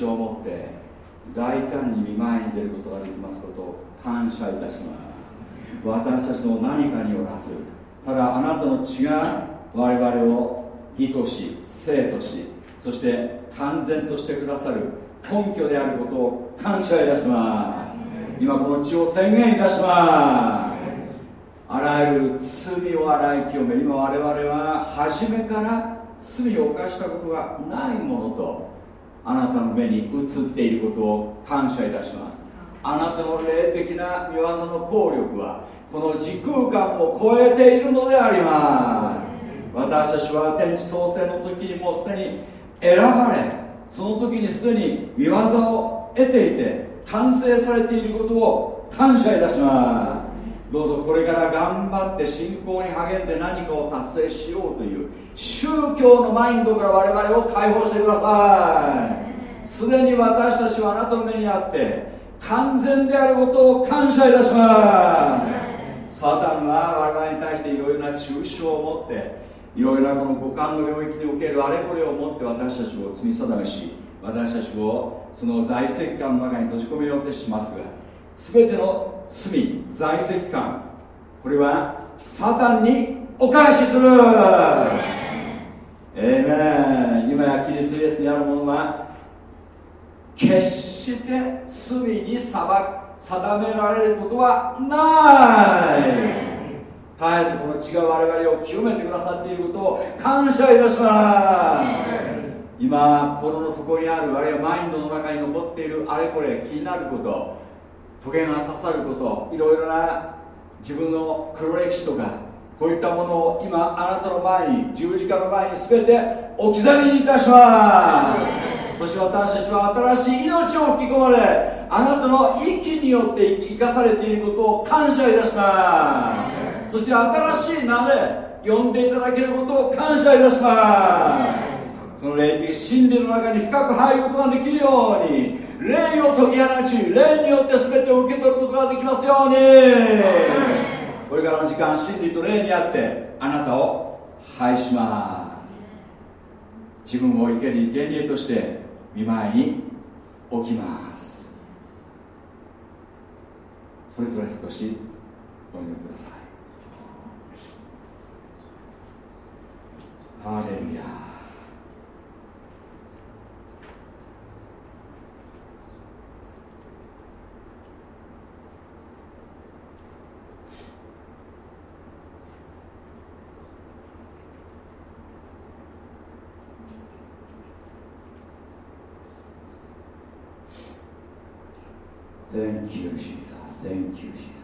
血を持って大胆に見舞いに出ることができますことを感謝いたします。私たちの何かによらずただあなたの血が我々を義とし生としそして完全としてくださる根拠であることを感謝いたします。今この血を宣言いたします。あらゆる罪を洗い清め今我々は初めから罪を犯したことがないものとあなたの目に映っていることを感謝いたします。あなたの霊的な見業の効力はこの時空間を超えているのであります。私たちは天地創生の時にもうすでに選ばれその時にすでに見業を得ていて完成されていることを感謝いたします。どうぞこれから頑張って信仰に励んで何かを達成しようという宗教のマインドから我々を解放してください。すでに私たちはあなたの目にあって完全であることを感謝いたします。サタンは我々に対していろいろな抽象を持っていろいろなこの五感の領域におけるあれこれを持って私たちを積み定めし私たちをその在籍感の中に閉じ込めようとしますが全ての罪在籍感。これはサタンにお返しする。えー、ね今やキリストイエスにあるものは決して罪に裁定められることはない。絶えずこの血が我々を清めてくださっていることを感謝いたします。今心の底にあるあるいはマインドの中に残っているあれこれ気になること。トゲが刺さることいろいろな自分の黒歴史とかこういったものを今あなたの前に十字架の前に全て置き去りにいたしますそして私たちは新しい命を吹き込まれあなたの息によって生かされていることを感謝いたしますそして新しい名で呼んでいただけることを感謝いたします。その霊的真理の中に深く入ることができるように霊を解き放ち霊によって全てを受け取ることができますように。これからの時間真理と霊にあってあなたを拝します。自分を生ける生贄として見舞いに置きます。それぞれ少しお祈りください。ハレルヤ Thank you, Jesus. Thank you, Jesus.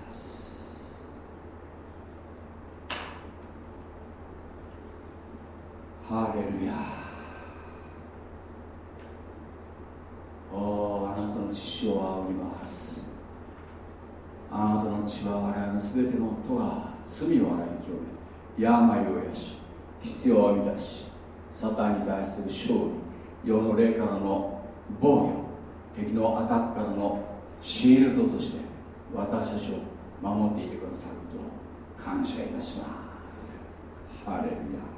ハレルヤ。おあなたの血を仰ぎます。あなたの血は我々の全ての夫が罪を洗い清め病を癒し必要を満たしサタンに対す。る勝利世の霊からの防御敵のアタックからのシールドとして私たちを守っていてくださることを感謝いたします。ハレルヤ。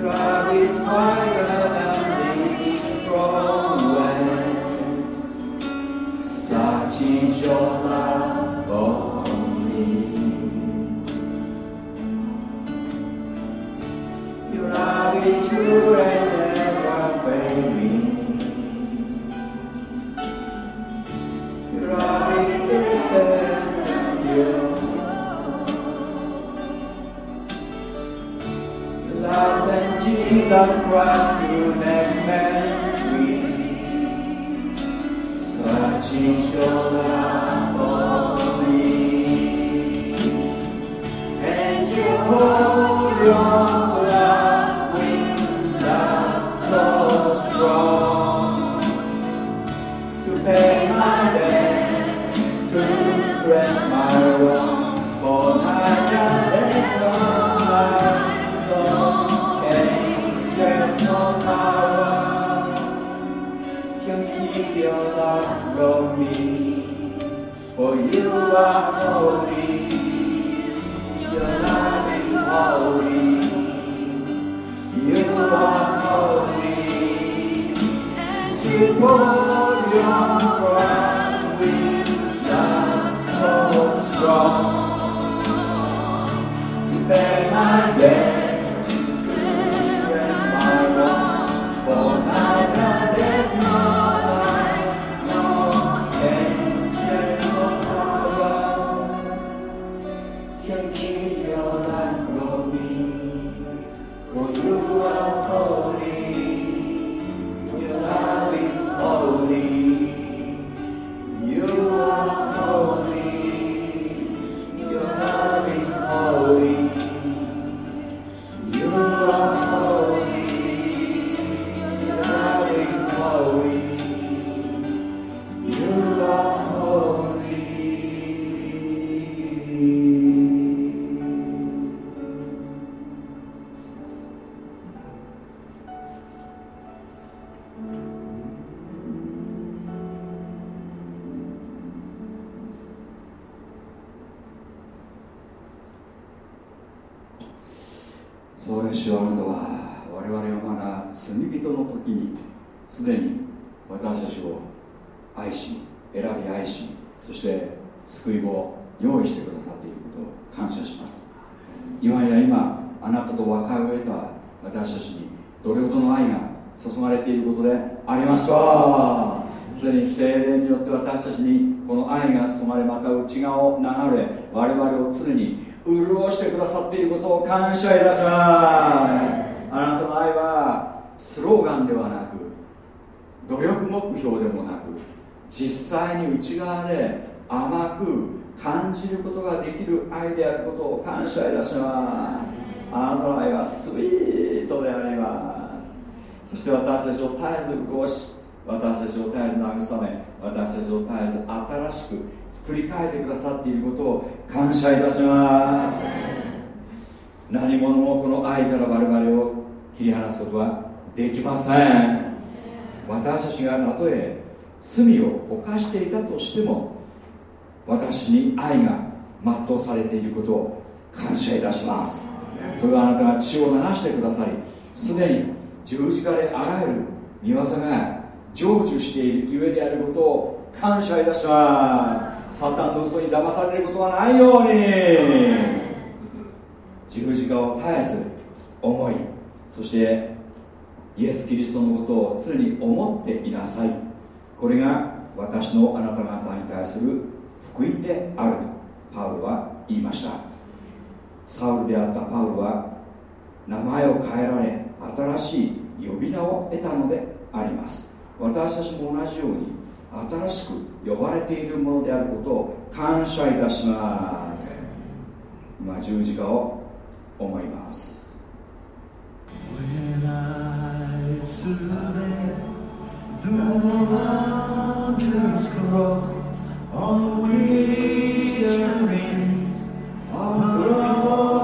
Love is my 謝いたします。あなたの愛はスイートであります。そして私たちを絶えず動し私たちを絶えず慰め私たちを絶えず新しく作り変えてくださっていることを感謝いたします。何者もこの愛から我々を切り離すことはできません。私たちがたとえ罪を犯していたとしても私に愛が全うされていることを感謝いたします。それはあなたが血を流してくださりすでに十字架であらゆる見業が成就しているゆえであることを感謝いたします。サタンの嘘に騙されることはないように。十字架を絶えず思いそしてイエス・キリストのことを常に思っていなさいこれが私のあなた方に対する福音であるとパウロは言いました。サウルであったパウルは名前を変えられ新しい呼び名を得たのであります。私たちも同じように新しく呼ばれているものであることを感謝いたします。今十字架を思います。On wings, on glory.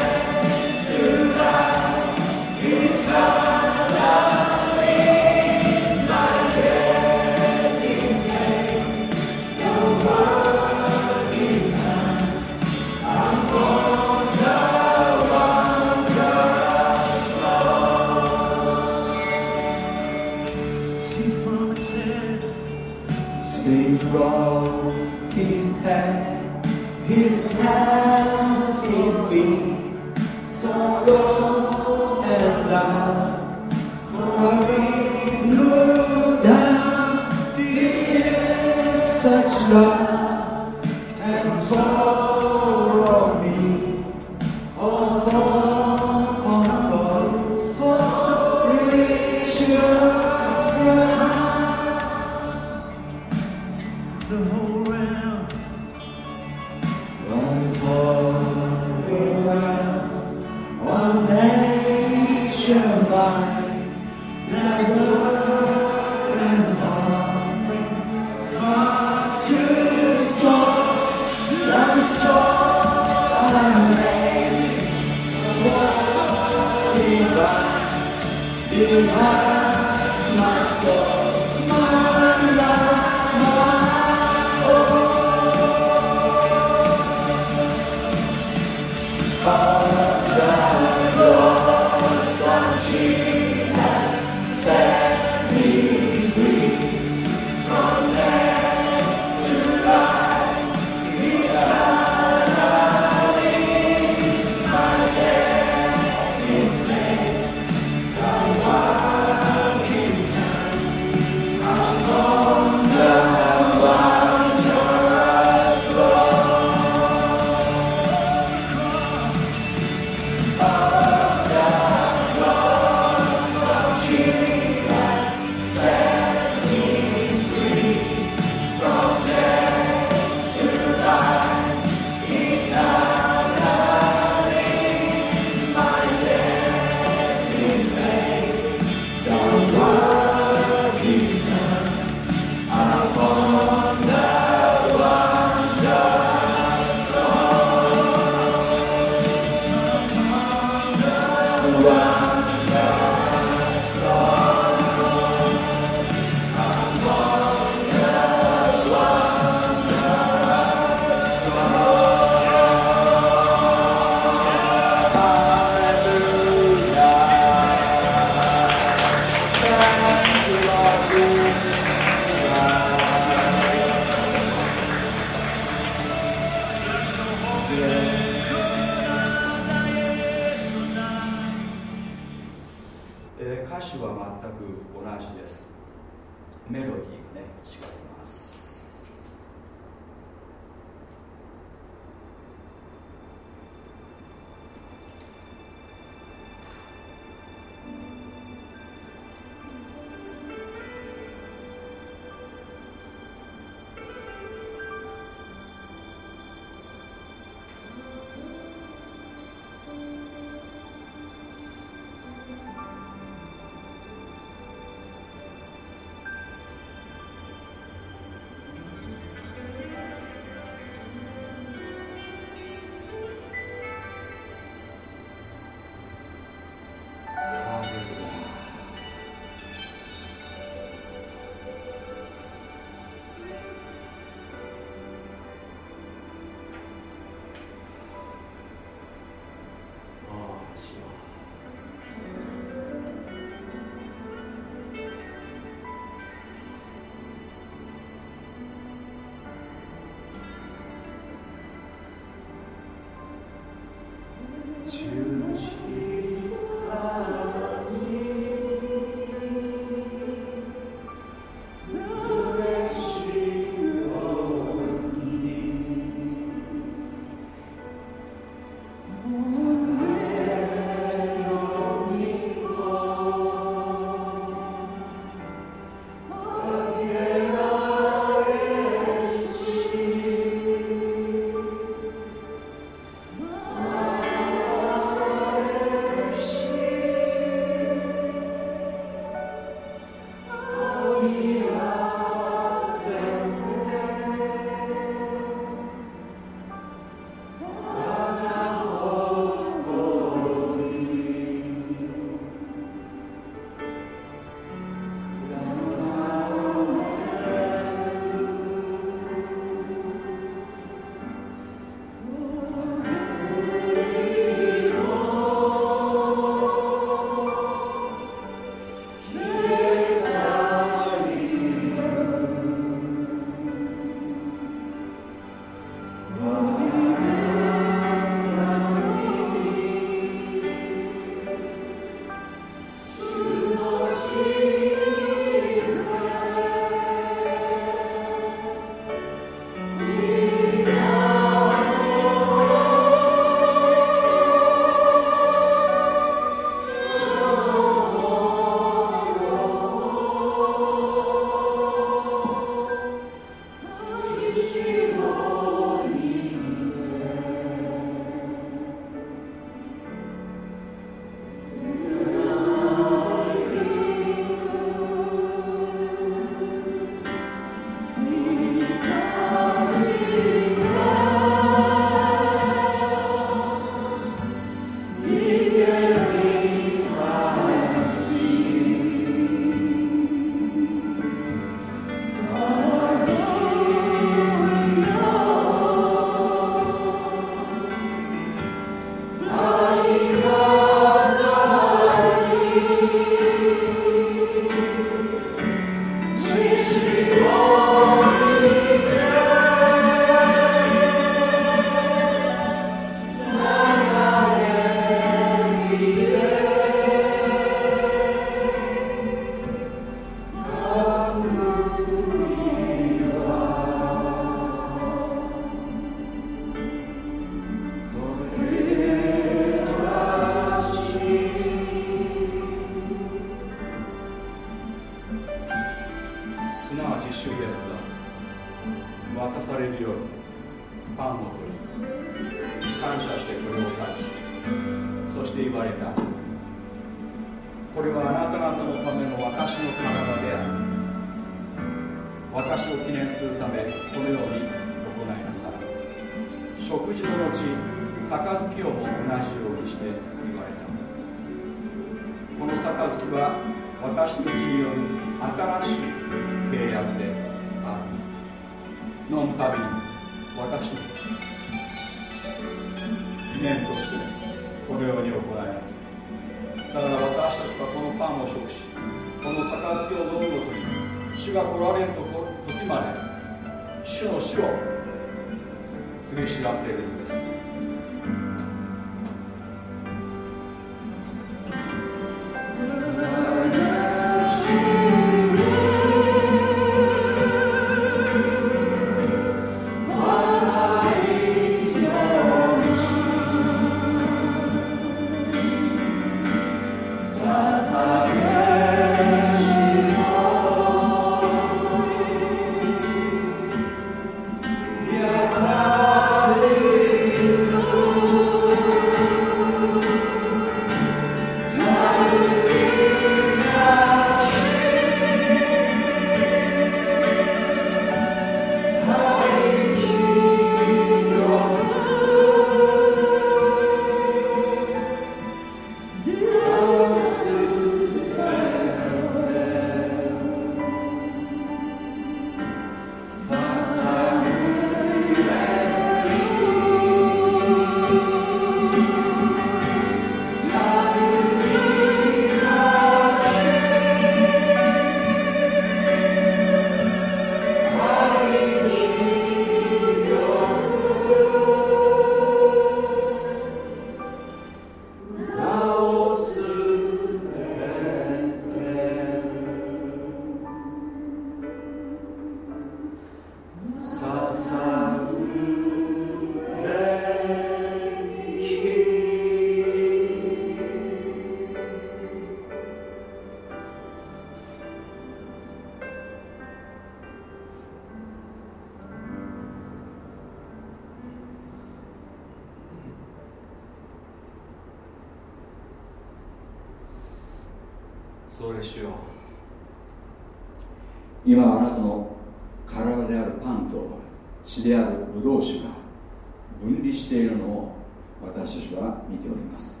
しているのを私たちは見ております。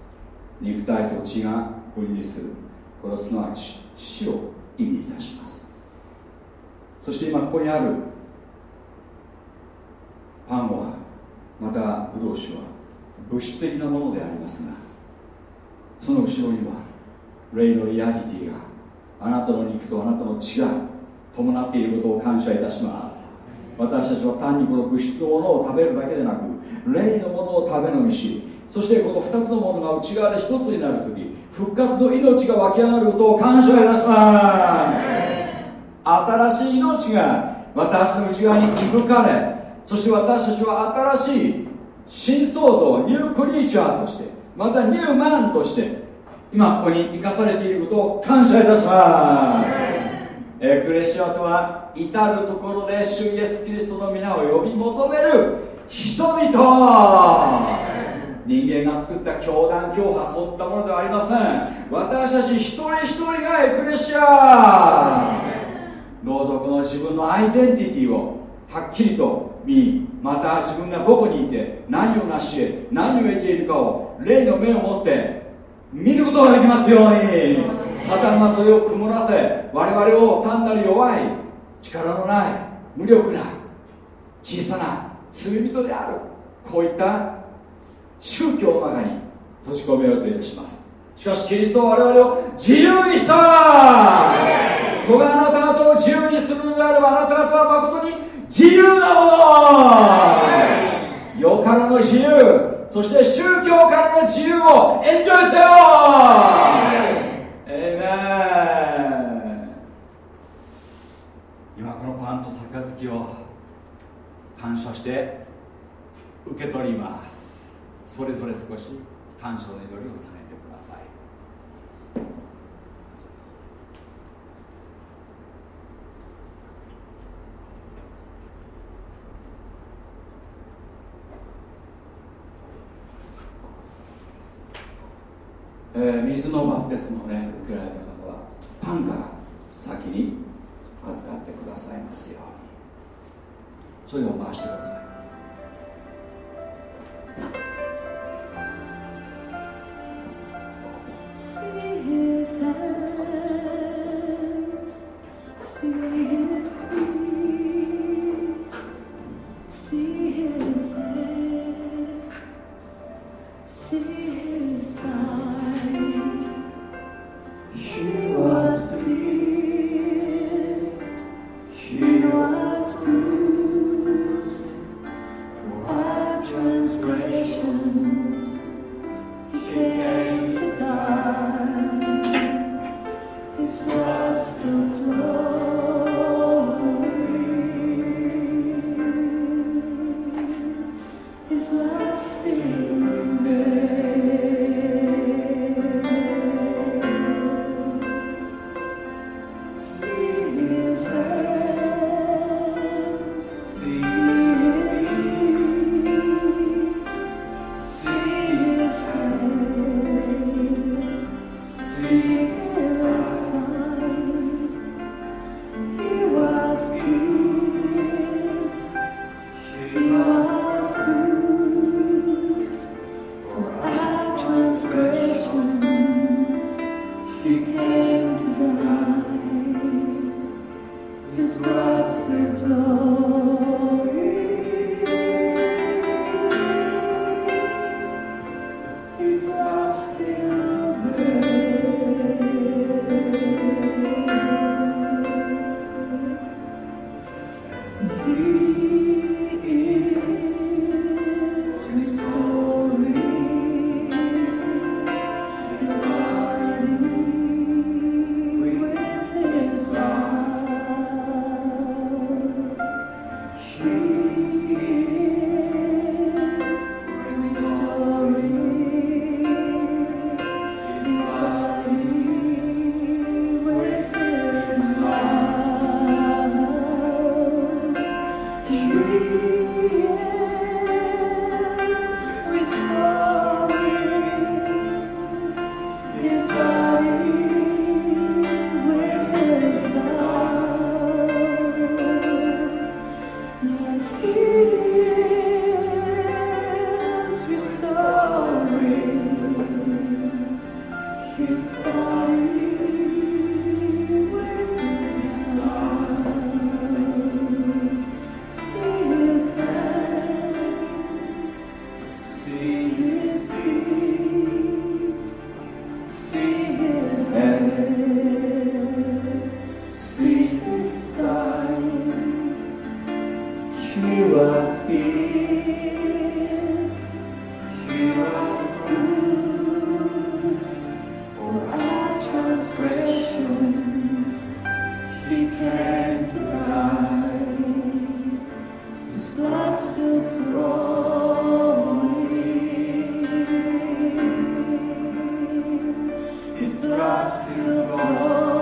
肉体と血が分離する。これはすなわち死を意味いたします。そして今ここにあるパンはまたブドウ酒は物質的なものでありますがその後ろには霊のリアリティがあなたの肉とあなたの血が伴っていることを感謝いたします。私たちは単にこの物質のものを食べるだけでなく霊のものを食べ飲みしそしてこの2つのものが内側で1つになる時復活の命が湧き上がることを感謝いたします。新しい命が私の内側に息吹かれそして私たちは新しい新創造ニュークリーチャーとしてまたニューマンとして今ここに生かされていることを感謝いたします。エクレシアとは至る所で主イエス・キリストの皆を呼び求める人々。人間が作った教団教派そういったものではありません。私たち一人一人がエクレシア。どうぞこの自分のアイデンティティをはっきりと見また自分がどこにいて何を成し得何を得ているかを霊の目を持って見ることができますように。サタンがそれを曇らせ我々を単なる弱い力のない無力な小さな罪人である。こういった宗教の中に閉じ込めようといたします。しかしキリストは我々を自由にした。子があなた方を自由にするのであればあなた方は誠に自由なもの。世からの自由そして宗教からの自由をエンジョイせよ。エメんと杯を感謝して受け取ります。それぞれ少し感謝の祈りをされてください。えー、水のバプテスマね受けられた方はパンから先に。預かってくださいますよ。うにそれを回してください See his hands, see his blessed Lord.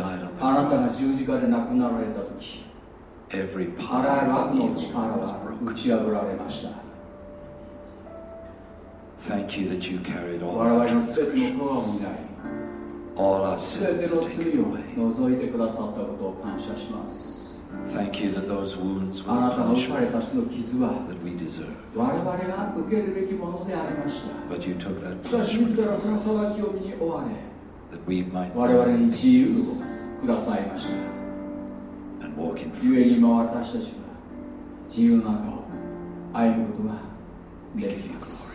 あなたが十字架で亡くなられた時あらゆる悪の力が打ち破られました。Thank you that you carried all 我々の全ての子を見ない全ての罪を除いてくださったことを感謝します。Thank you that those wounds あなたの打たれた人の傷は我々が受けるべきものでありました。しかし自らその裁きを身に追われ我々に自由をくださいました故 freedom. に今私たちは自由の中を歩むことができます.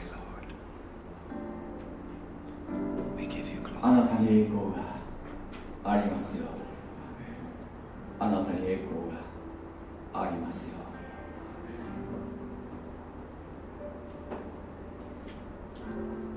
あなたに栄光がありますよあなたに栄光がありますよ主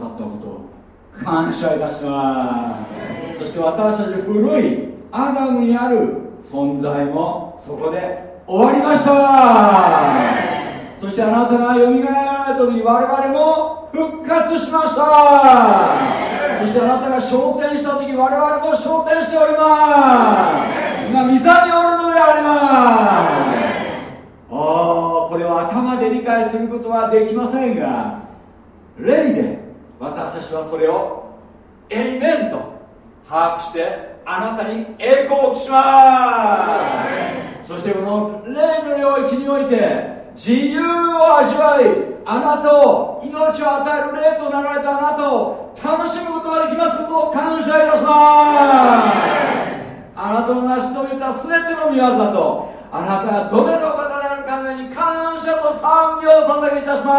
さったことを感謝いたします。そして私たち古いアダムにある存在もそこで終わりました。そしてあなたがよみがえられた時我々も復活しました。そしてあなたが昇天した時我々も昇天しております。今御座におるのであります。ああこれは頭で理解することはできませんが霊で私たちはそれをエリメント把握してあなたに栄光を期します。そしてこの霊の領域において自由を味わいあなたを命を与える霊となられたあなたを楽しむことができますことを感謝いたします。あなたの成し遂げた全ての御業とあなたがどれの方るために感謝と賛美を捧げいたします。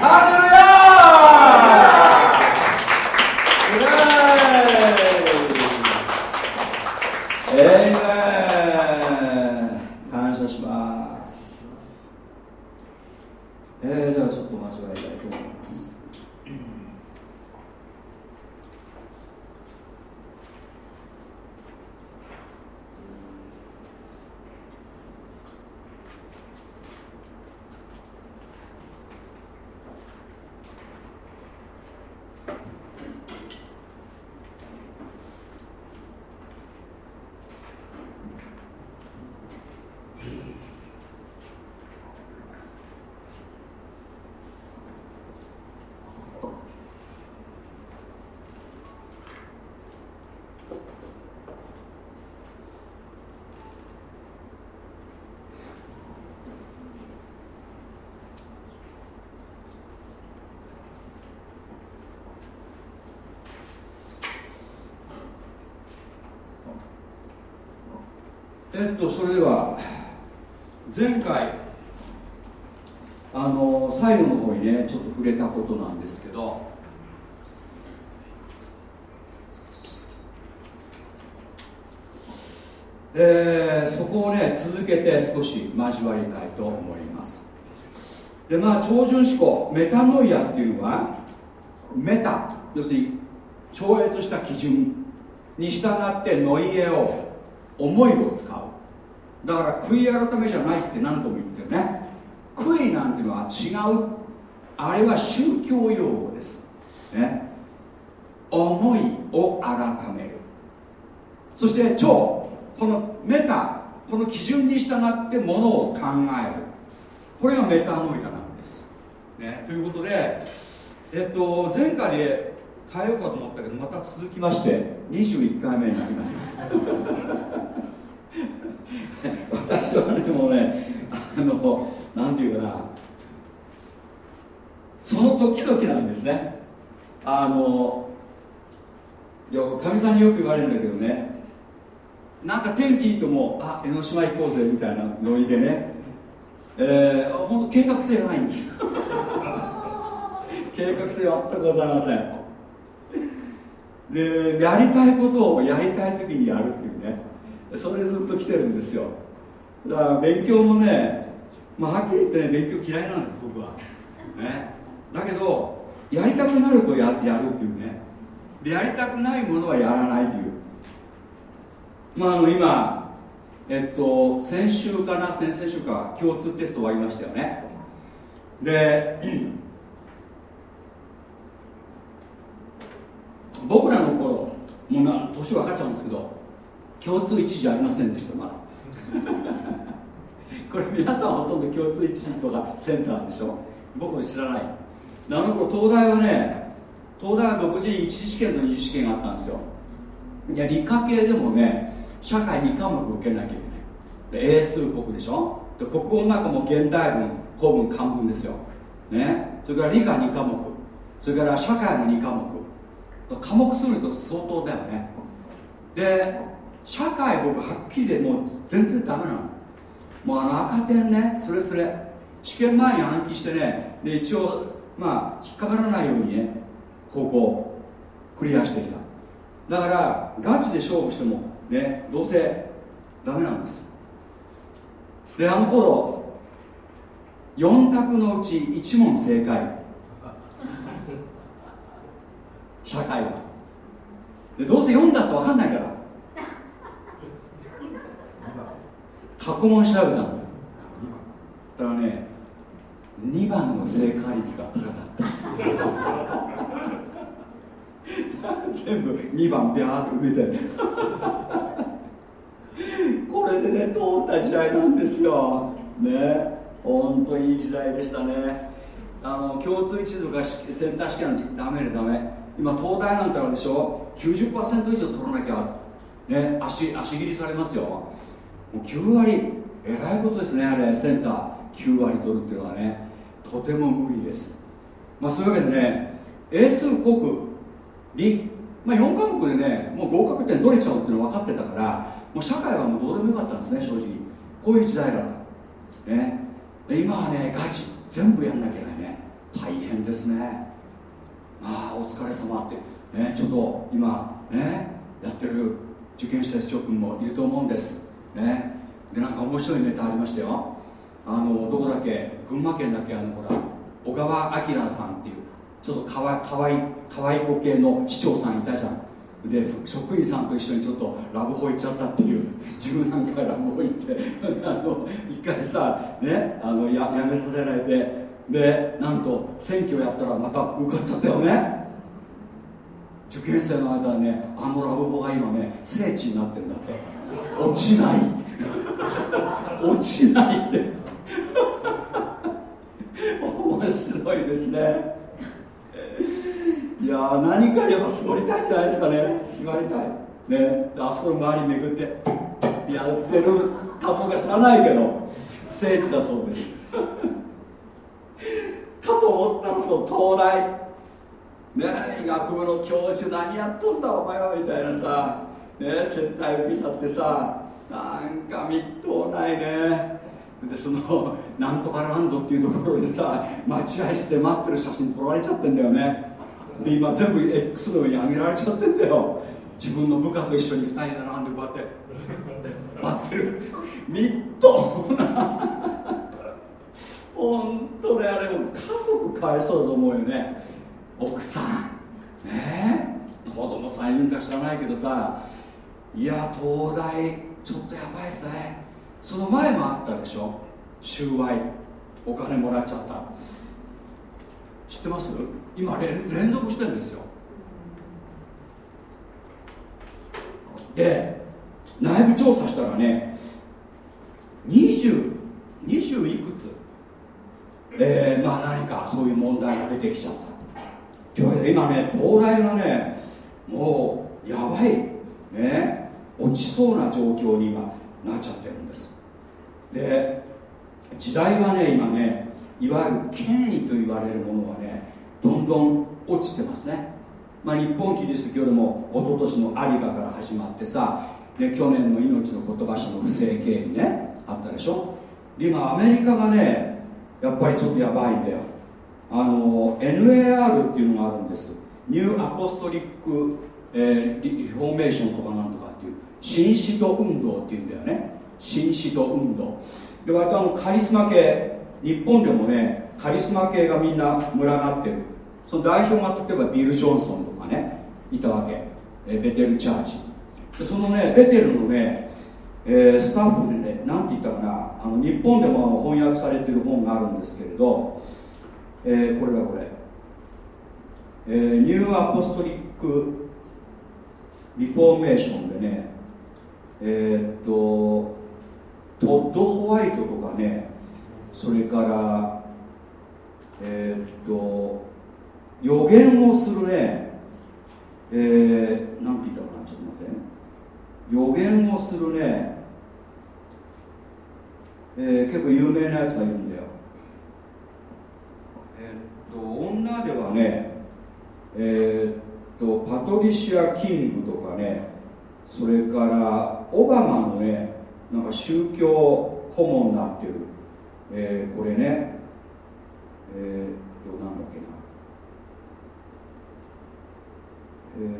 ハレルヤエイメン。感謝します。えー、ではちょっと間違いたいと思いますえとそれでは前回あの最後の方にねちょっと触れたことなんですけどえーそこをね続けて少し交わりたいと思います。でまあ超純思考メタノイアっていうのはメタ要するに超越した基準に従ってノイエを思いを使う。だから悔い改めじゃないって何度も言ってるね。悔いなんてのは違う。あれは宗教用語です、ね、思いを改める。そして超このメタこの基準に従ってものを考える。これがメタノイアなんです、ね、ということでえっと前回で変えようかと思ったけどまた続きまして21回目になります。私はねもうねあのなんていうかなその時々なんですね。あのいやかみさんによく言われるんだけどねなんか天気いいともうあ江ノ島行こうぜみたいなノリでねえー、本当計画性がないんです。計画性は全くございません。でやりたいことをやりたい時にやるっていうねそれずっと来てるんですよ。だから勉強もね、まあ、はっきり言ってね勉強嫌いなんです僕は。ね。だけどやりたくなるとややるっていうね。でやりたくないものはやらないという。まああの今えっと先週かな先々週か共通テスト終わりましたよね。で僕らの頃もうな年分かっちゃうんですけど共通一時ありませんでしたまだ。これ皆さんほとんど共通一時とかセンターでしょ。僕も知らない。あの頃東大はね東大は独自に一次試験と二次試験があったんですよ。いや理科系でもね社会2科目受けなきゃいけない。英数国でしょ。で国語の中も現代文古文漢文ですよ。ね。それから理科2科目。それから社会の2科目。科目すると相当だよね。で社会僕はっきりでもう全然ダメなの。もうあの赤点ねそれそれ試験前に暗記してねで一応まあ引っかからないようにね高校クリアしてきた。だからガチで勝負してもねどうせダメなんです。であの頃4択のうち1問正解。社会は。でどうせ読んだって分かんないから。過去問調べたのだからね2番の正解率が高かった。全部2番ビャーって埋めて。これでね通った時代なんですよ。ね本当いい時代でしたね。あの共通一度がセンター試験なんてダメでダメ。今東大なんてあるでしょ？90%以上取らなきゃ。ね足足切りされますよ。もう9割えらいことですね。あれセンター。9割取るっていうのはね。とても無理です。まあそういうわけでね英数国理まあ4科目でねもう合格点取れちゃうっていうの分かってたからもう社会はもうどうでもよかったんですね正直。こういう時代だった。ね。今はねガチ。全部やんなきゃいけないね。大変ですね。まあお疲れ様って。ねちょっと今ねやってる受験生諸君もいると思うんです。ね。でなんか面白いネタありましたよ。あのどこだっけ？群馬県だっけ？あのほら小川明さんっていうちょっとかわかわいかわい子系の市長さんいたじゃん。で職員さんと一緒にちょっとラブホ行っちゃったっていう自分なんかラブホ行って あの一回さねあのややめさせられてでなんと選挙やったらまた受かっちゃったよね。受験生の間はねあのラブホが今ね聖地になってるんだって。落ちない。落ちないって。面白いですね。いや何かやっぱすごりたいんじゃないですかね。すがりたい。ね。あそこの周り巡ってやってる。かもか知らないけど聖地だそうです。かと思ったらその東大ね医学部の教授何やっとんだお前はみたいなさ。ね接待受けちゃってさなんかみっとうないね。でその なんとかランドっていうところでさ待合室で待ってる写真撮られちゃってんだよね。で今全部 X の上に上げられちゃってんだよ。自分の部下と一緒に2人並んでこうやって 待ってる。みっとうな本当ねあれも家族かわいそうと思うよね。奥さん。ね。え子供さんいるんか知らないけどさいや東大ちょっとやばいっすね。その前もあったでしょ。収賄。お金もらっちゃった。知ってます？今連連続してるんですよ。で内部調査したらね2020 20いくつ？えー、まあ何かそういう問題が出てきちゃった。今ね東大がねもうやばい。ね落ちそうな状況に今なっちゃってるんです。で時代はね今ねいわゆる権威と言われるものがねどんどん落ちてますね、まあ、日本キリスト教でも一昨年の有賀から始まってさ、ね、去年の命の言葉書の不正経理ねあったでしょ。で今アメリカがねやっぱりちょっとやばいんだよ。あの NAR っていうのがあるんです。ニューアポストリック、えー、リフォーメーションとかなんとかっていう新使徒運動っていうんだよね。新使徒運動。で割とあのカリスマ系日本でもねカリスマ系がみんな群がってる。その代表が例えばビル・ジョンソンとかねいたわけ、えーベテルチャーチ。でそのねベテルのね、えースタッフでねなんて言ったかなあの日本でもあの翻訳されてる本があるんですけれど、えーこれだこれ、えーニューアポストリック・リフォーメーションでねえーっとトッド・ホワイトとかねそれからえーっと予言をするねえー、なんて言ったかなちょっと待って。予言をするね、えー結構有名なやつがいるんだよ。えーっと女ではねえーとパトリシア・キングとかねそれからオバマのねなんか宗教顧問になってる、えーこれねえーっとなんだっけな。えーっ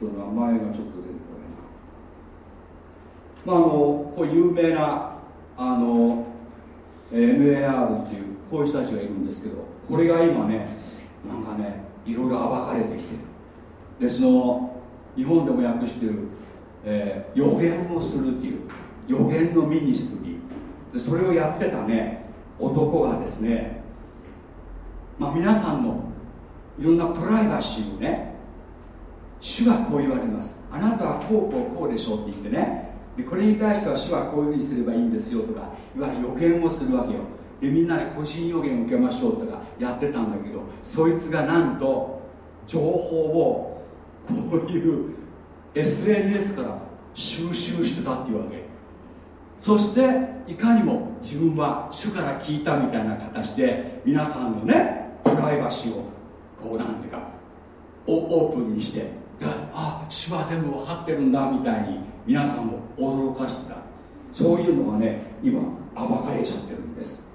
と名前がちょっと出てこないな。まああのこう有名なあの MAR っていうこういう人たちがいるんですけどこれが今ねなんかねいろいろ暴かれてきてる。でその日本でも訳してる、えー予言をするっていう予言のミニストリー。でそれをやってたね男がですねまあ皆さんのいろんなプライバシーをね主がこう言われます。あなたはこうこうこうでしょうって言ってね。でこれに対しては主はこういうふうにすればいいんですよとかいわゆる予言をするわけよ。でみんなで個人予言を受けましょうとかやってたんだけどそいつがなんと情報をこういう SNS から収集してたっていうわけ。そしていかにも自分は主から聞いたみたいな形で皆さんのねプライバシーをこうなんていうかオオープンにしてだあ主は全部分かってるんだみたいに皆さんを驚かしてた。そういうのがね今暴かれちゃってるんです。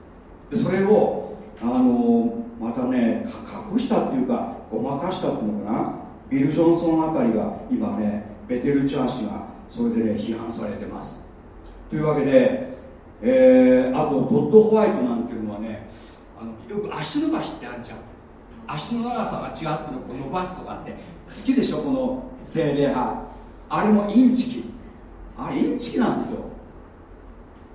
でそれをあのまたね隠したっていうかごまかしたっていうのかな。ビル・ジョンソンあたりが今ねベテルチャー氏がそれでね批判されてます。というわけで、えーあとドッドホワイトなんていうのはねあのよく足伸ばしってあるじゃん。足の長さが違ってのこう伸ばすとかって好きでしょこの精霊派。あれもインチキ。あインチキなんですよ。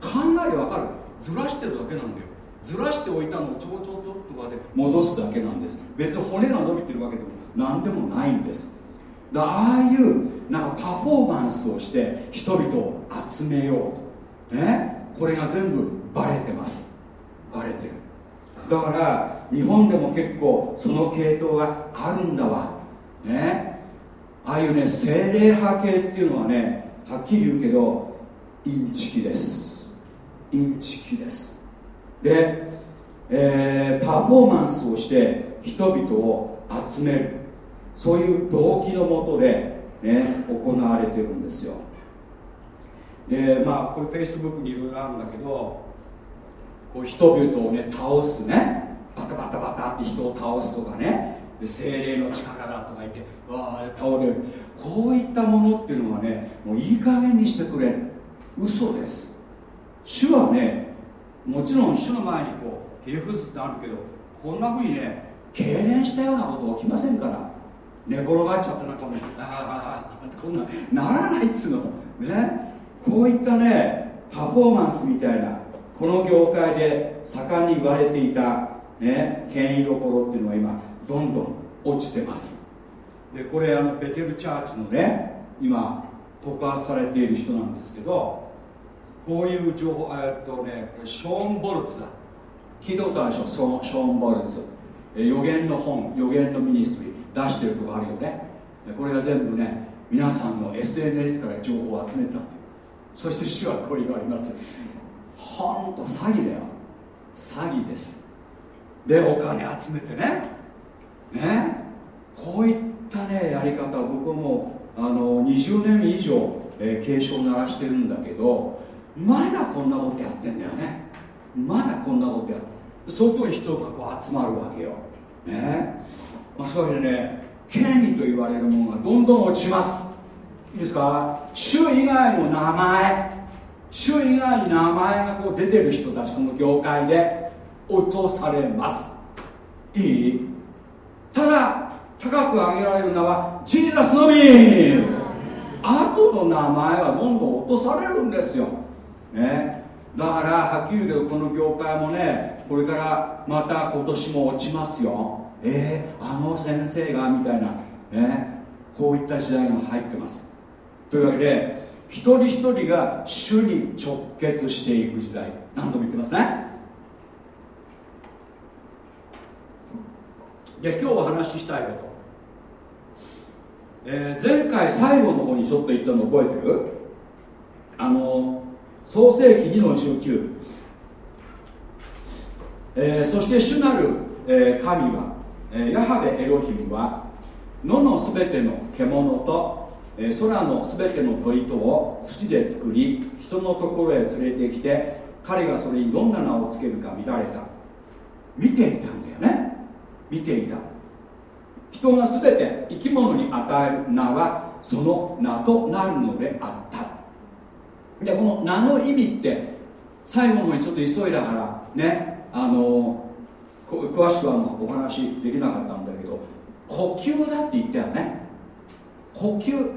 考えでわかる。ずらしてるだけなんだよ。ずらしておいたのをちょこちょことかで戻すだけなんです。別に骨が伸びてるわけでも何でもないんです。だああいうなんかパフォーマンスをして人々を集めようと。ね？これが全部バレてます。バレてる。だから日本でも結構その系統があるんだわ。ね？ああいうね精霊派系っていうのはねはっきり言うけどインチキです。インチキです。で、えーパフォーマンスをして人々を集める。そういう動機のもとで、ね、行われてるんですよ。でまあこれフェイスブックにいろいろあるんだけどこう人々をね倒すねバタバタバタって人を倒すとかねで精霊の力だとか言ってわあ倒れる。こういったものっていうのはねもういい加減にしてくれ。嘘です。主はねもちろん主の前にこうひれ伏すってあるけどこんなふうにね痙攣したようなこと起きませんから。寝転がっちゃってなんかもうああこんなならないっつうのねこういったねパフォーマンスみたいなこの業界で盛んに言われていたね権威どころっていうのは今どんどん落ちてますでこれあのベテルチャーチのね今告発されている人なんですけどこういう情報えっとねこれショーン・ボルツだ聞いたことあるでしょショーン・ボルツ予言の本予言のミニストリー出してるとこあるよね。これが全部ね皆さんの SNS から情報を集めたってそして主はこう言われます。ほんと詐欺だよ。詐欺です。でお金集めてね。ね。こういったねやり方僕もあの20年以上、えー警鐘を鳴らしてるんだけどまだこんなことやってんだよね。まだこんなことやってそこに人がこう集まるわけよ。ね。まあ、そういうわけでね権威と言われるものがどんどん落ちます。いいですか？主以外の名前。主以外に名前がこう出てる人たちこの業界で落とされます。いい？ただ高く上げられる名はジーザスのみ。後の名前はどんどん落とされるんですよ、ね、だからはっきり言うけどこの業界もねこれからまた今年も落ちますよ。えー、あの先生がみたいなねこういった時代が入ってます。というわけで一人一人が主に直結していく時代。何度も言ってますね。で今日お話ししたいこと、えー前回最後の方にちょっと言ったの覚えてる？あの創世紀2の19、えーそして主なる、えー神は、ヤハベエロヒムは野のすべての獣と、空のすべての鳥とを土で作り人のところへ連れてきて彼がそれにどんな名をつけるか見られた。見ていたんだよね。見ていた。人が全て生き物に与える名はその名となるのであった。でこの名の意味って最後の方にちょっと急いだからねあの詳しくはお話できなかったんだけど呼吸だって言ったよね。呼吸。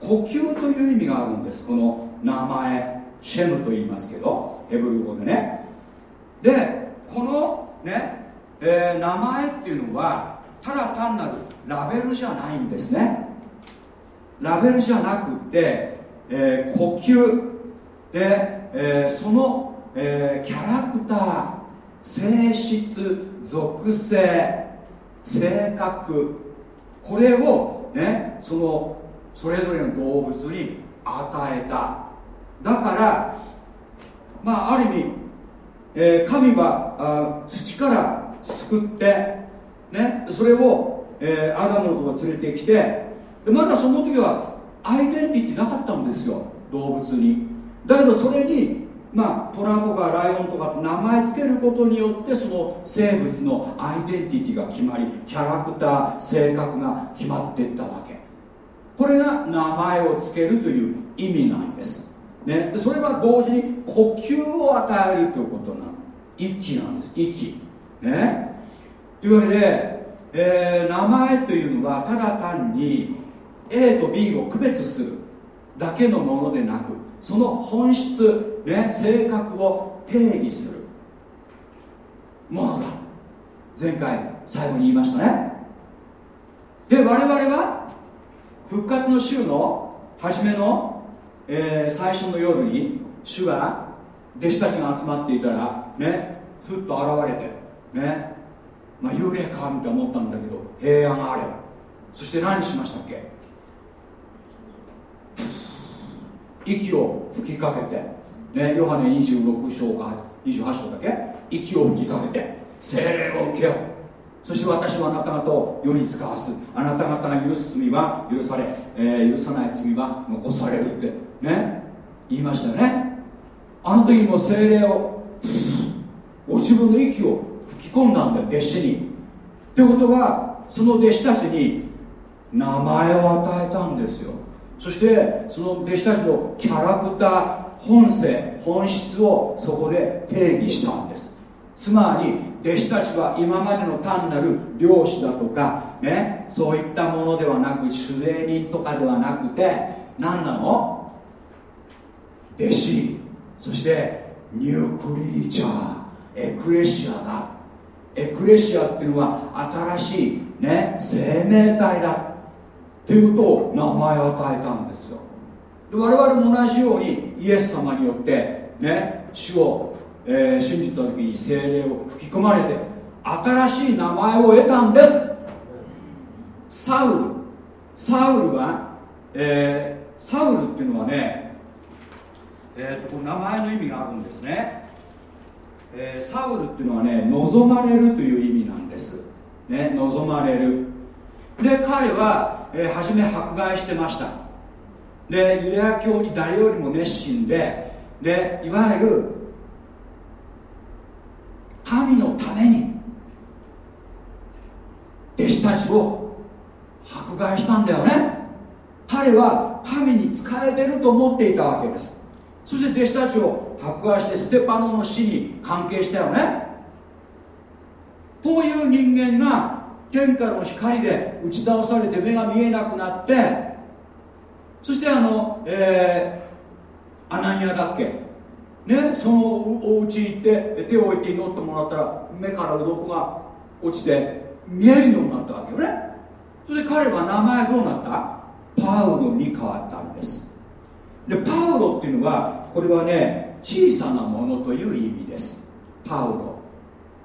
呼吸という意味があるんです。この名前。シェムと言いますけどヘブル語でね。でこのね、えー名前っていうのはただ単なるラベルじゃないんですね。ラベルじゃなくて、えー呼吸。で、えーその、えーキャラクター。性質属性性格。これをねそのそれぞれの動物に与えた。だからまあある意味、えー神はあ土から救ってねそれを、えーアダムのとこ連れてきてでまだその時はアイデンティティなかったんですよ動物に。だけどそれにまあトラとかライオンとかって名前つけることによってその生物のアイデンティティが決まりキャラクター性格が決まっていったわけ。これが名前をつけるという意味なんです、ね、それは同時に呼吸を与えるということなの息なんです。息。ね。というわけで、えー名前というのはただ単に A と B を区別するだけのものでなくその本質、ね、性格を定義する。ものだ前回最後に言いましたね。で我々は復活の週の初めの、えー最初の夜に主が弟子たちが集まっていたらねふっと現れてねまあ幽霊かみたい思ったんだけど平安があれ。そして何しましたっけ？息を吹きかけて、ね、ヨハネ26章か28章だけ？息を吹きかけて精霊を受けよう。そして私はあなた方を世に使わす。あなた方が許す罪は許され、えー許さない罪は残されるってね言いましたよね。あの時も精霊をご自分の息を吹き込んだんだよ弟子に。ってことはその弟子たちに名前を与えたんですよ。そしてその弟子たちのキャラクター本性本質をそこで定義したんです。つまり弟子たちは今までの単なる漁師だとかねそういったものではなく酒税人とかではなくて何なの？弟子。そしてニュークリーチャー。エクレシアだ。エクレシアっていうのは新しいね生命体だ。っていうことを名前を与えたんですよ。で我々も同じようにイエス様によってね主を、えー信じた時に精霊を吹き込まれて新しい名前を得たんです。サウル。サウルは、えーサウルっていうのはね、えーと名前の意味があるんですね、えーサウルっていうのはね望まれるという意味なんです。ね望まれる。で彼は、えー初め迫害してました。でユダヤ教に誰よりも熱心ででいわゆる神のために弟子たちを迫害したんだよね。彼は神に仕えてると思っていたわけです。そして弟子たちを迫害してステパノの死に関係したよね。こういう人間が天からの光で打ち倒されて目が見えなくなってそしてあの、えーアナニアだっけ？ね？そのお家行って手を置いて祈ってもらったら目から鱗が落ちて見えるようになったわけよね。それで彼は名前どうなった？パウロに変わったんです。でパウロっていうのはこれはね小さなものという意味です。パウロ。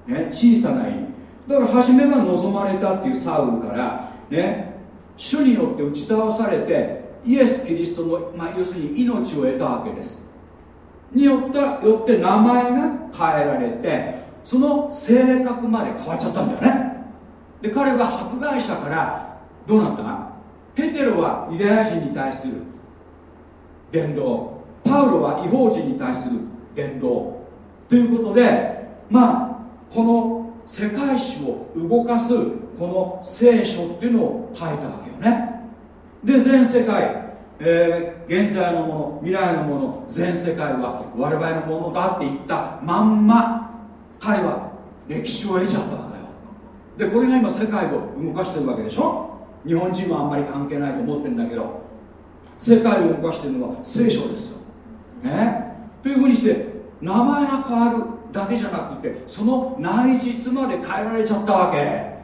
ね、小さな意味。だから初めは望まれたっていうサウルからね主によって打ち倒されてイエス・キリストの、まあ、要するに命を得たわけです。によったよって名前が変えられてその性格まで変わっちゃったんだよね。で彼は迫害者からどうなった？ペテロはユダヤ人に対する伝道。パウロは違法人に対する伝道。ということでまあこの世界史を動かすこの聖書っていうのを書いたわけよね。で全世界、えー現在のもの未来のもの全世界は我々のものだって言ったまんま彼は歴史を得ちゃったわけよ。でこれが今世界を動かしてるわけでしょ？日本人はあんまり関係ないと思ってるんだけど世界を動かしてるのは聖書ですよ。ね？というふうにして名前が変わる。だけじゃなくてその内実まで変えられちゃったわけ。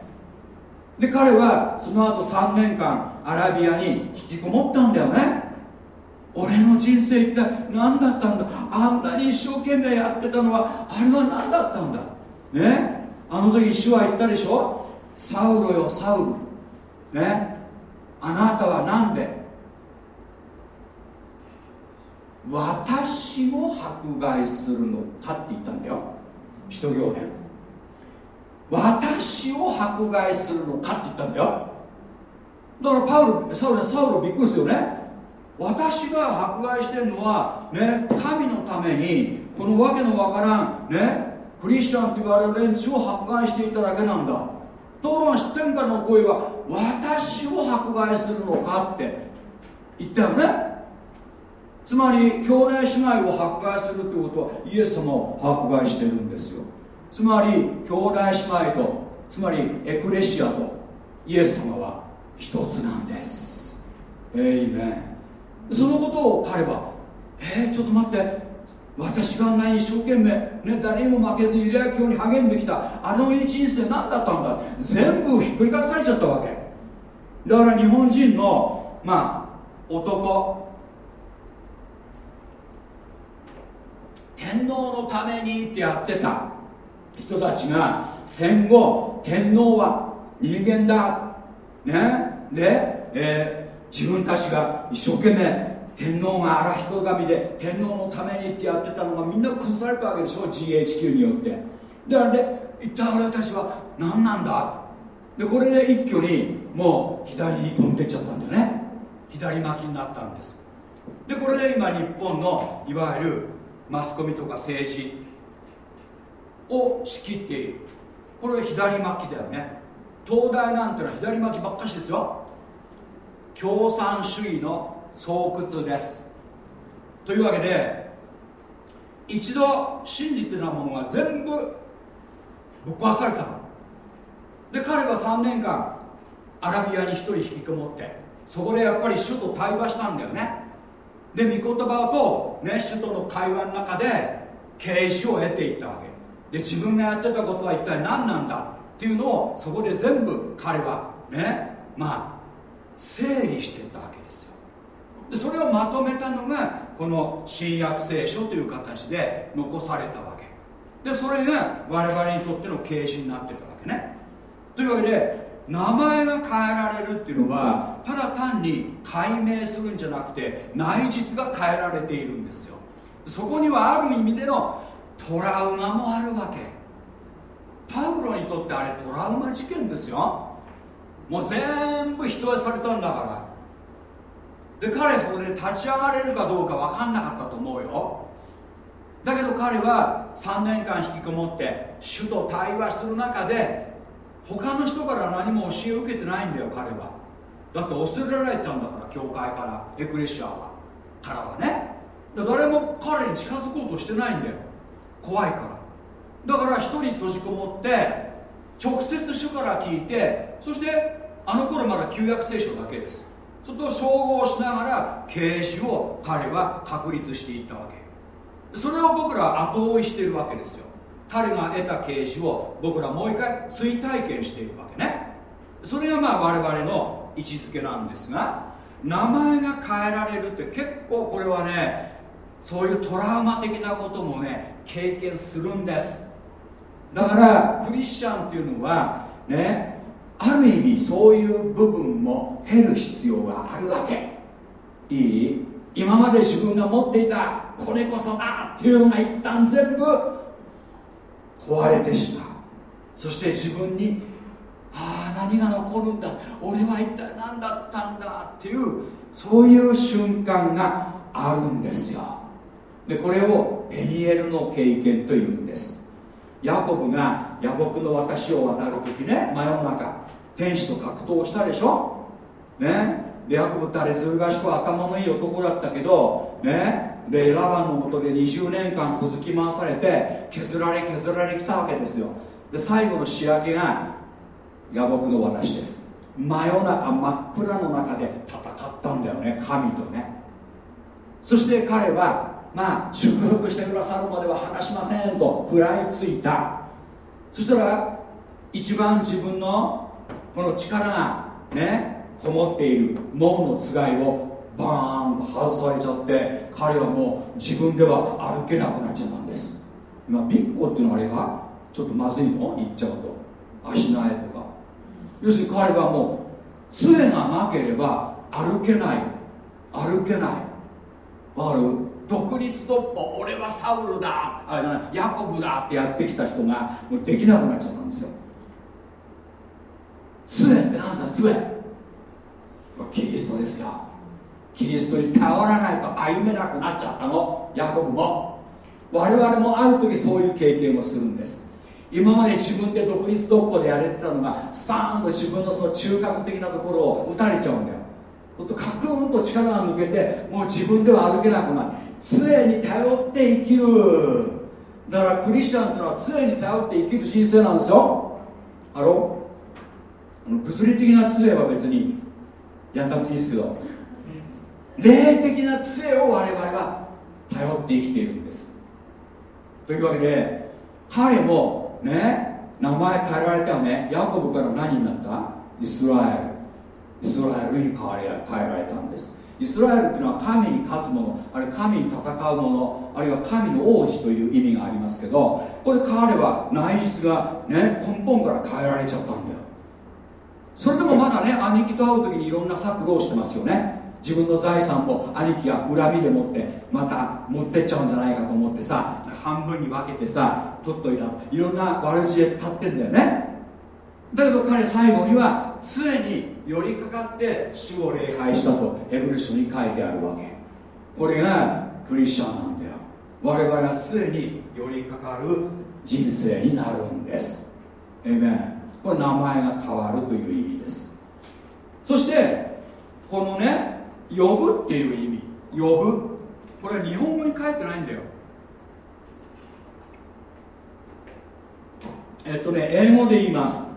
で彼はその後3年間アラビアに引きこもったんだよね。俺の人生一体何だったんだ？あんなに一生懸命やってたのはあれは何だったんだ？ね？あの時主は言ったでしょ？サウロよサウル。ね？あなたは何で？私を迫害するのかって言ったんだよ。一行ね私を迫害するのかって言ったんだよ。だからパウルサウルサウルびっくりするよね。私が迫害してるのはね神のためにこのわけのわからんねクリスチャンと言われる連中を迫害していただけなんだ。ところが天下の声は私を迫害するのかって言ったよね。つまり兄弟姉妹を迫害するということはイエス様を迫害してるんですよ。つまり兄弟姉妹とつまりエクレシアとイエス様は一つなんです。エイメンそのことを彼はえー、ちょっと待って。私があんなに一生懸命、ね、誰にも負けずユダヤ教に励んできたあの人生何だったんだ。全部ひっくり返されちゃったわけ。だから日本人のまあ男天皇のためにってやってた。人たちが戦後天皇は人間だ。ね？で、えー自分たちが一生懸命天皇が荒人神で天皇のためにってやってたのがみんな崩されたわけでしょ GHQ によって。であれで一体俺たちは何なんだ？でこれで一挙にもう左に飛んでっちゃったんだよね。左巻きになったんです。でこれで今日本のいわゆるマスコミとか政治を仕切っている。これは左巻きだよね。東大なんてのは左巻きばっかしですよ。共産主義の巣窟です。というわけで一度真実なものが全部ぶっ壊されたの。で彼は3年間アラビアに一人引きこもってそこでやっぱり主と対話したんだよね。で御言葉と、ね、主との会話の中で啓示を得ていったわけ。で自分がやってたことは一体何なんだっていうのをそこで全部彼はねまあ整理していったわけですよ。でそれをまとめたのがこの新約聖書という形で残されたわけ。でそれが我々にとっての啓示になってたわけね。というわけで名前が変えられるっていうのはただ単に解明するんじゃなくて内実が変えられているんですよ。そこにはある意味でのトラウマもあるわけ。パウロにとってあれトラウマ事件ですよ。もう全部人はされたんだから。で彼そこで立ち上がれるかどうか分かんなかったと思うよ。だけど彼は3年間引きこもって主と対話する中で他の人から何も教えを受けてないんだよ彼は。だって恐れられたんだから教会からエクレシアは。からはね。だから誰も彼に近づこうとしてないんだよ。怖いから。だから一人閉じこもって直接主から聞いてそしてあの頃まだ旧約聖書だけです。それと照合しながら啓示を彼は確立していったわけ。それを僕らは後追いしているわけですよ。彼が得た啓示を僕らもう一回追体験しているわけね。それがまあ我々の位置づけなんですが名前が変えられるって結構これはねそういうトラウマ的なこともね経験するんです。だからクリスチャンっていうのはねある意味そういう部分も経る必要があるわけ。いい？今まで自分が持っていたこれこそだっていうのが一旦全部壊れてしまう。そして自分にああ何が残るんだ。俺は一体何だったんだっていうそういう瞬間があるんですよ。でこれをペニエルの経験というんです。ヤコブが野木の私を渡る時ね真夜中天使と格闘したでしょ？ね？でヤコブってあれずる賢い頭のいい男だったけどねでラバンのもとで20年間小突き回されて削られ削られきたわけですよ。で最後の仕上げが野木の私です。真夜中真っ暗の中で戦ったんだよね神とね。そして彼はまあ祝福してくださるまでは話しませんと食らいついた。そしたら一番自分のこの力がねこもっている門のつがいをバーンと外されちゃって彼はもう自分では歩けなくなっちゃったんです。今ビッコっていうのはあれがちょっとまずいの？言っちゃうと。足苗とか。要するに彼はもう杖がなければ歩けない。歩けない。わかる？独立突破。俺はサウルだ。あじゃない。ヤコブだってやってきた人がもうできなくなっちゃったんですよ。杖って何ですか？杖。キリストですよキリストに頼らないと歩めなくなっちゃったの。ヤコブも。我々もある時そういう経験をするんです。今まで自分で独立突破でやれてたのがスパーンと自分のその中核的なところを打たれちゃうんだよ。ほんとカクンと力が抜けてもう自分では歩けなくなる。杖に頼って生きる。だからクリスチャンっていうのは杖に頼って生きる人生なんですよ。あろ物理的な杖は別にやんなくていいですけど霊的な杖を我々は頼って生きているんです。というわけで彼もね名前変えられたよね。ヤコブから何になった？イスラエル。イスラエルに変わり変えられたんです。イスラエルっていうのは神に勝つものあるいは神に戦うものあるいは神の王子という意味がありますけどこれ変われば内実がね根本から変えられちゃったんだよそれでもまだね兄貴と会う時にいろんな錯誤をしてますよね。自分の財産を兄貴が恨みでもってまた持ってっちゃうんじゃないかと思ってさ半分に分けてさ取っといた。いろんな悪知恵使ってんだよね。だけど彼最後には杖に寄りかかって主を礼拝したとヘブル書に書いてあるわけ。これがクリスチャンなんだよ。我々は杖に寄りかかる人生になるんです。エメンこれ名前が変わるという意味ですそしてこのね呼ぶっていう意味呼ぶこれは日本語に書いてないんだよえっとね英語で言います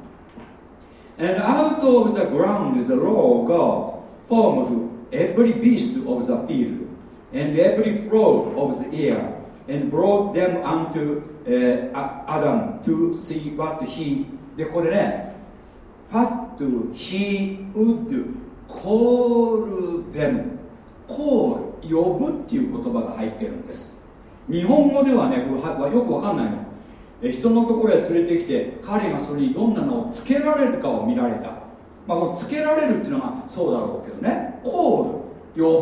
And out of the ground the Lord God formed every beast of the field and every flow of the air and brought them unto、uh, Adam to see what he でこれね What he would call them call 呼ぶっていう言葉が入ってるんです。日本語ではねこれはよくわかんないの。え人のところへ連れてきて彼がそれにどんなのをつけられるかを見られた、まあ、このつけられるっていうのがそうだろうけどね。コール呼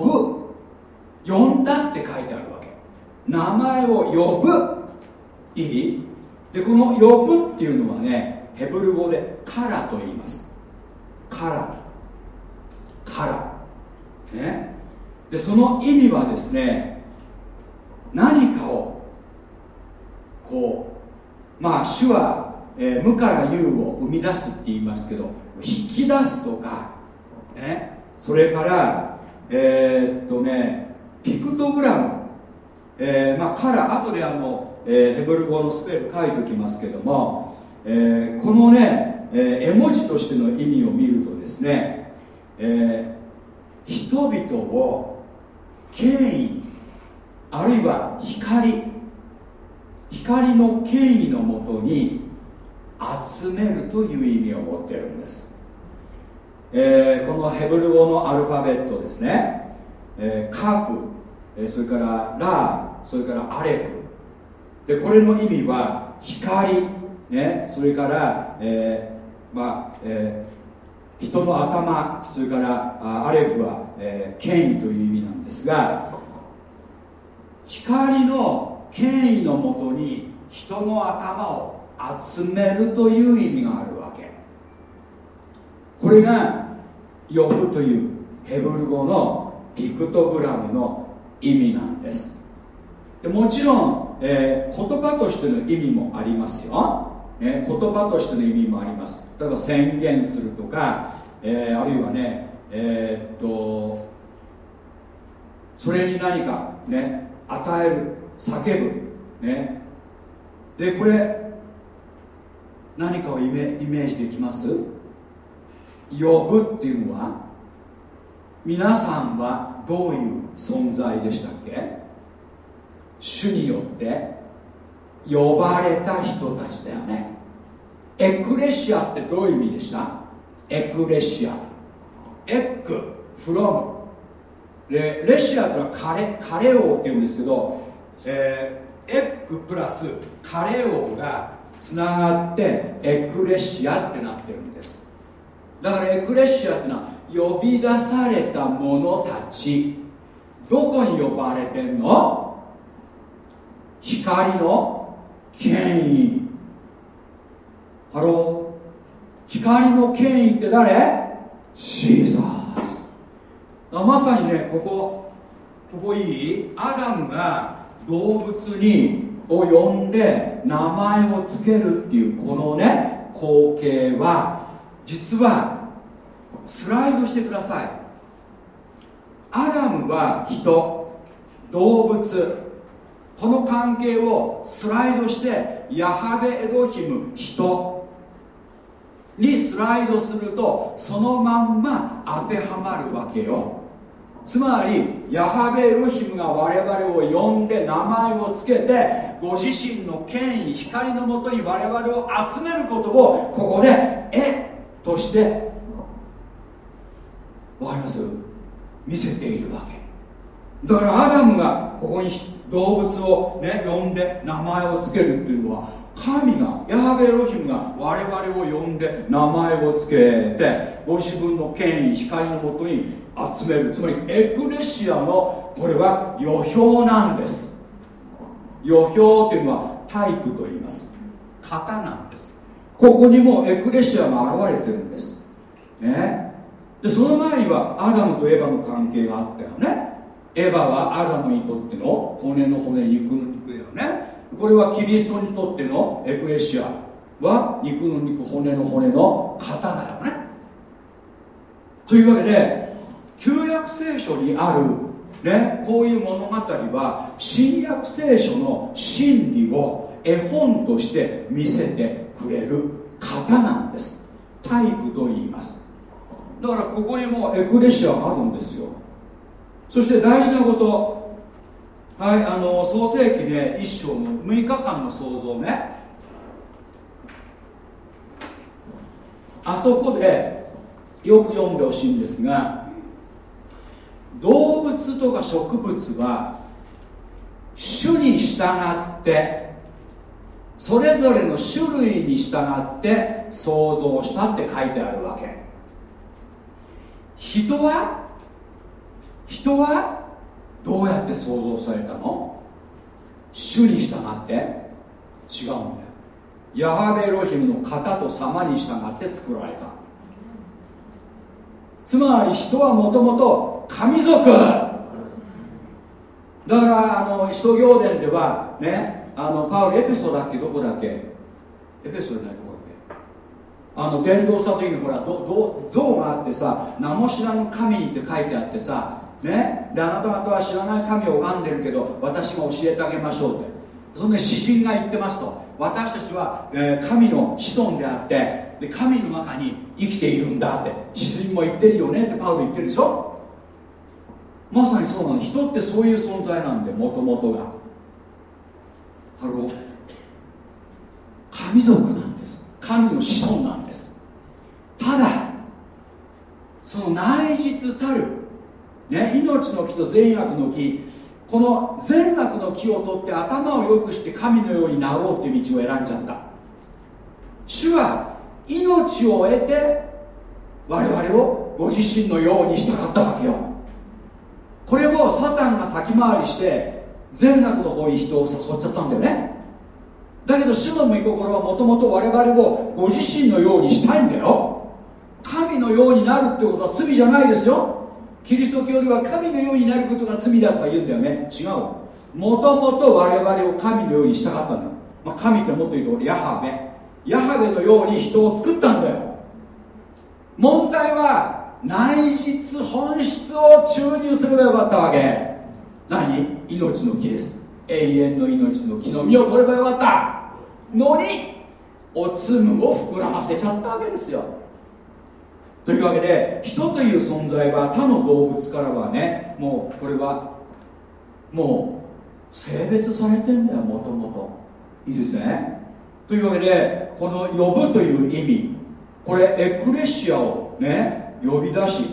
ぶ。呼んだって書いてあるわけ。名前を呼ぶ。いい？でこの呼ぶっていうのはねヘブル語でカラと言います。カラ。カラ。ね。でその意味はですね何かをこうまあ主は、えー無から有を生み出すって言いますけど引き出すとか、ね、それからえーっとねピクトグラム、えーまあから後であの、えーヘブル語のスペル書いておきますけども、えーこのね、えー絵文字としての意味を見るとですね、えー人々を権威あるいは光光の権威のもとに集めるという意味を持ってるんです、えーこのヘブル語のアルファベットですね、えーカフ、えそれからラーそれからアレフ。でこれの意味は光、ね、それから、えーまあえー人の頭それからあアレフは、えー権威という意味なんですが光の権威のもとに人の頭を集めるという意味があるわけ。これが呼ぶというヘブル語のピクトグラムの意味なんです。でもちろん、えー言葉としての意味もありますよ、ね、言葉としての意味もあります。例えば宣言するとか、えーあるいはねえーっとそれに何かね与える叫ぶね。でこれ何かをイメイメージできます？呼ぶっていうのは皆さんはどういう存在でしたっけ？主によって。呼ばれた人たちだよね。エクレシアってどういう意味でした？エクレシア。エック。フロムでレシアってのはカレカレオっていうんですけど、えーエックプラスカレオがつながってエクレシアってなってるんです。だからエクレシアってのは呼び出された者たち。どこに呼ばれてんの？光の権威。ハロー。光の権威って誰？シーザーまさにねここ。ここいい？アダムが動物にを呼んで名前を付けるっていうこのね光景は実はスライドしてください。アダムは人動物。この関係をスライドしてヤハベエロヒム人にスライドするとそのまんま当てはまるわけよ。つまりヤハベエロヒムが我々を呼んで名前を付けてご自身の権威光のもとに我々を集めることをここで絵としてわかります？見せているわけ。だからアダムがここに動物をね呼んで名前を付けるっていうのは神がヤハベロヒムが我々を呼んで名前を付けてご自分の権威光のもとに集める。つまりエクレシアのこれは予表なんです。予表というのはタイプと言います。型なんです。ここにもエクレシアが現れてるんです。ね。でその前にはアダムとエヴァの関係があったよね。エヴァはアダムにとっての骨の骨肉の肉だよね。これはキリストにとってのエクレシアは肉の肉骨の骨の型だよね。というわけで旧約聖書にある、ね、こういう物語は新約聖書の真理を絵本として見せてくれる型なんです。タイプと言います。だからここにもエクレシアがあるんですよ。そして大事なこと。はいあの創世記で一章の6日間の創造ね。あそこでよく読んでほしいんですが動物とか植物は種に従ってそれぞれの種類に従って創造したって書いてあるわけ。人は人はどうやって創造されたの？種に従って？違うんだよ。ヤハベエロヒムの型と様に従って作られた。つまり人はもともと神族。だからあの使徒行伝ではねあのパウルエペソだっけ？どこだっけ？エペソじゃないどこだっけ？あの伝道した時にほらどど像があってさ名も知らぬ神にって書いてあってさね。であなた方は知らない神を拝んでるけど私が教えてあげましょうって。そんで詩人が言ってますと私たちは、えー神の子孫であってで神の中に生きているんだって詩人も言ってるよねってパウル言ってるでしょ？まさにそうなの。人ってそういう存在なんでもともとが。ハロー。神族なんです。神の子孫なんです。ただその内実たる、ね、命の木と善悪の木。この善悪の木を取って頭を良くして神のようになろうっていう道を選んじゃった。主は命を得て我々をご自身のようにしたかったわけよ。これをサタンが先回りして善悪の方に人を誘っちゃったんだよね。だけど主の御心はもともと我々をご自身のようにしたいんだよ。神のようになるってことは罪じゃないですよ。キリスト教では神のようになることが罪だとか言うんだよね。違う。もともと我々を神のようにしたかったんだ、まあ、神ってもっと言うとヤハベ。ヤハベのように人を作ったんだよ。問題は内実本質を注入すればよかったわけ。何？命の木です。永遠の命の木の実を取ればよかった。のにおつむを膨らませちゃったわけですよ。というわけで人という存在は他の動物からはねもうこれはもう性別されてんだよもともといいですね。というわけでこの呼ぶという意味これエクレシアをね呼び出し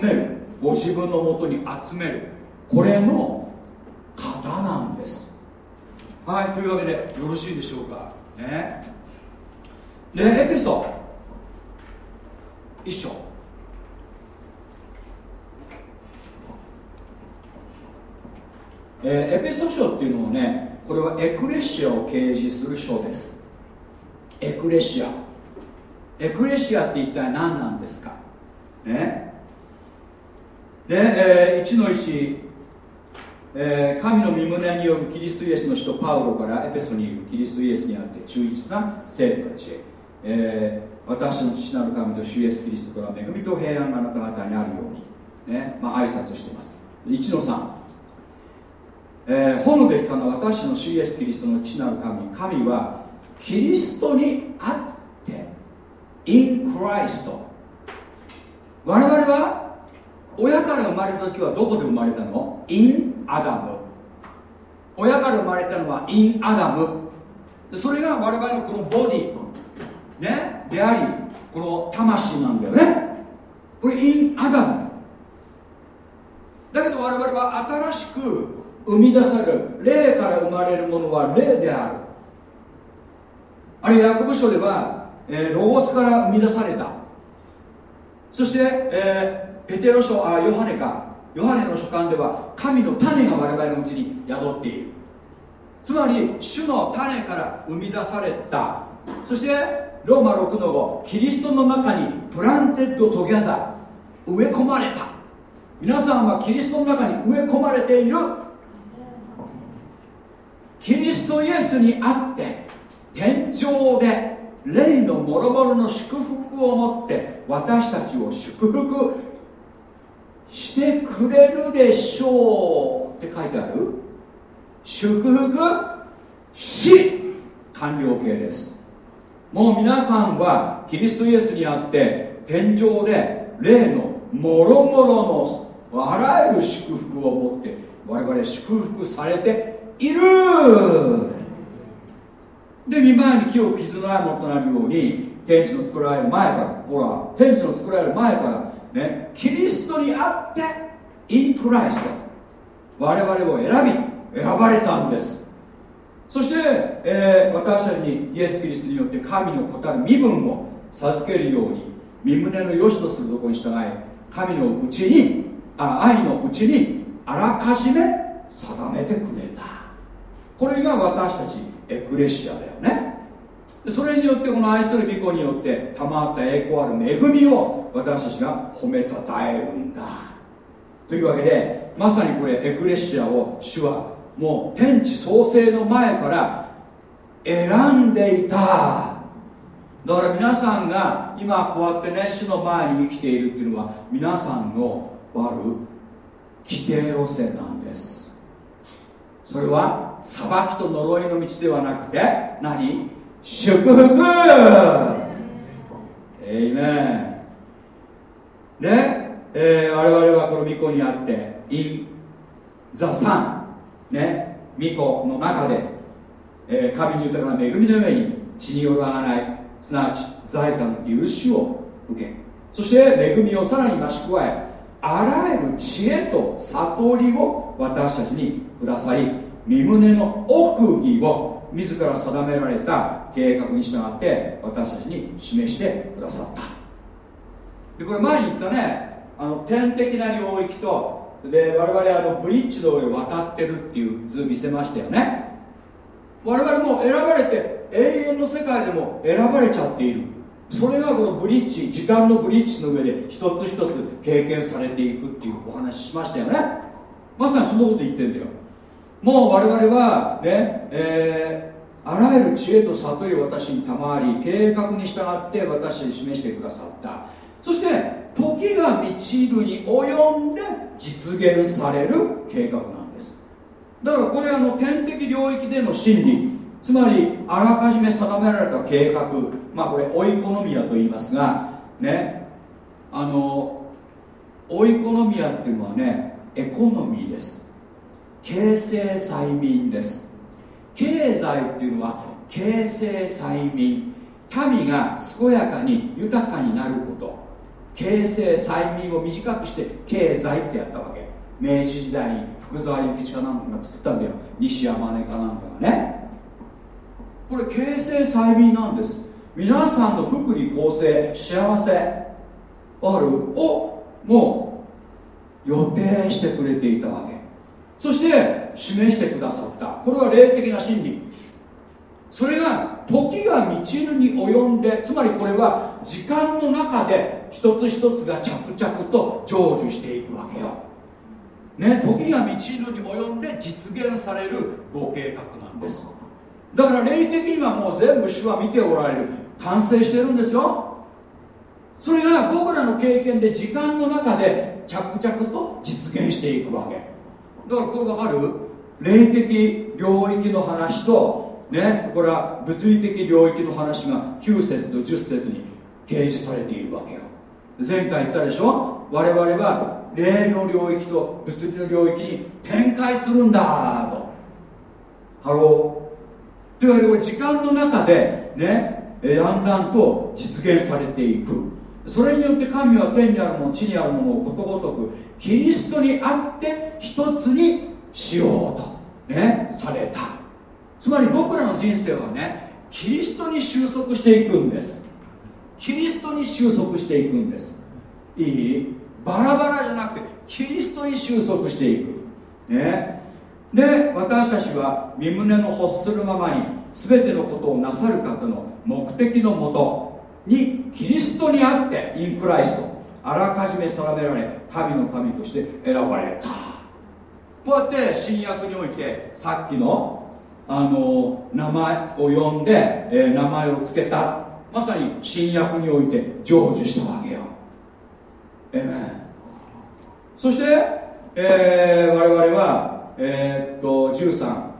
集める。ご自分のもとに集める。これの型なんです。はいというわけでよろしいでしょうか。ね。でエペソ。一章えーエペソ書っていうのはねこれはエクレシアを掲示する書です。エクレシア。エクレシアって一体何なんですか？ね。で、えー、1の1、えー神の身胸によるキリストイエスの使徒パウロからエペソにいるキリストイエスにあって忠実な生徒たちへ、えー私の父なる神と主イエスキリストから恵みと平安があなた方にあるように、ねまあ挨拶しています。1の3えー、褒むべきかな私の主イエスキリストの父なる神神はキリストにあって in Christ 我々は親から生まれた時はどこで生まれたの？in アダム親から生まれたのは in アダムそれが我々のこのボディ。ね？でありこの魂なんだよね。これ in アダム。だけど我々は新しく生み出される霊から生まれるものは霊である。あるいはヤコブ書では、えーロゴスから生み出された。そして、えーペテロ書あヨハネか。ヨハネの書簡では神の種が我々のうちに宿っている。つまり主の種から生み出された。そしてローマ6の5キリストの中に planted together 植え込まれた。皆さんはキリストの中に植え込まれている。キリストイエスにあって天上で霊の諸々の祝福を持って私たちを祝福してくれるでしょうって書いてある。祝福し完了形です。もう皆さんはキリストイエスにあって天井で霊の諸々のあらゆる祝福を持って我々祝福されている。で見舞いに清く傷のないものとなるように天地の作られる前からほら天地の作られる前からねキリストにあってインクライスト我々を選び選ばれたんです。そして、えー私たちにイエス・キリストによって神の子たる身分を授けるように身胸の良しとするとこに従い神のうちにあ愛のうちにあらかじめ定めてくれた。これが私たちエクレシアだよね。それによってこの愛する御子によって賜った栄光ある恵みを私たちが褒めたたえるんだ。というわけでまさにこれエクレシアを主はもう天地創生の前から選んでいた。だから皆さんが今こうやってね主の前に生きているっていうのは皆さんのある規定路線なんです。それは裁きと呪いの道ではなくて何？祝福。エイメンで、えー我々はこの御子にあって in the sun ね御子の中で、えー神に豊かな恵みの上に血による贖いすなわち財産の許しを受けそして恵みをさらに増し加えあらゆる知恵と悟りを私たちにくださり身胸の奥義を自ら定められた計画に従って私たちに示してくださった。でこれ前に言ったねあの天的な領域とで我々あのブリッジの上渡ってるっていう図見せましたよね。我々も選ばれて永遠の世界でも選ばれちゃっている。それがこのブリッジ時間のブリッジの上で一つ一つ経験されていくっていうお話ししましたよね。まさにそのこと言ってんだよ。もう我々はね、えーあらゆる知恵と悟りを私に賜り計画に従って私に示してくださった。そして時が満ちるに及んで実現される計画なんです。だからこれあの天的領域での真理つまりあらかじめ定められた計画まあこれオイコノミアと言いますがねあのオイコノミアっていうのはねエコノミーです。形成催眠です。経済っていうのは形成催眠。民が健やかに豊かになること。形成催眠を短くして経済ってやったわけ。明治時代に福沢諭吉かなんかが作ったんだよ。西山根かなんかがね。これ形成催眠なんです。皆さんの福利厚生幸せ。ある？をもう。予定してくれていたわけ。そして示してくださった。これは霊的な真理。それが時が満ちるに及んでつまりこれは時間の中で一つ一つが着々と成就していくわけよ。ね時が満ちるに及んで実現されるご計画なんです。だから霊的にはもう全部主は見ておられる。完成してるんですよ。それが僕らの経験で時間の中で着々と実現していくわけ。だからこれ分かる？霊的領域の話とねこれは物理的領域の話が9節と10節に啓示されているわけよ。前回言ったでしょ？我々は霊の領域と物理の領域に展開するんだと。ハロー。というわけでこれ時間の中でねだんだんと実現されていく。それによって神は天にあるもの地にあるものをことごとくキリストにあって一つにしようとねされた。つまり僕らの人生はねキリストに収束していくんです。キリストに収束していくんです。いい？バラバラじゃなくてキリストに収束していく。ね。で私たちは身胸の欲するままに全てのことをなさる方の目的のもとにキリストにあってインクライストあらかじめ定められ神の民として選ばれた。こうやって新約においてさっきのあの名前を呼んで、えー名前を付けた。まさに新約において成就したわけよエメンそして、えー我々は、えーっと13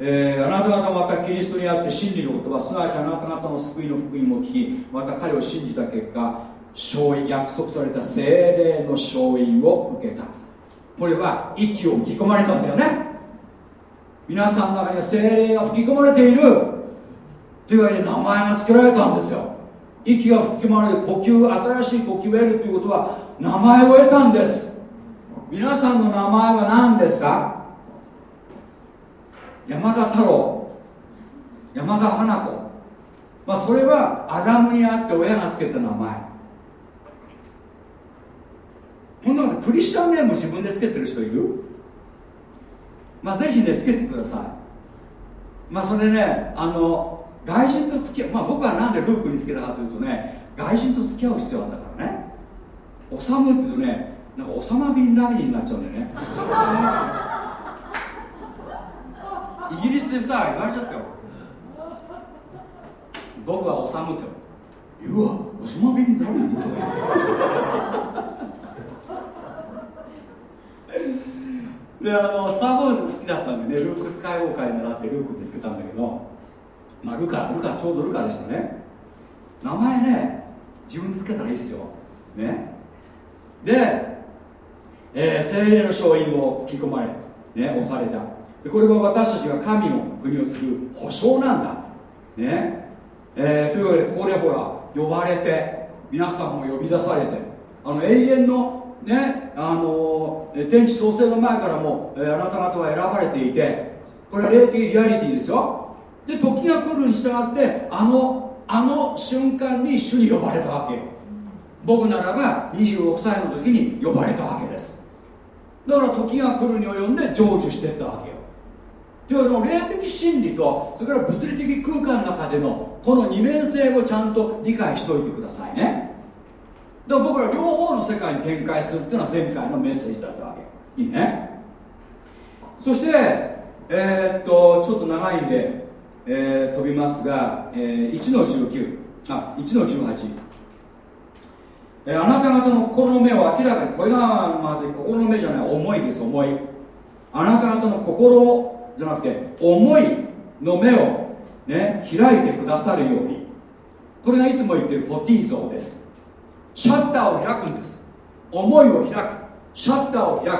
えーあなた方またキリストにあって真理の言葉すなわちあなた方の救いの福音も聞きまた彼を信じた結果勝因約束された精霊の勝因を受けた。これは息を吹き込まれたんだよね。皆さんの中には精霊が吹き込まれている。というわけで名前が付けられたんですよ。息が吹き込まれる呼吸新しい呼吸を得るということは名前を得たんです。皆さんの名前は何ですか？山田太郎。山田花子。まあそれはアダムにあって親が付けた名前。こんなのクリスチャンネーム自分で付けてる人いる？まあぜひねつけてください。まあそれねあの外人と付き合うまあ僕はなんでルークにつけたかというとね外人と付き合う必要あったからね。オサムって言うとねなんかオサマ・ビン・ラディンになっちゃうんだよね。イギリスでさ言われちゃったよ。僕はオサムって言うわオサマ・ビン・ラディンとかであの。スター・ウォーズ好きだったんでねルーク・スカイウォーカーに習ってルークってつけたんだけどまあルカルカちょうどルカでしたね。名前ね自分でつけたらいいっすよ。ね。で、えー精霊の勝因を吹き込まれね押された。でこれは私たちが神の国を継ぐ保証なんだ。ね。えーというわけでここでほら呼ばれて皆さんも呼び出されてあの永遠のねあのー天地創生の前からも、えーあなた方は選ばれていてこれは霊的リアリティですよ。で時が来るに従ってあのあの瞬間に主に呼ばれたわけよ。僕ならば26歳の時に呼ばれたわけです。だから時が来るに及んで成就していったわけよ。というわけで霊的真理とそれから物理的空間の中でのこの二面性をちゃんと理解しておいてくださいね。だから僕ら両方の世界に展開するっていうのは前回のメッセージだったわけ。いいね。そしてえーっとちょっと長いんで、えー飛びますが、えー1の19あ1の18えーあなた方の心の目を明らかにこれがまずい心の目じゃない思いです思い。あなた方の心じゃなくて思いの目をね開いてくださるように。これがいつも言ってるフォティー像です。シャッターを開くんです。思いを開く。シャッターを開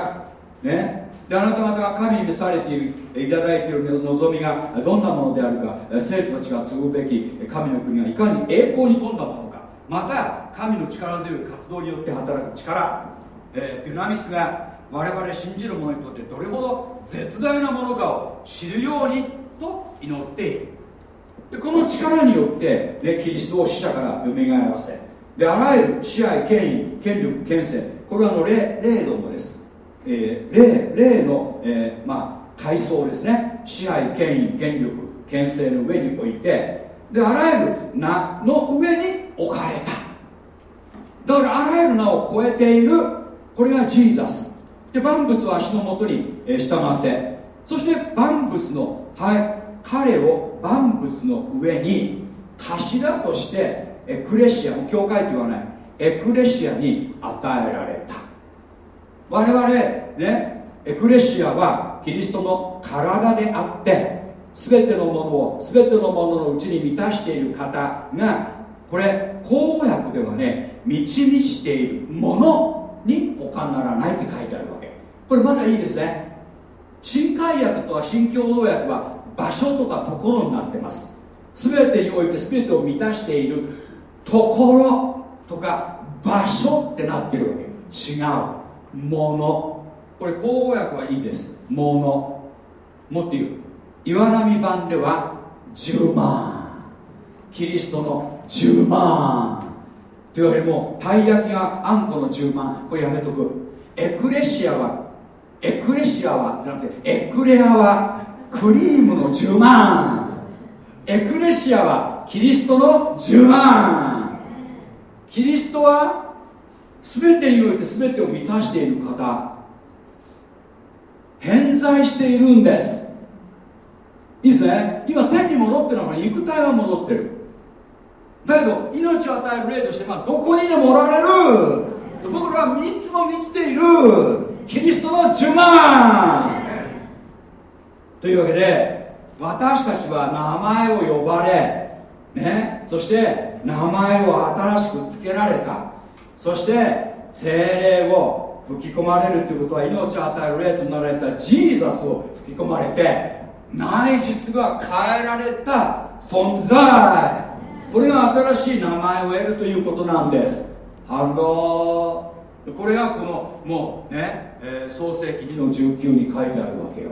く。ね。であなた方が神に召されているいただいている望みがどんなものであるか生徒たちが継ぐべき神の国がいかに栄光に富んだものか。また神の力強い活動によって働く力、えーデュナミスが我々信じる者にとってどれほど絶大なものかを知るようにと祈っている。でこの力によって、ね、キリストを死者から蘇らせ。であらゆる支配権威権力権勢これはの霊霊どもです、えー霊霊の、えーまあ階層ですね。支配権威権力権勢の上に置いてであらゆる名の上に置かれた。だからあらゆる名を超えているこれがジーザス。で万物は足のもとにえー従わせ。そして万物の、はい、彼を万物の上に頭としてエクレシア教会と言わないエクレシアに与えられた。我々ねエクレシアはキリストの体であって全てのものを全てのもののうちに満たしている方がこれ公約ではね満ち満ちているものに他ならないって書いてあるわけ。これまだいいですね。新海薬とは新共同薬は場所とかところになってます。全てにおいて全てを満たしているところとか場所ってなってるわけ。違う。もの。これ口語訳はいいです。もの。もっていう。岩波版では10万。キリストの10万。というわけでもうたい焼きがあんこの10万。これやめとく。エクレシアはエクレシアはじゃなくてエクレアはクリームの10万。エクレシアはキリストの10万。キリストは全てにおいて全てを満たしている方偏在しているんです。いいですね。今天に戻ってるのは肉体は戻ってる。だけど命を与える霊として、まあ、どこにでもおられる。僕らはいつも満ちている。キリストの10万というわけで私たちは名前を呼ばれねそして名前を新しく付けられた。そして精霊を吹き込まれるということは命を与える霊となられたジーザスを吹き込まれて内実が変えられた存在。これが新しい名前を得るということなんです。ハロー。これがこのもうね、えー創世記2の19に書いてあるわけよ。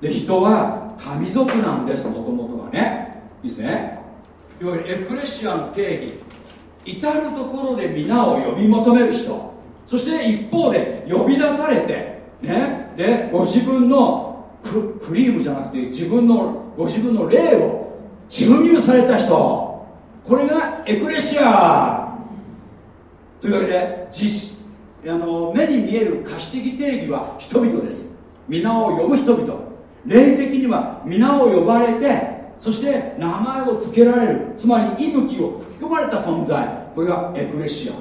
で人は神族なんです。もともとはね。いいですね。いわゆるエクレシアの定義。至る所で皆を呼び求める人。そして一方で呼び出されてねでご自分のククリームじゃなくて自分のご自分の霊を注入された人。これがエクレシア。というわけで実あの目に見える可視的定義は人々です。皆を呼ぶ人々。霊的には皆を呼ばれてそして名前を付けられるつまり息吹を吹き込まれた存在。これがエクレシア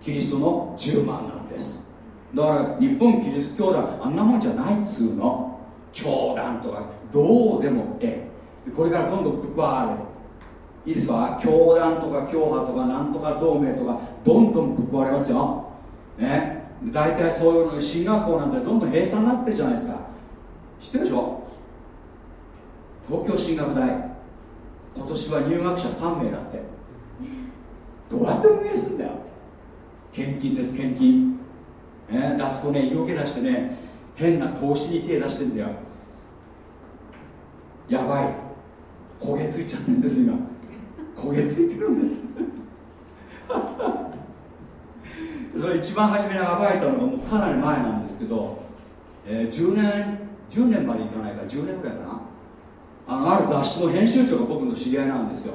キリストの10万なんです。だから日本キリスト教団あんなもんじゃないっつうの。教団とかどうでもええ。これからどんどんぶっ壊れる。いいですか？教団とか教派とかなんとか同盟とかどんどんぶっ壊れますよ。ね？大体そういうの進学校なんてどんどん閉鎖になってるじゃないですか。知ってるでしょ？東京進学大今年は入学者3名だって。どうやって運営すんだよ。献金です献金。ねであそこね色気出してね変な投資に手出してんだよ。やばい。焦げついちゃってんです今。焦げついてるんです。それ一番初めに暴いたのがもうかなり前なんですけど、えー10年10年までいかないか。10年ぐらいかな。あのある雑誌の編集長が僕の知り合いなんですよ、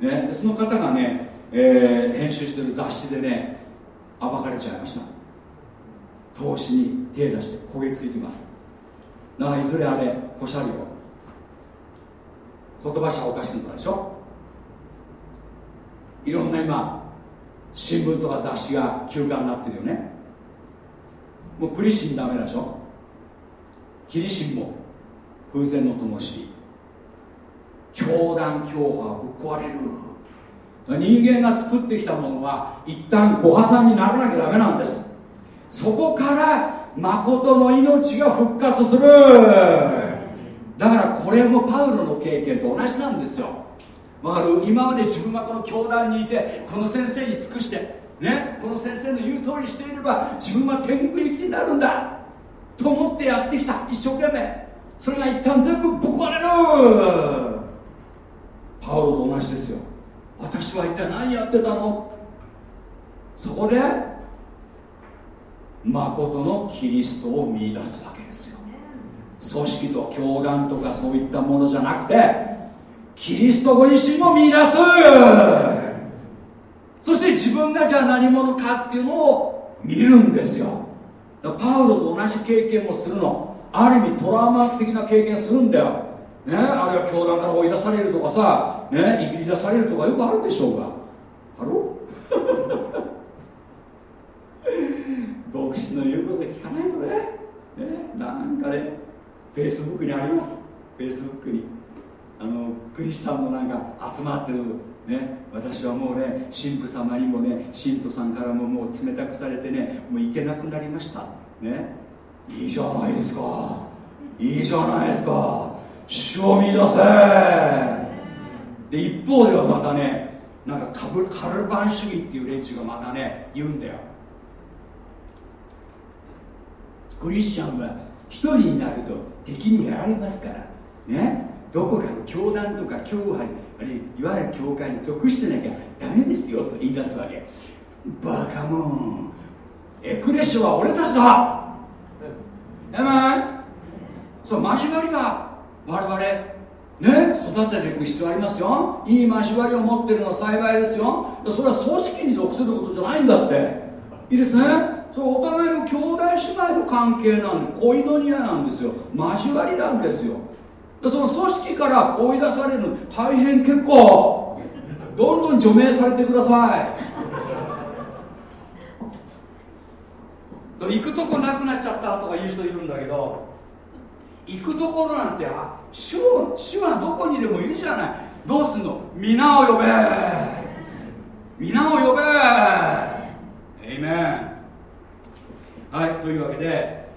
ね、でその方がね、えー編集してる雑誌でね暴かれちゃいました。投資に手出して焦げついてます。だからいずれあれポシャリを言葉者おかしいのでしょ。いろんな今新聞とか雑誌が休刊になってるよね。もうクリシンダメでしょ。キリシンも風前の灯。し教団教派はぶっ壊れる。人間が作ってきたものは一旦ご破産にならなきゃダメなんです。そこから誠の命が復活する。だからこれもパウロの経験と同じなんですよ。わかる？今まで自分はこの教団にいてこの先生に尽くしてね？この先生の言う通りしていれば自分は天国行きになるんだ。と思ってやってきた。一生懸命。それが一旦全部ぶっ壊れる。パウロと同じですよ。私は一体何やってたの？そこで誠のキリストを見出すわけですよ。組織と教団とかそういったものじゃなくてキリストご自身も見出す。そして自分がじゃあ何者かっていうのを見るんですよ。パウロと同じ経験をするの。ある意味トラウマ的な経験するんだよ。ね、あるいは教団から追い出されるとかさ、ね、いびり出されるとかよくあるでしょうが。ハロ 牧師の言うこと聞かないとね。ねなんかねフェイスブックにあります。フェイスブックに。あのクリスチャンのなんか集まってる。ね私はもうね神父様にもね信徒さんからももう冷たくされてねもう行けなくなりました。ね。いいじゃないですか。いいじゃないですか。主を見出せで一方ではまたねなんかカブカルバン主義っていう連中がまたね言うんだよ。クリスチャンは一人になると敵にやられますから。ね？どこかの教団とか教派にあるいわゆる教会に属してなきゃダメですよと言い出すわけ。バカモン。エクレショは俺たちだ。えめそう交わりが我々ね育てていく必要ありますよ。いい交わりを持ってるのは幸いですよ。それは組織に属することじゃないんだって。いいですね。それお互いの兄弟姉妹の関係なんで恋のニアなんですよ。交わりなんですよ。その組織から追い出されるの大変結構。どんどん除名されてください。行くとこなくなっちゃったとか言う人いるんだけど行くところなんて主主はどこにでもいるじゃない。どうすんの？皆を呼べ。皆を呼べ。エイメンはいというわけで、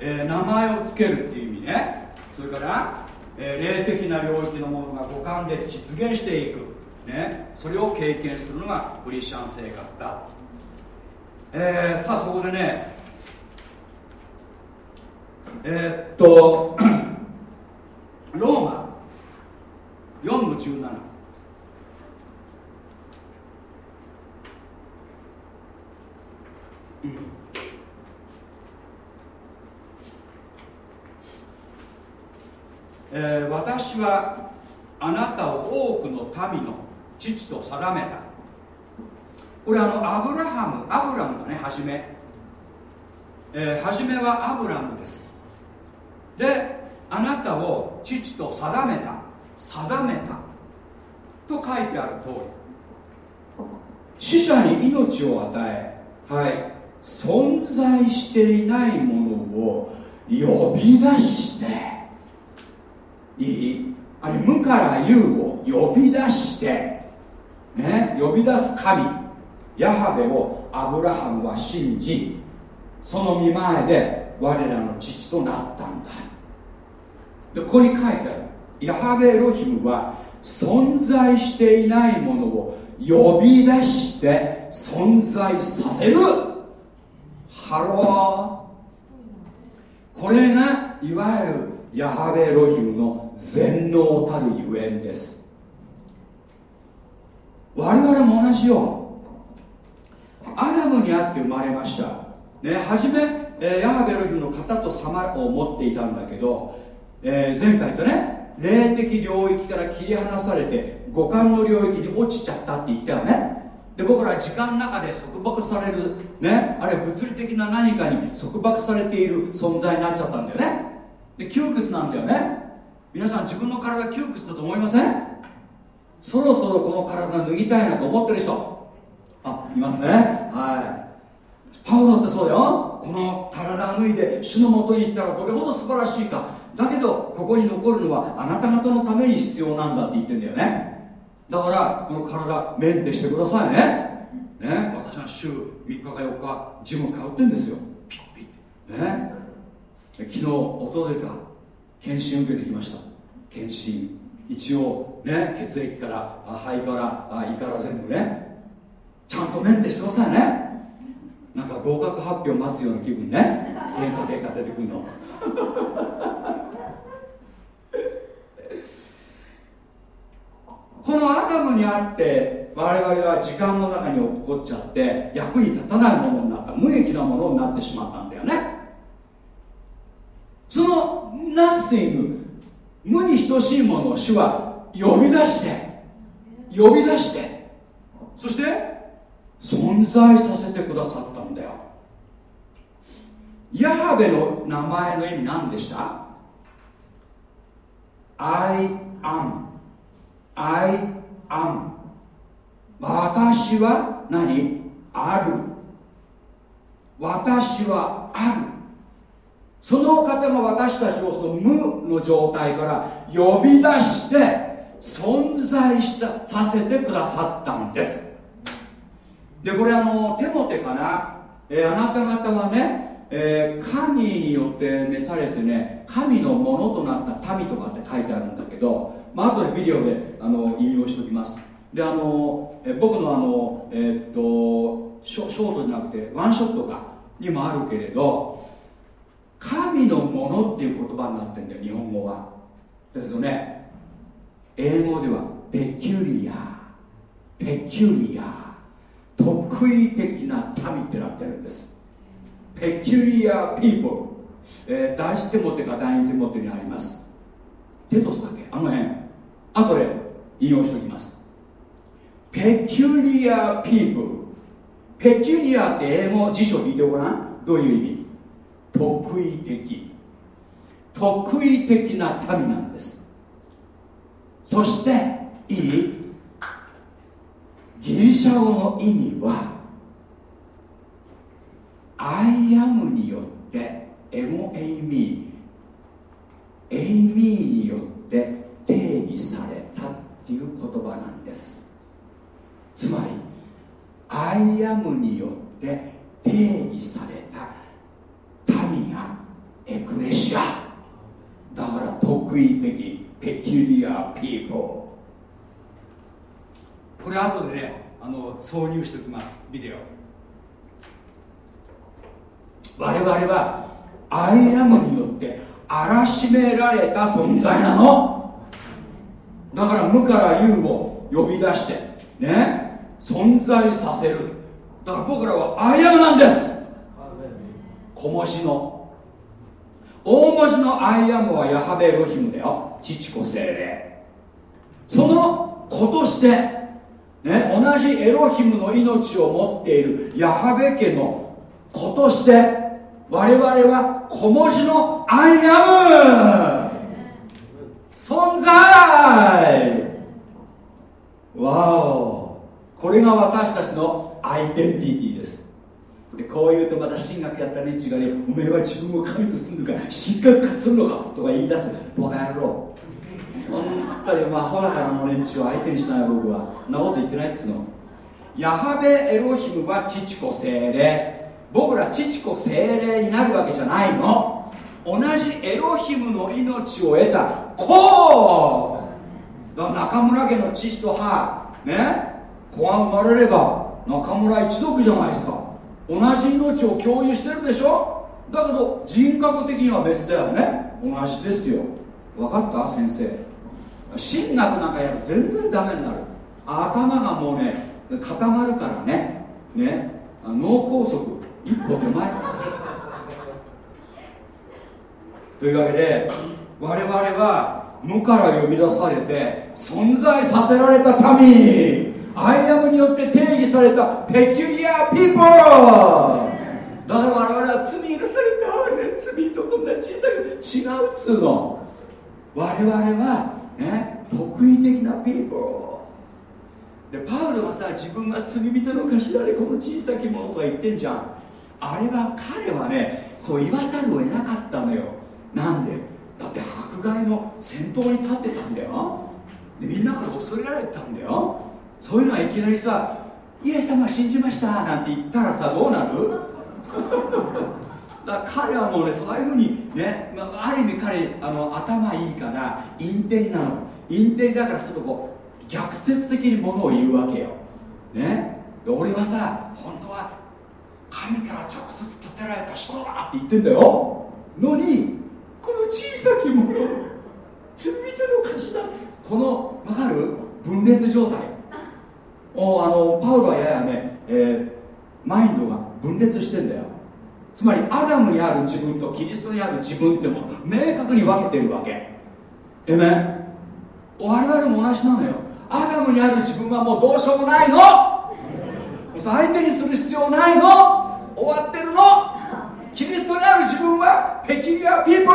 えー、名前を付けるっていう意味ね。それから、えー、霊的な領域のものが五感で実現していく、ね、それを経験するのがクリスチャン生活だ、えー、さあそこでねえー、っと ローマ。4の17うん。えー、私はあなたを多くの民の父と定めた。これあのアブラハムアブラムがね初め、えー、初めはアブラムです。であなたを父と定めた定めたと書いてある通り。死者に命を与えはい存在していないものを呼び出していい？あれ無から有を呼び出してね呼び出す神ヤハベをアブラハムは信じその見前で我らの父となったんだ。でここに書いてある。ヤハベエロヒムは存在していないものを呼び出して存在させる。ハロー。これがいわゆるヤハベエロヒムの全能たるゆえんです。我々も同じよアダムにあって生まれました。ね初め、えー、ヤハベエロヒムの型と様を持っていたんだけどえー、前回とね霊的領域から切り離されて五感の領域に落ちちゃったって言ったよね。で僕らは時間の中で束縛されるねあるいは物理的な何かに束縛されている存在になっちゃったんだよね。で窮屈なんだよね。皆さん自分の体窮屈だと思いません？そろそろこの体脱ぎたいなと思ってる人。あいますね。はい。パウロってそうだよ。この体脱いで主のもとに行ったらどれほど素晴らしいか。だけどここに残るのはあなた方のために必要なんだって言ってんだよね。だからこの体メンテしてくださいね。ね。私は週3日か4日ジム通ってんですよ。ピッピッね。昨日おとといか。検診受けてきました。検診。一応ね血液から肺から胃から全部ね。ちゃんとメンテしてくださいね。なんか合格発表待つような気分ね。検査結果出てくるの。このアダムにあって我々は時間の中に落っこっちゃって役に立たないものになった。無益なものになってしまったんだよね。その nothing 無に等しいものを主は呼び出して呼び出してそして存在させてくださったヤハベの名前の意味何でした？I am. I am. 私は何？ある。私はある。その方が私たちをその無の状態から呼び出して存在したさせてくださったんです。でこれあのテモテかな、えーあなた方はね、えー神によって召されてね神のものとなった民とかって書いてあるんだけどまあ後でビデオであの引用しておきます。であの、え僕のあのえーっとショショートじゃなくてワンショットかにもあるけれど神のものっていう言葉になってるんだよ日本語は。だけどね英語ではペキュリアペキュリア特異的な民ってなってるんです。ペキュリアピーポー、えー、第一テモテか第二テモテにあります。テトスだっけあの辺。後で引用しておきます。 peculiar people peculiar って英語辞書引いてごらん。どういう意味？特異的。特異的な民なんです。そしていい？ギリシャ語の意味は I am によってエゴエイミーエイミーによって定義されたっていう言葉なんです。つまり I am によって定義された民がエクレシア。だから特異的 peculiar people これ後でねあの挿入しておきますビデオ。我々は I am によって在らしめられた存在なの。だから無から有を呼び出してね存在させる。だから僕らは I am なんです。小文字の。大文字の I am はヤハベエロヒムだよ。父子聖霊。その子としてね、同じエロヒムの命を持っているヤハベ家の子として我々は小文字のアイアム。存在。わお。これが私たちのアイデンティティです。でこう言うとまた神学やった連中がねおめえは自分を神とするのか神格化するのかとか言い出す。バカ野郎。本当にまあほらからの連中を相手にしない僕は。なこと言ってないっつうの。ヤハベエロヒムは父子精霊僕ら父子精霊になるわけじゃないの。同じエロヒムの命を得た子。だから中村家の父と母ね。子が生まれれば中村一族じゃないですか。同じ命を共有してるでしょ。だけど人格的には別だよね。同じですよ。分かった？先生。神学なんかやると全然ダメになる。頭がもうね固まるからね。ね。脳梗塞。一歩手前。というわけで我々は無から呼び出されて存在させられた民。 I am によって定義された peculiar people だから我々は罪許された罪とこんな小さい違うっつうの。我々はね特異的なピーポーでパウロはさ自分が罪人の頭でこの小さきものとか言ってんじゃん。あれは彼はねそう言わざるを得なかったのよ。なんで？だって迫害の先頭に立ってたんだよ。でみんなから恐れられてたんだよ。そういうのはいきなりさイエス様信じましたなんて言ったらさどうなる？だから彼はもうねそういうふうにね、まあ、ある意味彼あの頭いいからインテリなの。インテリだからちょっとこう逆説的にものを言うわけよ。ね？で俺はさ本神から直接立てられた人だって言ってんだよ。のにこの小さきもの罪人の頭この分かる？分裂状態。おあのパウロはややね、えーマインドが分裂してんだよ。つまりアダムにある自分とキリストにある自分っても明確に分けてるわけ。えめ我々も同じなのよ。アダムにある自分はもうどうしようもないの相手にする必要ないの。終わってるの。キリストにある自分はペキリアピープル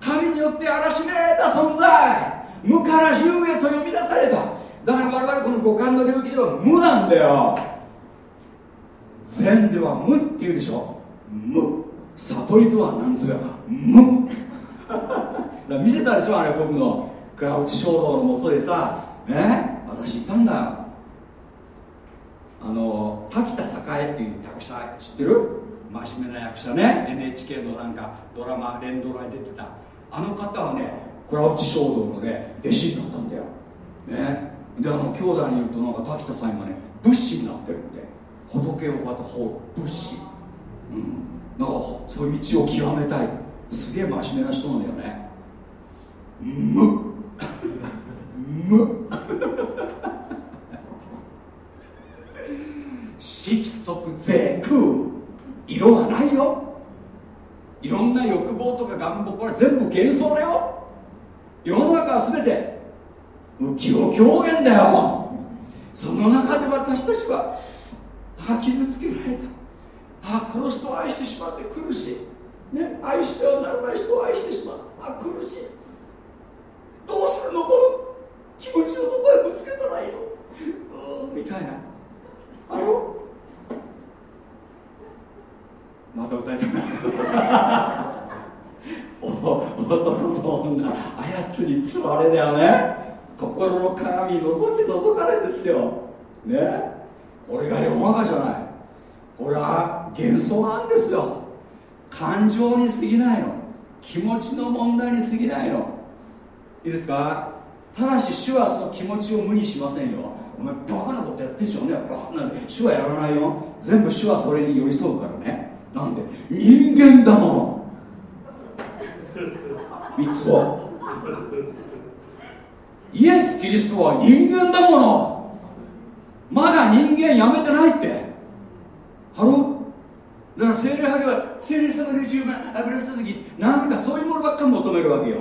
神によって荒らしめられた存在。無から有へと呼び出された。だから我々この五感の領域では無なんだよ。禅では無って言うでしょ。無。悟りとは何ぞや。無。見せたでしょあれ僕の。倉内衝動のもとでさ。ね私いたんだよあの滝田栄っていう役者知ってる？真面目な役者ね。NHK のなんかドラマ連ドラに出てた。あの方はね倉内衝動のね弟子になったんだよ。ね。であの兄弟に言うとなんか滝田さん今ね仏師になってるって。仏をこうやってほう仏師うん。なんかそういう道を極めたい。すげえ真面目な人なんだよね。無無 色即是空色はないよ。いろんな欲望とか願望これ全部幻想だよ。世の中は全て浮世狂言だよ。その中で私たちはあ傷つけられた。あこの人を愛してしまって苦しい、ね、愛してはならない人を愛してしまったあ苦しい。どうするのこの気持ちのとこへぶつけたらいいの。うーみたいな。あのまた歌いたい お男と女操りつわれだよね。心の鏡覗き覗かれですよ。ね。これが世の中じゃない。これは幻想なんですよ。感情に過ぎないの。気持ちの問題に過ぎないの。いいですか？ただし主はその気持ちを無にしませんよ。お前バカなことやってんでしょね。バカな主はやらないよ。全部主はそれに寄り添うからね。なんで人間だもの。三つをイエス・キリストは人間だもの。まだ人間やめてないって。ハロだから精霊派では精霊様で十分油注ぎなんかそういうものばっかり求めるわけよ。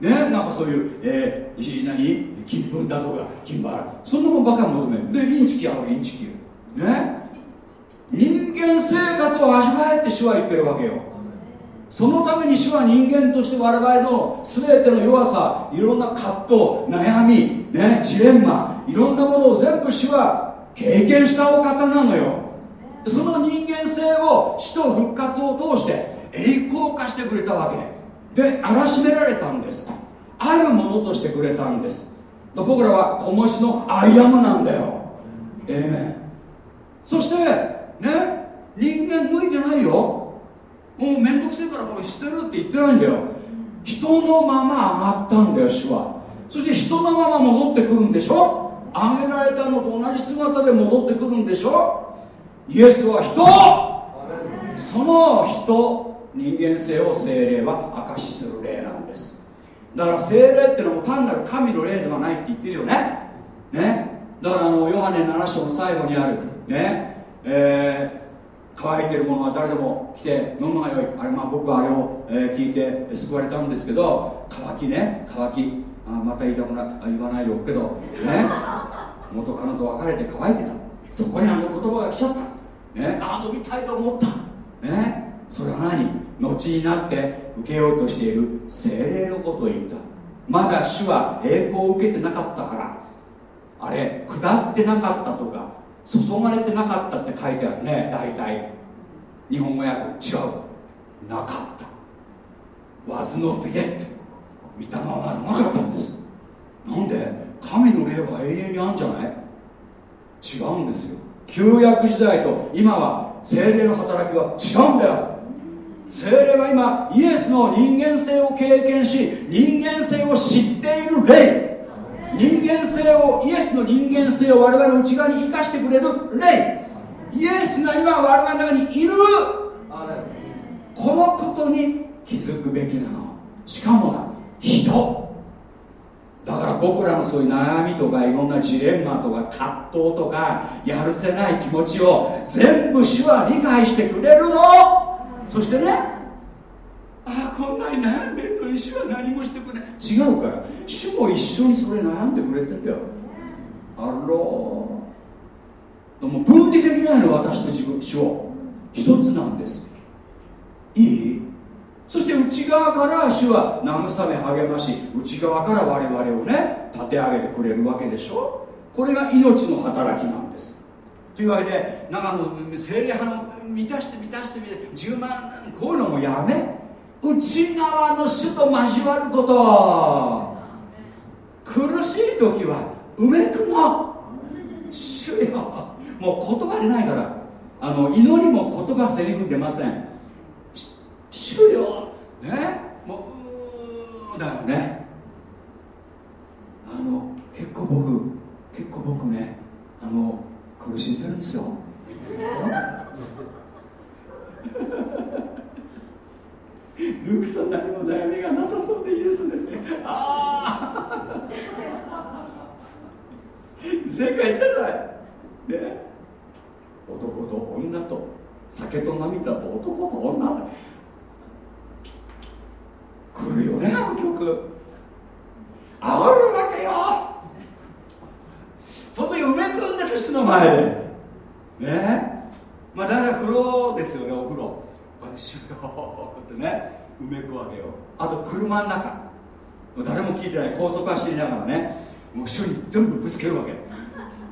ねなんかそういう、えー、何？金粉だとか金バラそんなもんばっかり求める。でインチキやろインチキ。ね？人間生活を味わえって主は言ってるわけよ。そのために主は人間として我々の全ての弱さいろんな葛藤悩み、ね、ジレンマいろんなものを全部主は経験したお方なのよ。その人間性を死と復活を通して栄光化してくれたわけ。で荒らしめられたんです。あるものとしてくれたんです。僕らは小文字のアイアムなんだよ。ええねそしてね？人間抜いてないよ。もう面倒くせえからこれ捨てるって言ってないんだよ。人のまま上がったんだよ主は。そして人のまま戻ってくるんでしょ？上げられたのと同じ姿で戻ってくるんでしょ？イエスは人。その人人間性を精霊は証しする霊なんです。だから精霊っていうのは単なる神の霊ではないって言ってるよね。ね？だからあのヨハネ7章の最後にある。ね？えー乾いてるものは誰でも来て飲むがよい。あれまあ僕はあれを、え聞いて救われたんですけど乾きね。乾き。あまた言いたくなあ言わないよけどね。元カノと別れて乾いてた。そこにあの言葉が来ちゃった。ね。あ飲みたいと思った。ね。それは何？後になって受けようとしている精霊のことを言った。まだ主は栄光を受けてなかったから。あれ下ってなかったとか。注がれてなかったって書いてあるね。大体。日本語訳違う。なかった。was not yet 見たままなかったんです。なんで？神の霊は永遠にあるんじゃない？違うんですよ。旧約時代と今は精霊の働きは違うんだよ。精霊は今イエスの人間性を経験し人間性を知っている霊。人間性をイエスの人間性を我々の内側に生かしてくれる霊。イエスが今我々の中にいる。このことに気づくべきなの。しかもだ人。だから僕らのそういう悩みとかいろんなジレンマとか葛藤とかやるせない気持ちを全部主は理解してくれるの。そしてねああこんなに悩んでるのに主は何もしてくれない。違うから。主も一緒にそれ悩んでくれてんだよ。あら。もう分離できないの私と自分主を。一つなんです。いい？そして内側から主は慰め励まし内側から我々をね立て上げてくれるわけでしょ。これが命の働きなんです。というわけでなんかあの精霊派の満たして満たして10万こういうのもやめ。内側の主と交わること。苦しい時は埋めくの。主よ。もう言葉でないから。あの祈りも言葉セリフ出ません。主よ。ね？もううーだよね。あの結構僕結構僕ねあの苦しんでるんですよ。ルークさん何も悩みがなさそうでいいですね。ああ正解言ったじゃない。ね。男と女と酒と涙と男と女。だ来るよねあの曲。あるわけよ。その時埋めくんです主の前で。ね。まあだから風呂ですよねお風呂。私よってね埋めくわけよあと車の中。誰も聞いてない。高速走りながらね。もう主に全部ぶつけるわけ。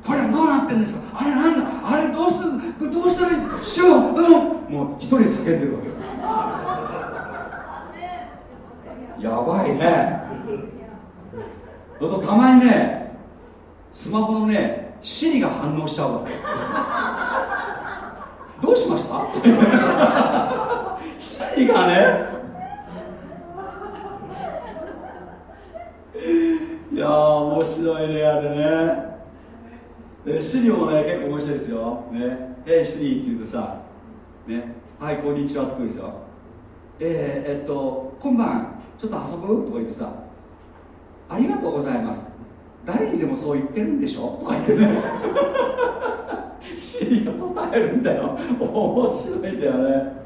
これはどうなってんですか？あれなんだ？あれどうするどうしたらいいですか？主はうん。もう一人叫んでるわけよ。やばいね。あとたまにねスマホのねシリが反応しちゃうわけどうしました？シリがね。いや面白いねあれね。でシリもね結構面白いですよ。ね。えー、シリって言うとさね。はいこんにちはって来るん。ですよえー、えっと今晩ちょっと遊ぶ？とか言ってさありがとうございます。誰にでもそう言ってるんでしょ？とか言ってね。シリが答えるんだよ。面白いんだよね。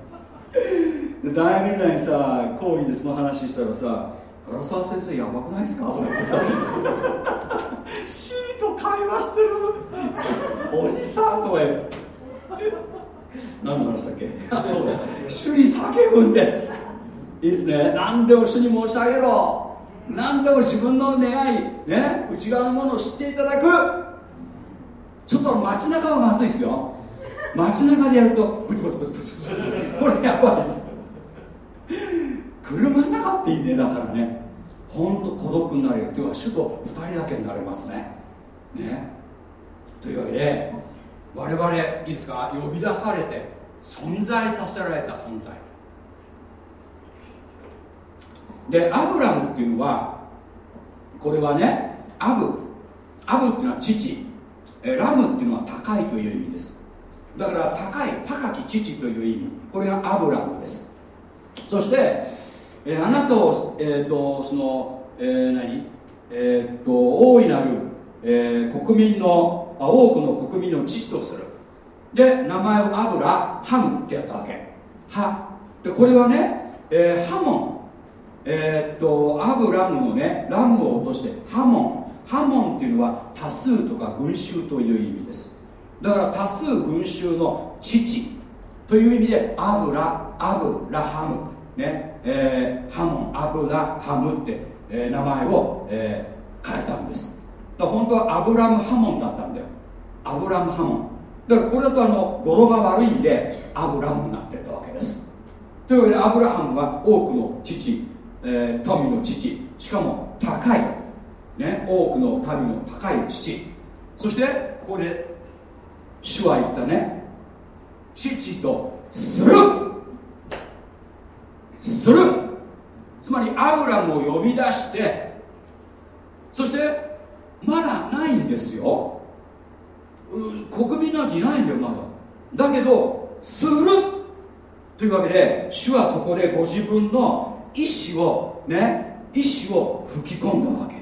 で大学時代にさ講義でその話したらさ「唐沢先生やばくないですか?」とか言ってさ。シリと会話してる。おじさん。とか言って。何の話だっけ？そうだ。主に叫ぶんです。いいですね。何でも主に申し上げろ。何でも自分の願いね内側のものを知っていただく。ちょっと街中はまずいですよ。街中でやるとブツブツブツブツこれやばいです車の中っていいねだからねほんと孤独になれるっていうか主と2人だけになれますねねというわけで我々いいですか呼び出されて存在させられた存在でアブラムっていうのはこれはねアブ。アブっていうのは父。えラムっていうのは高いという意味です。だから高い高き父という意味。これがアブラムです。そして、えあなたを、えー、とその、えー何？えー、と大いなる、えー国民のあ多くの国民の父とする。で名前をアブラハムってやったわけ。はでこれはね、えーハモン。えーっとアブラムのねラムを落としてハモン。ハモンっていうのは多数とか群衆という意味です。だから多数群衆の父という意味でアブラアブラハムね。えーハモンアブラハムって、えー名前を、えー変えたんです。だから本当はアブラムハモンだったんだよ。アブラムハモン。だからこれだとあの語呂が悪いんでアブラムになってたわけです。というわけでアブラハムは多くの父、えー富の父。しかも高い、ね、多くの民の高い父。そしてここで主は言ったね。父とする。する。つまりアブラムを呼び出して。そしてまだないんですよ。国民なんていないんだよまだ。だけどする。というわけで主はそこでご自分の意志をね意志を吹き込んだわけ。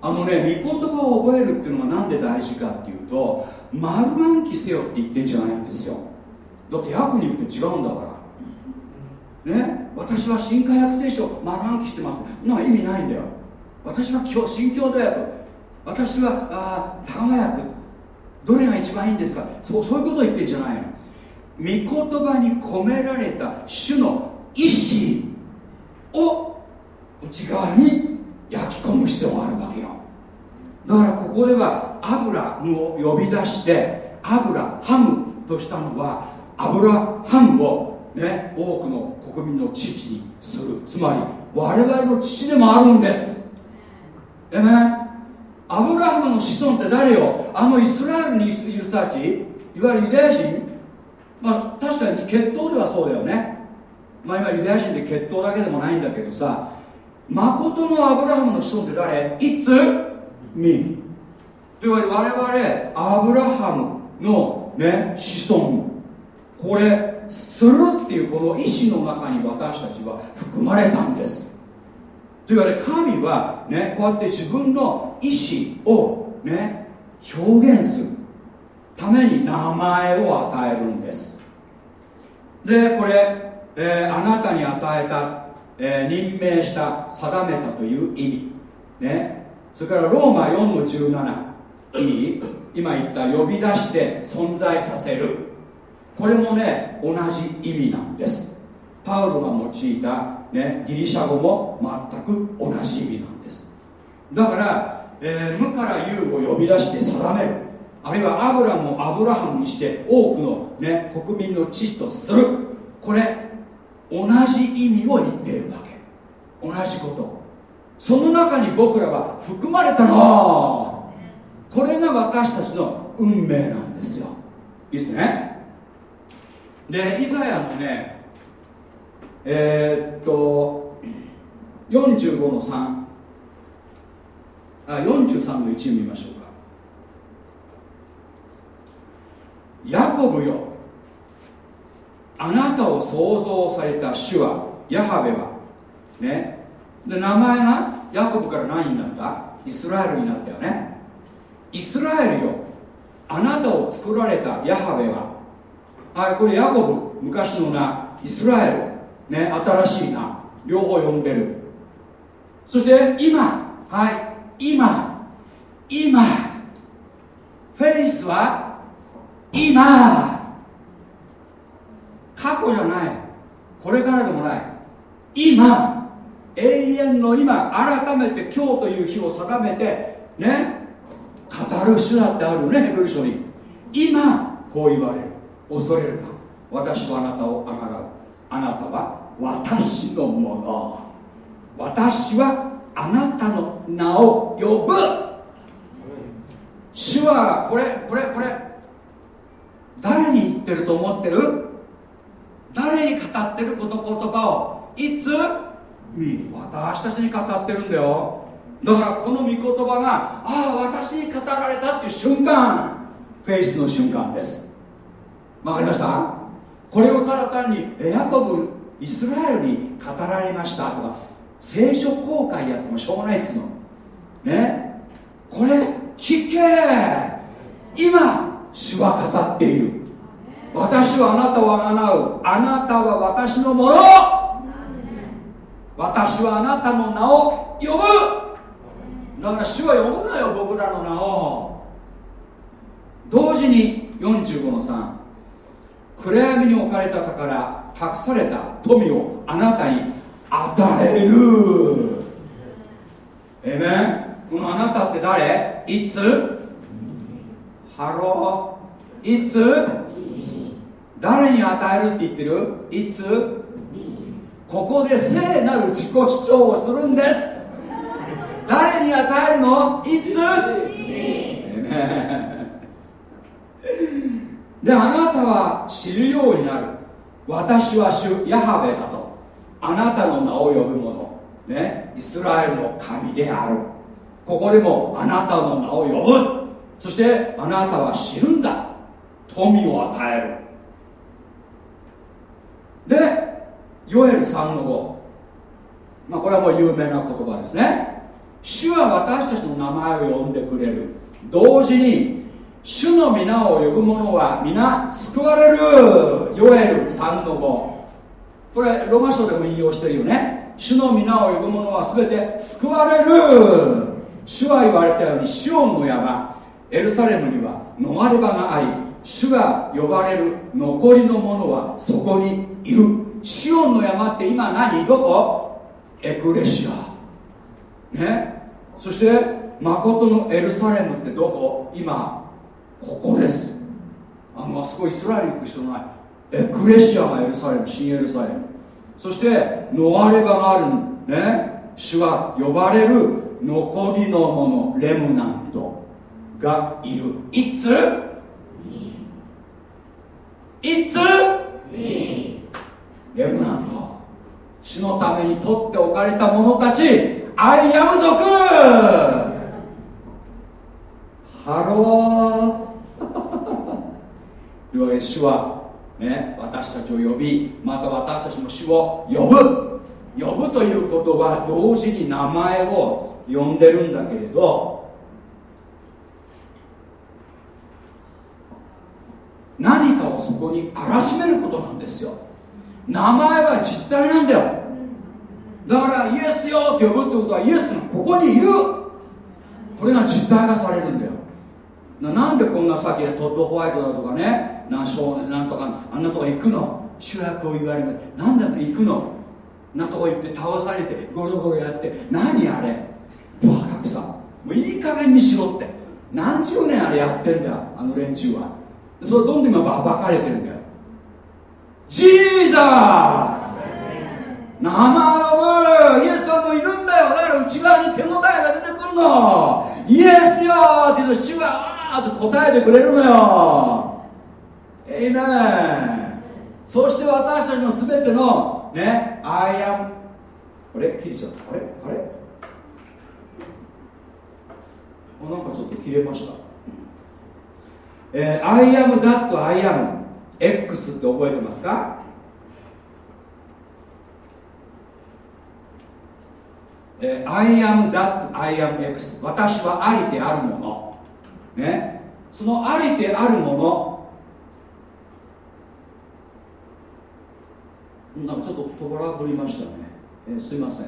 あのね御言葉を覚えるっていうのがなんで大事かっていうと丸暗記せよって言ってんじゃないんですよ。だって訳によって違うんだから。ね？私は新化訳聖書丸暗記してます。なんか意味ないんだよ。私は今日新教だよ私はあ高川訳どれが一番いいんですか？そうそういうことを言ってんじゃないの。御言葉に込められた主の意志を内側に焼き込む必要があるわけよ。だからここではアブラムを呼び出してアブラハムとしたのはアブラハムをね多くの国民の父にする。つまり我々の父でもあるんです。えねアブラハムの子孫って誰よ？あのイスラエルにいる人たちいわゆるユダヤ人？まあ確かに血統ではそうだよね。まあ今ユダヤ人で血統だけでもないんだけどさ誠のアブラハムの子孫って誰？いつ？みというわけで我々アブラハムのね子孫。これするっていうこの意志の中に私たちは含まれたんです。というわけで神はねこうやって自分の意志をね表現する。ために名前を与えるんです。でこれ、えーあなたに与えた、えー任命した定めたという意味。ね。それからローマ4の17いい？今言った呼び出して存在させる。これもね同じ意味なんです。パウロが用いた、ね、ギリシャ語も全く同じ意味なんです。だから、えー無から有を呼び出して定める。あるいはアブラムをアブラハムにして多くの、ね、国民の父とする。これ同じ意味を言っているわけ。同じこと。その中に僕らは含まれたの。これが私たちの運命なんですよ。いいですね？でイザヤのねえーっと45の3あ43の1見ましょうか。ヤコブよ。あなたを創造された主はヤハベは。ね。で名前がヤコブから何になった？イスラエルになったよね。イスラエルよ。あなたを作られたヤハベは。あこれヤコブ。昔の名。イスラエル。ね新しい名。両方呼んでる。そして今。はい今。今。フェイスは今。過去じゃない。これからでもない。今永遠の今改めて今日という日を定めてね語る主だってあるよねヘブル書に。今こう言われる。恐れるな。私はあなたをあがう。あなたは私のもの。私はあなたの名を呼ぶ。主はこれこれこれ。誰に言ってると思ってる？誰に語ってるこの言葉を？いつ？私たちに語ってるんだよ。だからこの御言葉がああ私に語られたっていう瞬間。フェイスの瞬間です。わかりました？これをただ単にヤコブイスラエルに語られましたとか聖書公開やってもしょうがないっつうの。ね？これ聞け。今主は語っている。私はあなたをあがなう。あなたは私のもの。私はあなたの名を呼ぶ。だから主は呼ぶなよ僕らの名を。同時に45の3暗闇に置かれた宝隠された。富をあなたに与える。えめんこのあなたって誰？いつ？ Hello。いつ？誰に与えるって言ってる？いつ？ここで聖なる自己主張をするんです。誰に与えるの？いつ？であなたは知るようになる。私は主ヤハベだと。あなたの名を呼ぶ者ねイスラエルの神である。ここでもあなたの名を呼ぶ。そしてあなたは知るんだ。富を与える。でヨエル3の5、まあ、これはもう有名な言葉ですね。主は私たちの名前を呼んでくれる。同時に主の皆を呼ぶ者は皆救われる。ヨエル3の5これロマ書でも引用してるよね。主の皆を呼ぶ者は全て救われる。主は言われたようにシオンの山エルサレムには逃れ場があり主が呼ばれる残りの者はそこにいる。シオンの山って今何？どこ？エクレシア。ね？そして誠のエルサレムってどこ？今ここです。あのあそこイスラエル行く人のないエクレシアがエルサレム新エルサレム。そして逃れ場があるね？主は呼ばれる残りのものレムナントがいる。いつ？いつ？Remnant。主のために取っておかれた者たち I am 族。 Hello。と いうわけで主は、ね、私たちを呼びまた私たちも主を呼ぶ。呼ぶということは同時に名前を呼んでるんだけれど何かをそこに荒らしめることなんですよ。名前は実体なんだよ。だからイエスよって呼ぶってことはイエスがここにいる。これが実体化されるんだよ。なんでこんなさっきトッドホワイトだとかねなんしょうなんとかあんなとこ行くの？主役を言われる。なんだって行くの？なとこ行って倒されてゴロゴロやって。何あれ？バカくさもういい加減にしろって。何十年あれやってんだよあの連中は。それどんどん今暴かれてるんだよ。ジーザース名前を呼ぶイエスさんもいるんだよ。だから内側に手応えが出てくるの。イエスよって言うと主がわーっと答えてくれるのよ。えいねそして私たちの全てのね I am あれ？切れちゃった。あれ？あれ？あなんかちょっと切れました。えー、I am that I am X って覚えてますか？えー、I am that I am X 私はありてあるもの。ね？そのありてあるもの。なんかちょっとトラブりましたね、えー、すいません。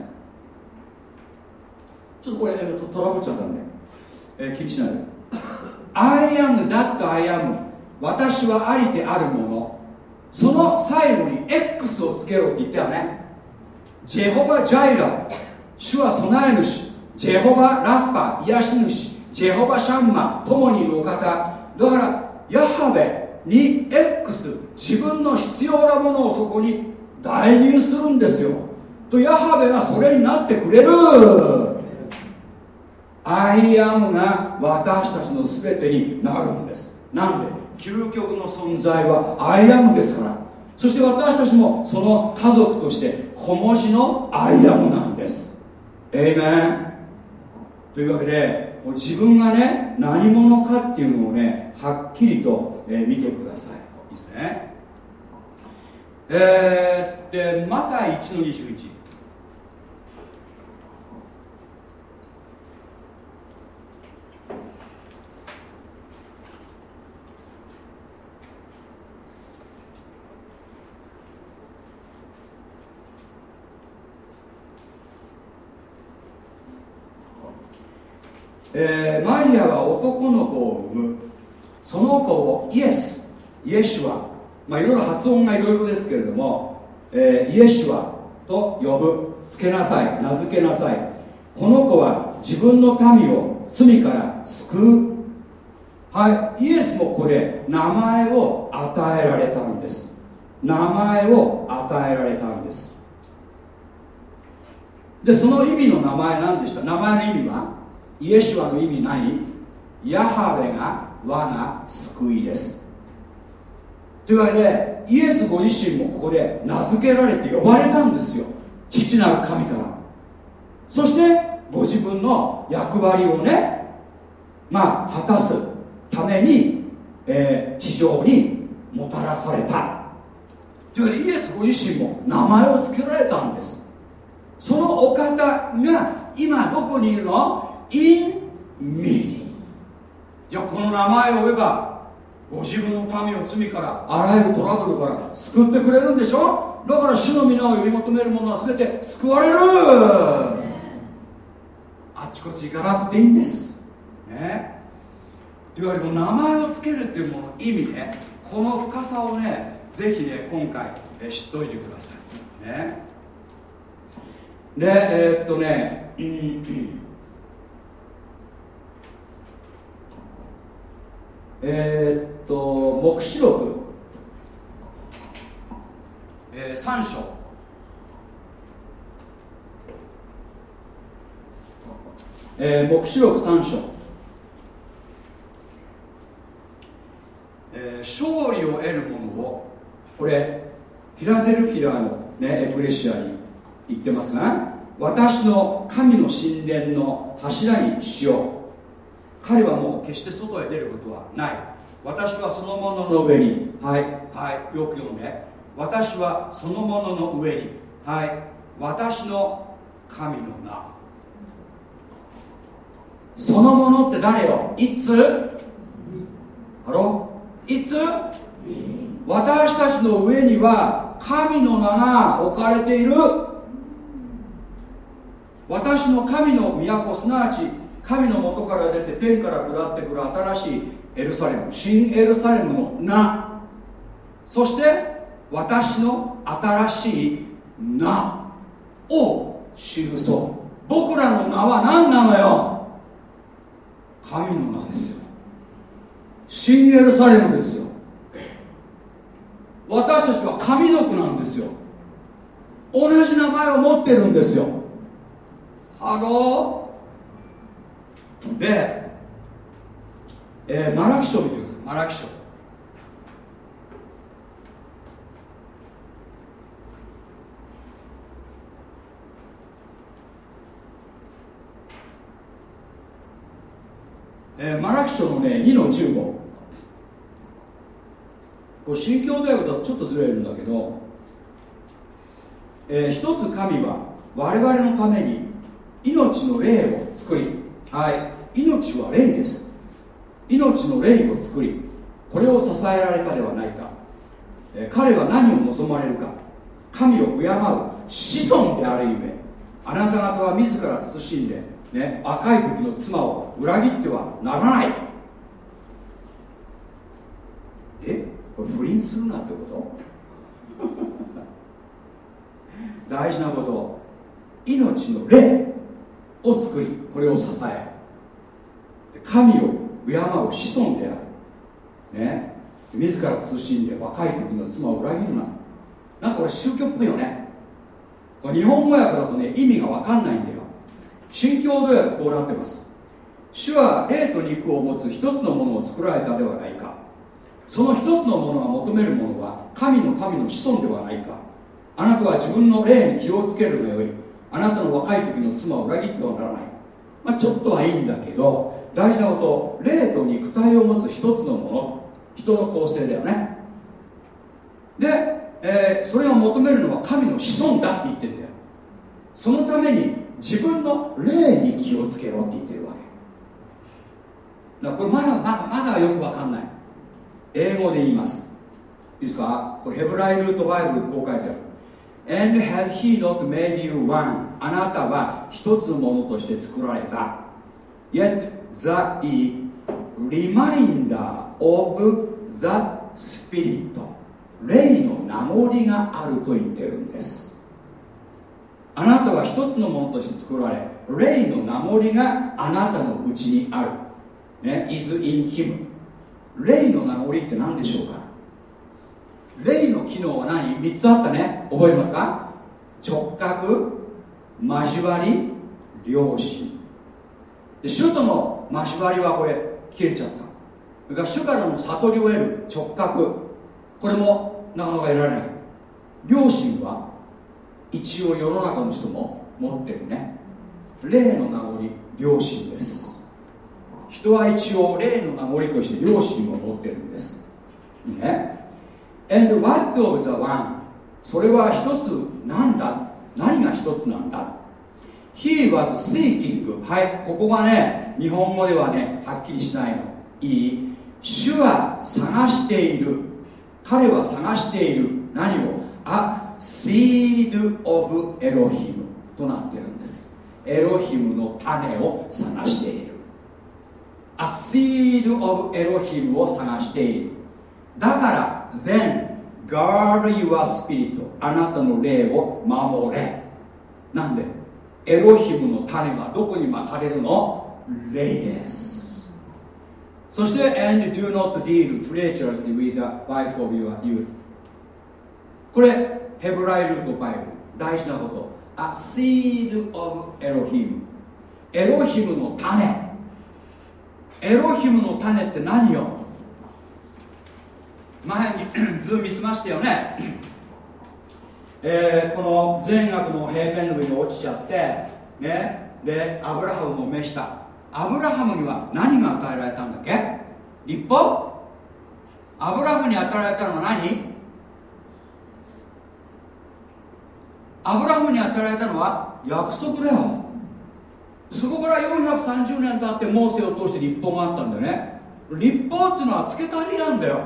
ちょっとこれ、えー、トラブっちゃったんで、えー、気にしないで。I am that I am 私はありてあるもの。その最後に X をつけろって言ったよね。ジェホバ・ジャイラ主は備え主。ジェホバ・ラッファ癒し主。ジェホバ・シャンマ。共にいるお方。だからヤハベに X 自分の必要なものをそこに代入するんですよ。とヤハベがそれになってくれる。 I am が私たちの全てになるんです。なんで？究極の存在は I am ですから。そして私たちもその家族として小文字の I am なんです。エイメンというわけで自分がね何者かっていうのをねはっきりと、え、見てください。いいですね。えー、でマタイ1の21えー、マリアは男の子を産む。その子をイエス。イエシュはまあいろいろ発音がいろいろですけれどもえーイエシュアと呼ぶ。つけなさい。名付けなさい。この子は自分の民を罪から救う。はい。イエスもこれ名前を与えられたんです。名前を与えられたんです。でその意味の名前何でした？名前の意味は？イエシュアの意味何ヤハウェが我が救いです。というわけでイエスご自身もここで名付けられて呼ばれたんですよ。父なる神から。そしてご自分の役割をねまあ果たすために、えー地上にもたらされた。というわけでイエスご自身も名前を付けられたんです。そのお方が今どこにいるの？?in me じゃあこの名前を呼べばご自分の民を罪からあらゆるトラブルから救ってくれるんでしょ？だから主の皆を呼び求める者は全て救われる。あっちこっち行かなくていいんです。ねというわけで名前を付けるっていうものの意味ねこの深さをねぜひね今回え知っておいてください。ねでえーっとねうんうんえーっと黙示録、えー、3章。えー黙示録3章、えー勝利を得る者を。これフィラデルフィラの、ね、エクレシアに言ってますが私の神の神殿の柱にしよう彼はもう決して外へ出ることはない。私はそのものの上にはいはいよく読んで。私はそのものの上にはい私の神の名。そのものって誰よ？いつ？ハロいつ？私たちの上には神の名が置かれている。私の神の都すなわち神の元から出て天から下ってくる新しいエルサレム新エルサレムの名。そして私の新しい名を記そう。僕らの名は何なのよ？神の名ですよ。新エルサレムですよ。私たちは神族なんですよ。同じ名前を持ってるんですよ。 Hello。で、えーマラキ書を見てください。マラキ書えーマラキ書のね2の15これ新教大学だとちょっとずれるんだけど、えー一つ神は我々のために命の霊を作りはい。命は霊です。命の霊を作りこれを支えられたではないか、彼は何を望まれるか。神を敬う子孫であるゆえ。あなた方は自ら慎んで、ね、赤い時の妻を裏切ってはならない。え？これ不倫するなってこと？大事なこと。命の霊を作りこれを支え。神を敬う子孫である。ね。自ら慎んで若い時の妻を裏切るな。なんかこれ宗教っぽいよね。これ日本語訳だとね意味が分かんないんだよ。新共同訳こうなってます。主は霊と肉を持つ一つのものを作られたではないか。その一つのものが求めるものは神の民の子孫ではないか。あなたは自分の霊に気をつけるがよい。あなたの若い時の妻を裏切ってはならない。まあちょっとはいいんだけど大事なこと霊と肉体を持つ一つのもの。人の構成だよね。で、えーそれを求めるのは神の子孫だって言ってんだよ。そのために自分の霊に気をつけろって言ってるわけ。だからこれまだまだまだよくわかんない。英語で言います。いいですか？これヘブライルートバイブルこう書いてある。And has he not made you one? あなたは一つのものとして作られた。Yet the reminder of the spirit. 霊の名残があると言ってるんです。あなたは一つのものとして作られ霊の名残があなたのうちにある、ね、is in him 霊の名残って何でしょうか？霊の機能は何 ?3 つあったね。覚えてますか？直角交わり良心で主との交わりはこれ切れちゃった。それから主からの悟りを得る直角。これもなかなか得られない。良心は一応世の中の人も持ってるね。霊の名残良心です。人は一応霊の名残として良心を持ってるんです。ね。And what of the one それは一つなんだ？何が一つなんだ？He was seeking. はい。ここがね日本語ではねはっきりしないの。いい。主は探している。彼は探している。何を？A seed of Elohim となってるんです。エロヒムの種を探している。A seed of Elohim を探している。だから Then guard your spirit あなたの霊を守れ。なんで？エロヒムの種はどこにまかれるの？霊ですそして And do not deal treacherously with the wife of your youth これヘブライルートバイブル大事なこと。A seed of Elohim エロヒムの種。エロヒムの種って何よ？前に 図見せましたよね？えーこの善悪の平面の上に落ちちゃってねでアブラハムも召した。アブラハムには何が与えられたんだっけ？立法？アブラハムに与えられたのは何？アブラハムに与えられたのは約束だよ。そこから430年経ってモーセを通して立法があったんだよね。立法っていうのは付け足りなんだよ。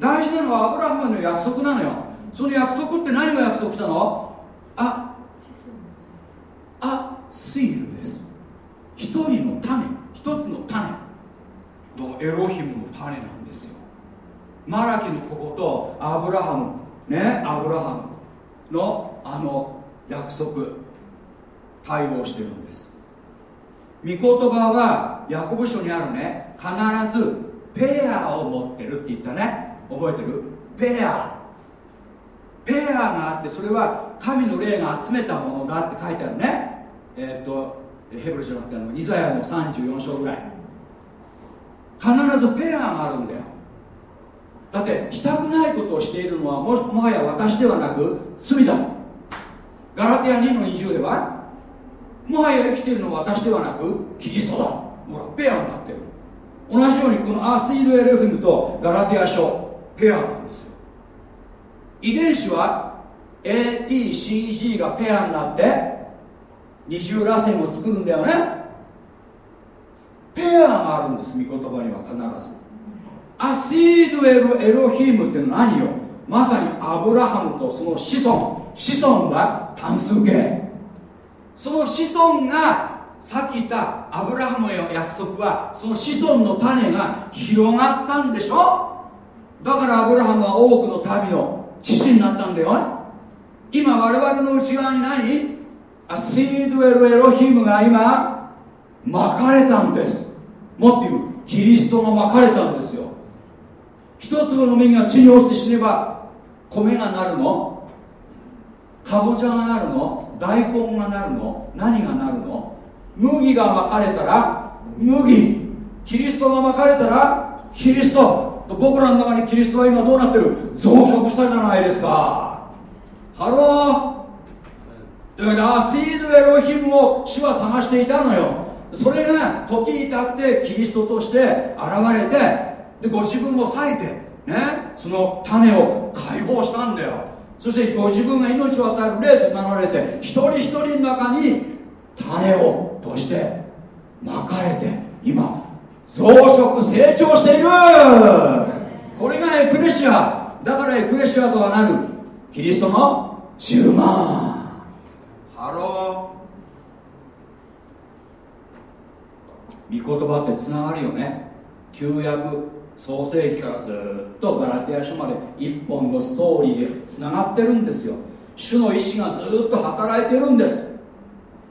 大事なのはアブラハムの約束なのよ。その約束って何を約束したの？ああシールです。一人の種一つの種。のエロヒムの種なんですよ。マラキのこことアブラハムねアブラハムのあの約束対応してるんです。御言葉はヤコブ書にあるね。必ずペアを持ってるって言ったね。覚えてる？ペア。ペアがあってそれは神の霊が集めたものだって書いてあるね。えっ、とヘブルじゃなくてあのイザヤの34章ぐらい。必ずペアがあるんだよ。だってしたくないことをしているのはももはや私ではなく罪だ。ガラテヤ2の20ではもはや生きているのは私ではなくキリストだ。ほらペアになってる。同じようにこのアースイルエレフィムとガラテヤ書ペアなんです。遺伝子は ATCG がペアになって二重らせんを作るんだよね。ペアがあるんです御言葉には必ず。アシードエロエロヒームって何よ。まさにアブラハムとその子孫。子孫が単数形。その子孫がさっき言ったアブラハムへの約束はその子孫の種が広がったんでしょ。だからアブラハムは多くの民の父になったんだよ。今我々の内側に何？アシードエルエロヒムが今巻かれたんです。もっと言うキリストが巻かれたんですよ。一粒の実が地に落ちて死ねば米がなるの？かぼちゃがなるの？大根がなるの？何がなるの？麦が巻かれたら麦。キリストが巻かれたらキリスト。僕らの中にキリストは今どうなってる？増殖したじゃないですか。Hello。というわけで a seed エロヒムを主は探していたのよ。それが時に経ってキリストとして現れてでご自分を裂いてねその種を解放したんだよ。そしてご自分が命を与える霊と名乗られて一人一人の中に種をとしてまかれて今増殖成長している。これがエクレシアだからエクレシアとはなるキリストの充満。 Hello。御言葉ってつながるよね。旧約創世記からずっとガラテヤ書まで一本のストーリーでつながってるんですよ。主の意志がずっと働いてるんです。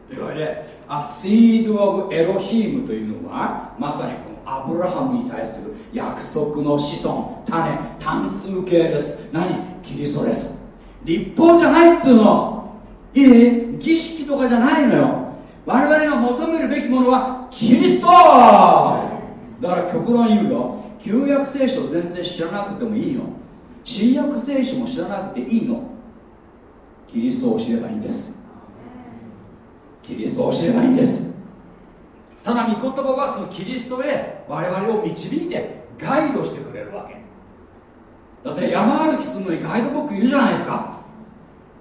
というわけで a seed of エロヒームというのはまさにこのアブラハムに対する約束の子孫種単数形です。何？キリストです。立法じゃないっつうの。いい？儀式とかじゃないのよ。我々が求めるべきものはキリスト。だから極論言うよ。旧約聖書全然知らなくてもいいの。新約聖書も知らなくていいの。キリストを知ればいいんです。キリストを知ればいんです。ただ御言葉はそのキリストへ我々を導いてガイドしてくれるわけ。だって山歩きするのにガイドブックいるじゃないですか。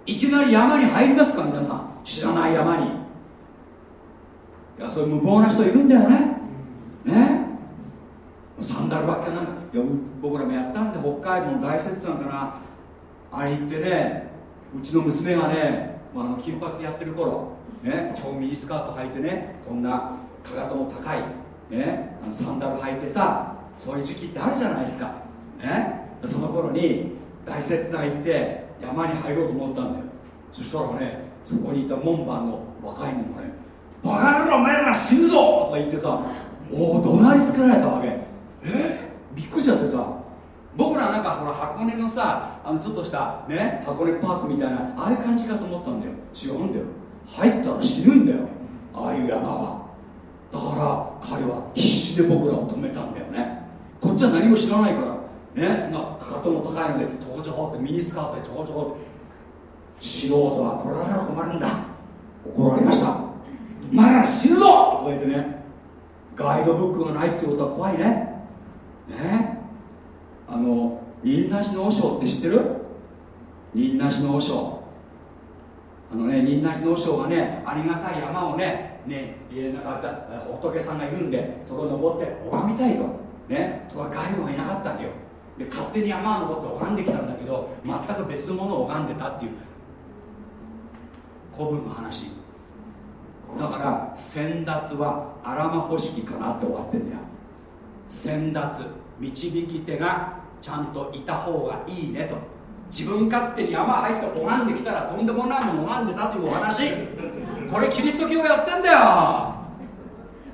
いきなり山に入りますか皆さん。知らない山に。いやそういう無謀な人いるんだよね。ね。サンダルばっかなんかいや僕らもやったんで北海道の大雪山かなあれ行ってねうちの娘がね、ま、あの金髪やってる頃ね超ミニスカート履いてねこんなかかとの高い、ね、あのサンダル履いてさそういう時期ってあるじゃないですか。ねその頃に大雪山行って山に入ろうと思ったんだよ。そしたらねそこにいた門番の若いのがね「バカ野郎お前ら死ぬぞ!」とか言ってさおお怒鳴りつけられたわけえ？びっくりしちゃってさ僕らなんかほら箱根のさあのちょっとしたね箱根パークみたいなああいう感じかと思ったんだよ。違うんだよ。入ったら死ぬんだよ。ああいう山は。だから彼は必死で僕らを止めたんだよね。こっちは何も知らないから。ねかかとも高いのでちょこちょこってミニスカートでちょこちょこって。素人はこれだから困るんだ。怒られました。お前ら死ぬぞ！とか言ってね。ガイドブックがないってことは怖いね。ね。あの仁なしの和尚って知ってる？仁なしの和尚。あのね仁なしの和尚がねありがたい山をねね言えなかった仏さんがいるんでそこに登って拝みたいと。ねとかガイドがいなかったんだよ。で勝手に山を登って拝んできたんだけど全く別のものを拝んでたっていう古文の話。だから先達は荒間方式かなって終わってんだよ。先達導き手がちゃんといた方がいいねと。自分勝手に山入って拝んできたらとんでもないもの拝んでたというお話。これキリスト教やってんだよ。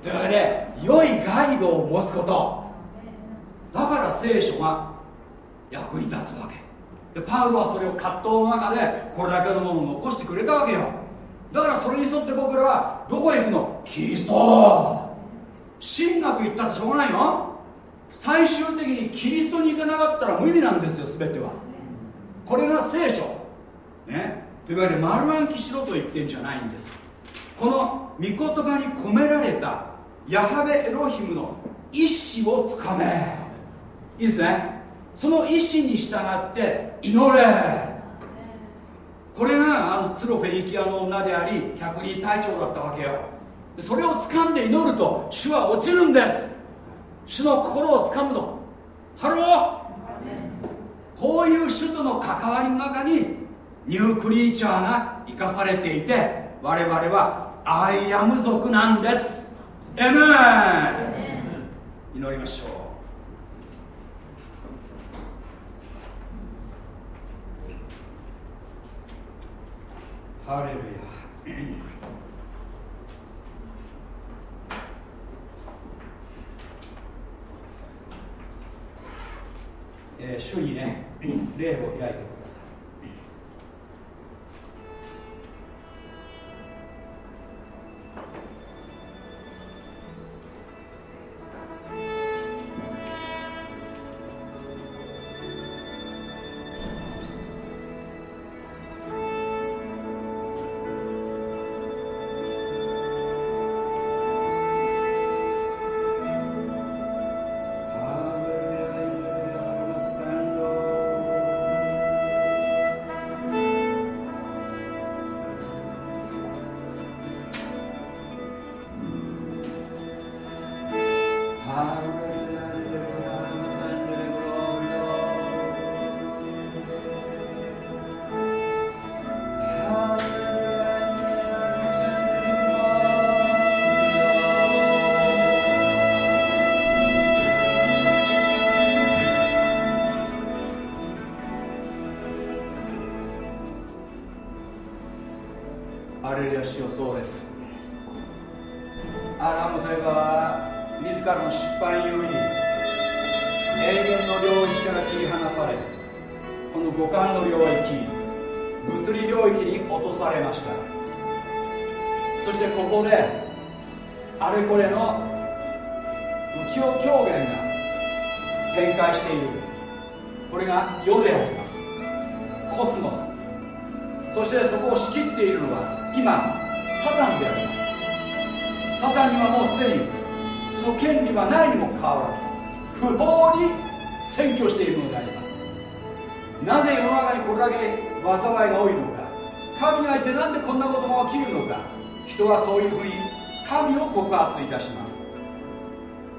というわけで良いガイドを持つこと。だから聖書が役に立つわけ。でパウロはそれを葛藤の中でこれだけのものを残してくれたわけよ。だからそれに沿って僕らはどこへ行くの？キリスト。神学行ったらしょうがないの最終的にキリストに行かなかったら無意味なんですよ全ては。これが聖書。ね。といわけで丸暗記しろと言ってんじゃないんです。この御言葉に込められたヤハベエロヒムの意志をつかめ。いいですね。その意志に従って祈れ。これがあのツロフェニキアの女であり百人隊長だったわけよ。それを掴んで祈ると主は落ちるんです。主の心を掴むの。ハローこういう主との関わりの中に new creature が生かされていて我々は I am 族なんです。エメン祈りましょう。ハレルヤえー、主にね、霊を開いてくヤ主よそうです。アダムとエバは自らの失敗により永遠の領域から切り離されこの五感の領域物理領域に落とされました。そしてここであれこれの浮世狂言が展開している。これが世であります。コスモス。そしてそこを仕切っているのは今サタンであります。サタンにはもうすでにその権利はないにもかかわらず不法に占拠しているのであります。なぜ世の中にこれだけ災いが多いのか神がいてなんでこんなことが起きるのか人はそういうふうに神を告発いたします。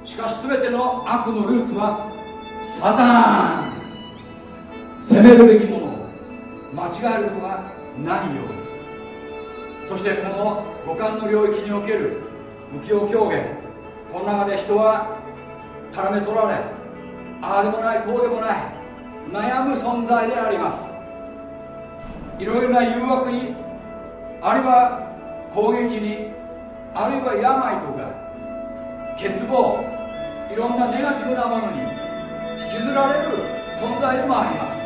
しかし全ての悪のルーツはサタン。責めるべきものを間違えることがないように。そしてこの五感の領域における浮世狂言この中で人は絡め取られああでもないこうでもない悩む存在であります。いろいろな誘惑にあるいは攻撃にあるいは病とか欠乏いろんなネガティブなものに引きずられる存在でもあります。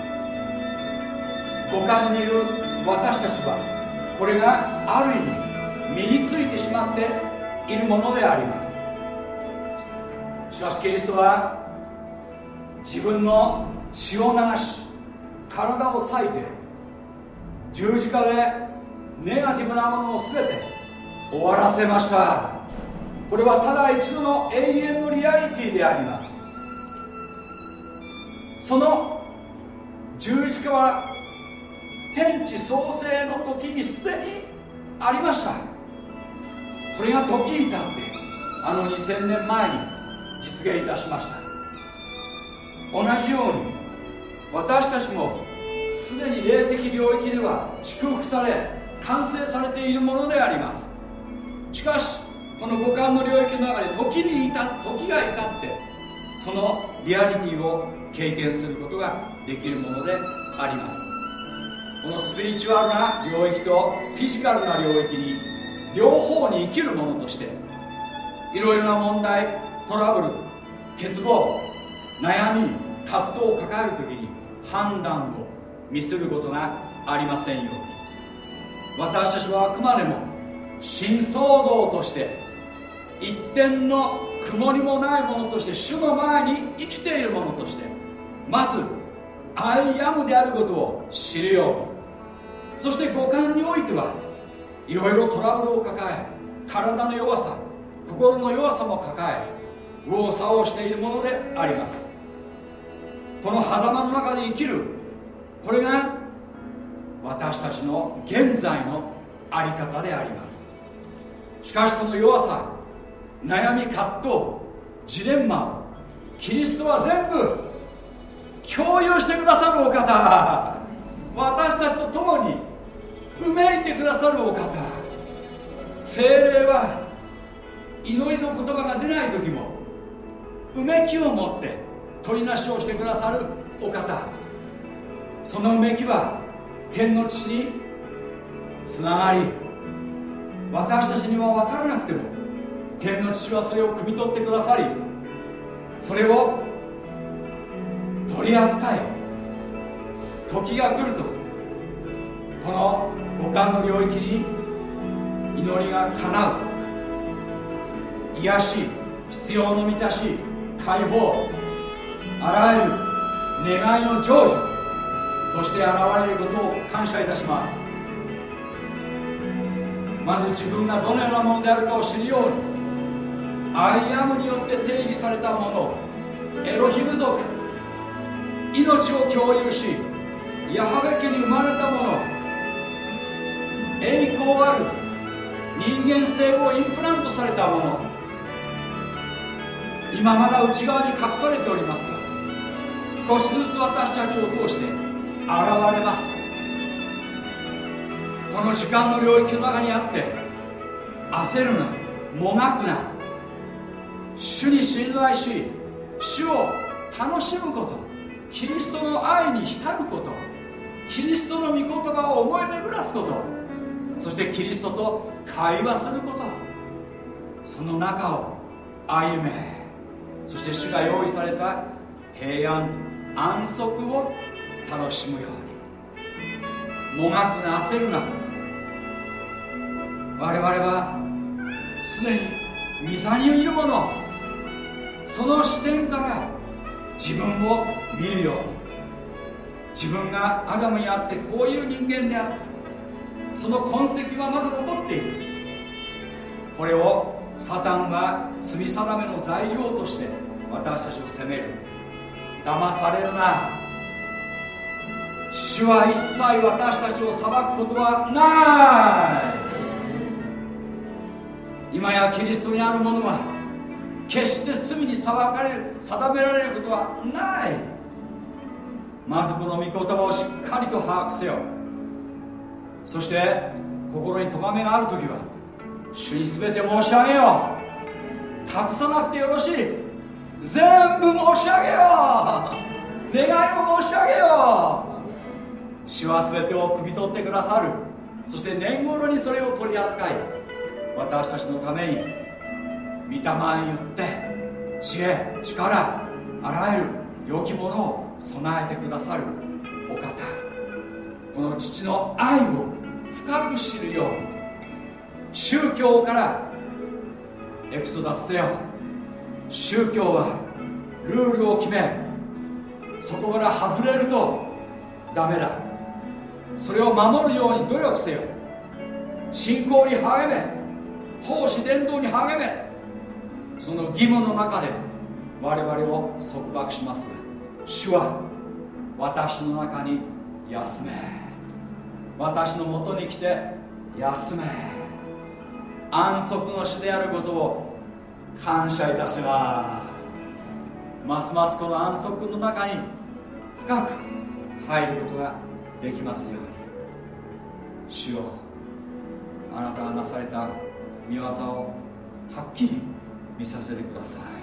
五感にいる私たちはこれがある意味身についてしまっているものであります。しかしキリストは自分の血を流し体を裂いて十字架でネガティブなものを全て終わらせました。これはただ一度の永遠のリアリティであります。その十字架は天地創生の時にすでにありました。それが時至ってあの2000年前に実現いたしました。同じように私たちもすでに霊的領域では祝福され完成されているものであります。しかしこの五感の領域の中で時に至時が至ってそのリアリティを経験することができるものであります。このスピリチュアルな領域とフィジカルな領域に両方に生きるものとしていろいろな問題トラブル欠乏悩み葛藤を抱える時に判断をミスることがありませんように。私たちはあくまでも新創造として一点の曇りもないものとして主の前に生きているものとしてまずアイアムであることを知るように。そして五感においてはいろいろトラブルを抱え体の弱さ心の弱さも抱え右往左往しているものであります。この狭間の中で生きるこれが私たちの現在の在り方であります。しかしその弱さ悩み葛藤ジレンマをキリストは全部共有してくださるお方。私たちと共にうめいてくださるお方。精霊は祈りの言葉が出ない時もうめきを持って取りなしをしてくださるお方。そのうめきは天の父につながり私たちには分からなくても天の父はそれを汲み取ってくださりそれを取り扱い時が来るとこの五感の領域に祈りが叶う癒し必要の満たし解放あらゆる願いの成就として現れることを感謝いたします。まず自分がどのようなものであるかを知るようにアイアムによって定義されたものエロヒム族命を共有しヤハベ家に生まれたもの栄光ある。人間性をインプラントされたもの。今まだ内側に隠されておりますが少しずつ私たちを通して現れます。この時間の領域の中にあって焦るなもがくな主に信頼し主を楽しむことキリストの愛に浸ることキリストの御言葉を思い巡らすことそしてキリストと会話すること。その中を歩め。そして主が用意された平安安息を楽しむように。もがくな焦るな。我々はすでに御座にいるもの。その視点から自分を見るように。自分がアダムにあってこういう人間であった。その痕跡はまだ残っている。これをサタンは罪定めの材料として私たちを責める。騙されるな。主は一切私たちを裁くことはない。今やキリストにあるものは決して罪に裁かれる定められることはない。まずこの御言葉をしっかりと把握せよ。そして心に咎めがある時は主に全て申し上げよう。隠さなくてよろしい。全部申し上げよう。願いを申し上げよう。主は全てを汲み取ってくださる。そして年頃にそれを取り扱い私たちのために御霊によって知恵力あらゆる良きものを備えてくださるお方。この父の愛を深く知るように宗教からエクソダスせよ。宗教はルールを決めそこから外れるとダメだ。それを守るように努力せよ。信仰に励め奉仕伝道に励めその義務の中で我々を束縛します。が主は私の中に休め。私のもとに来て休め。安息の主であることを感謝いたします。ますますこの安息の中に深く入ることができますように。主よあなたがなされた見業をはっきり見させてください「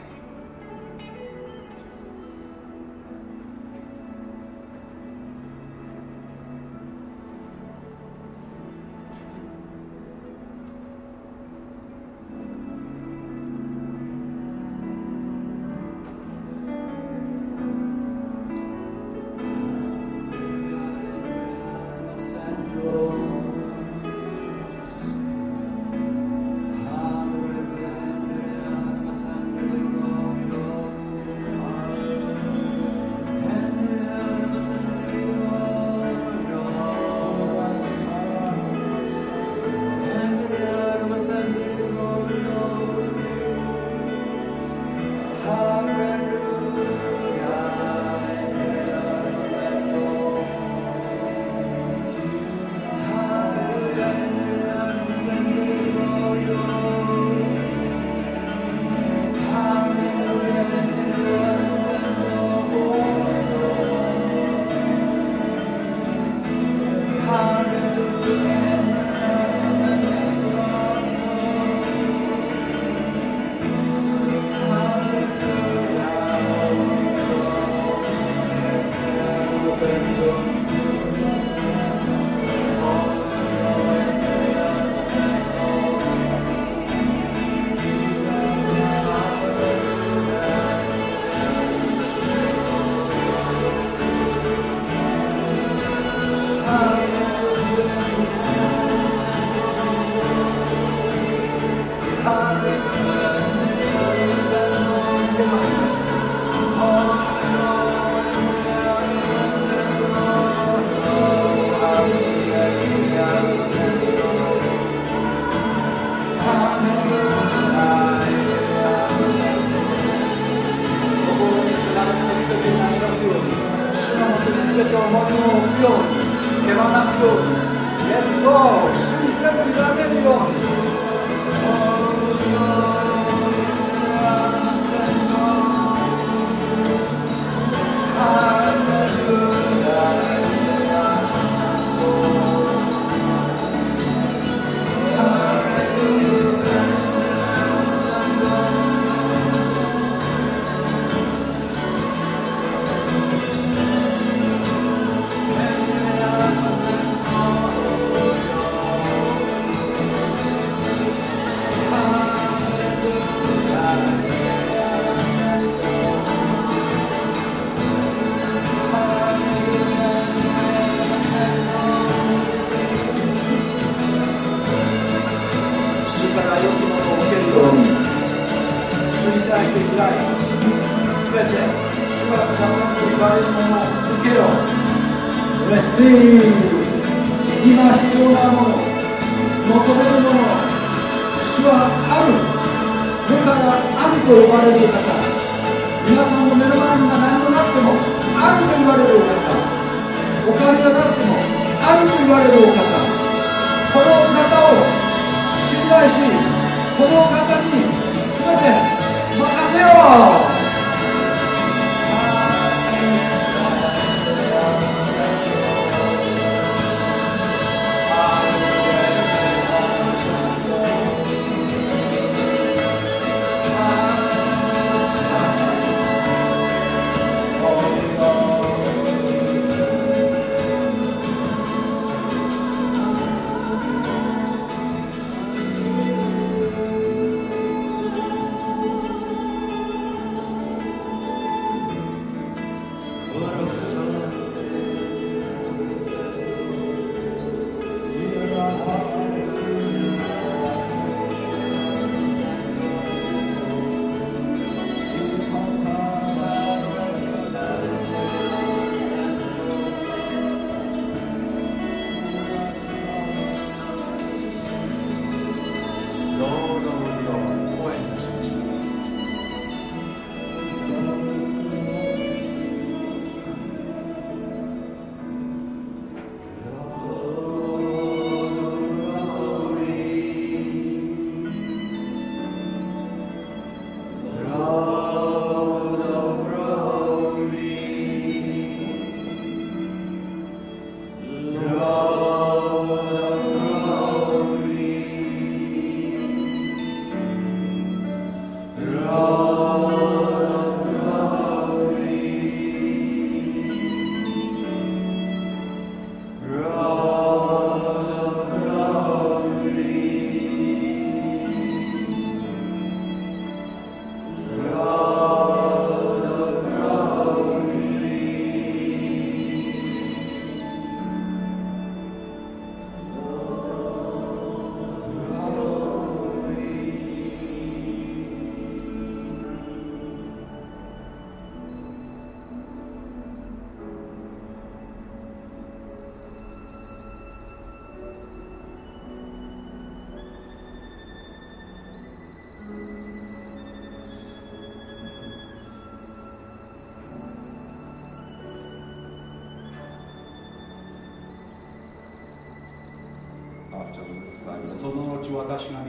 প্রকাশ না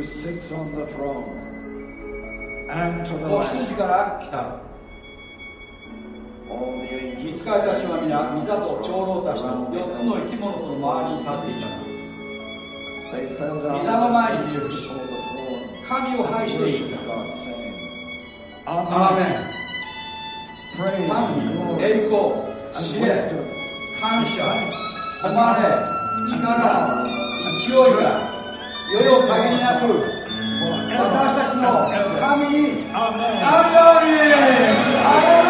who sits on the throne and to the Lamb. 見つかりたちは皆、ミザと長老たちの4つの生き物との周りに立っていた。ミザの前にいるし、神を拝していった。アーメン。賛美、栄光、知恵、感謝、誉れ、力、勢いがよよ限りなく私たちの神にあるように。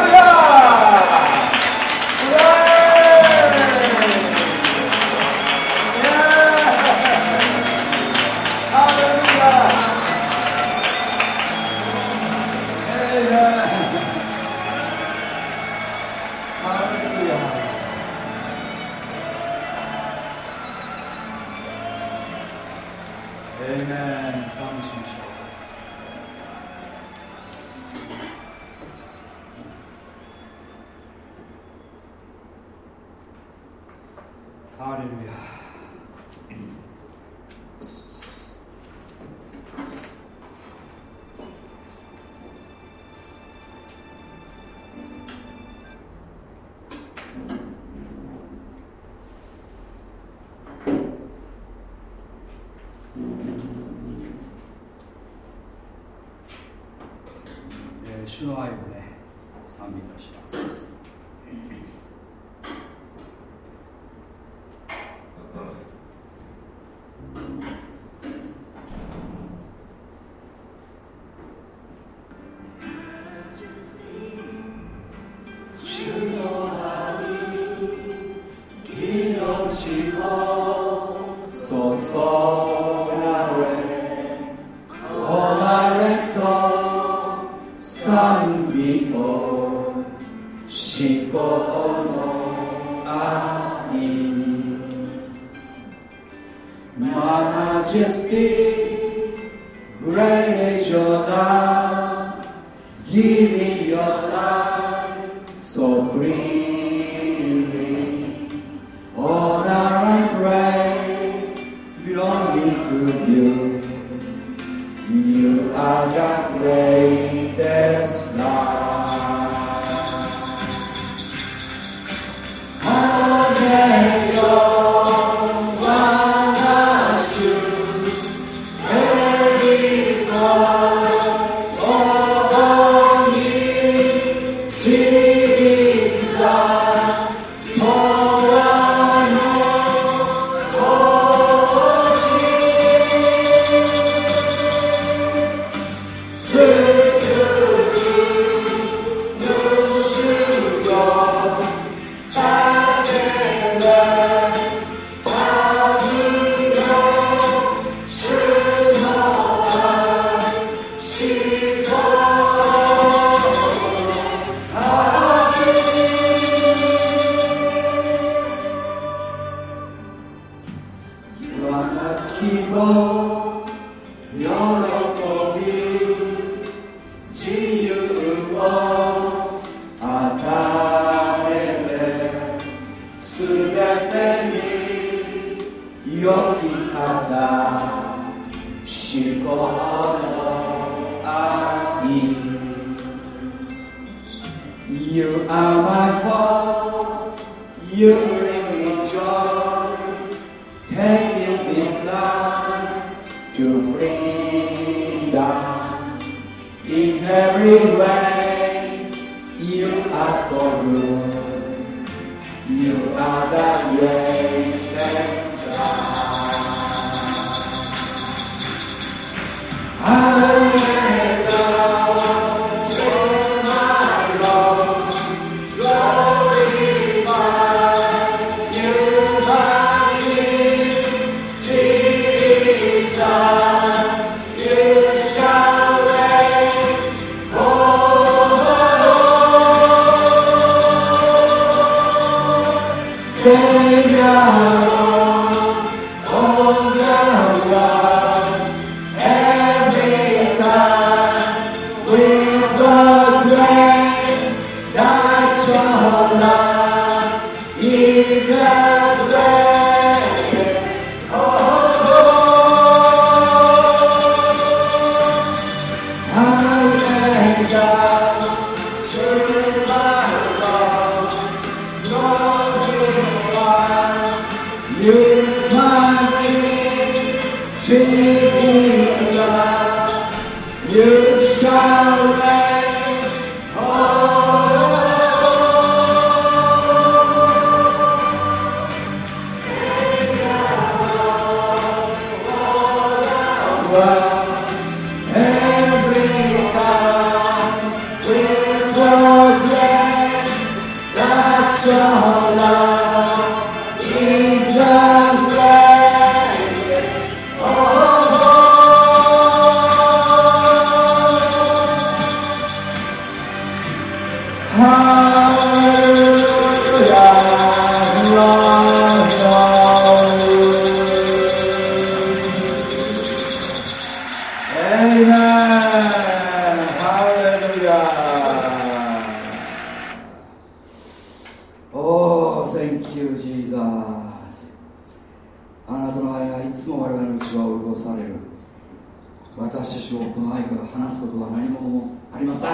この愛から話すことは何者もありません。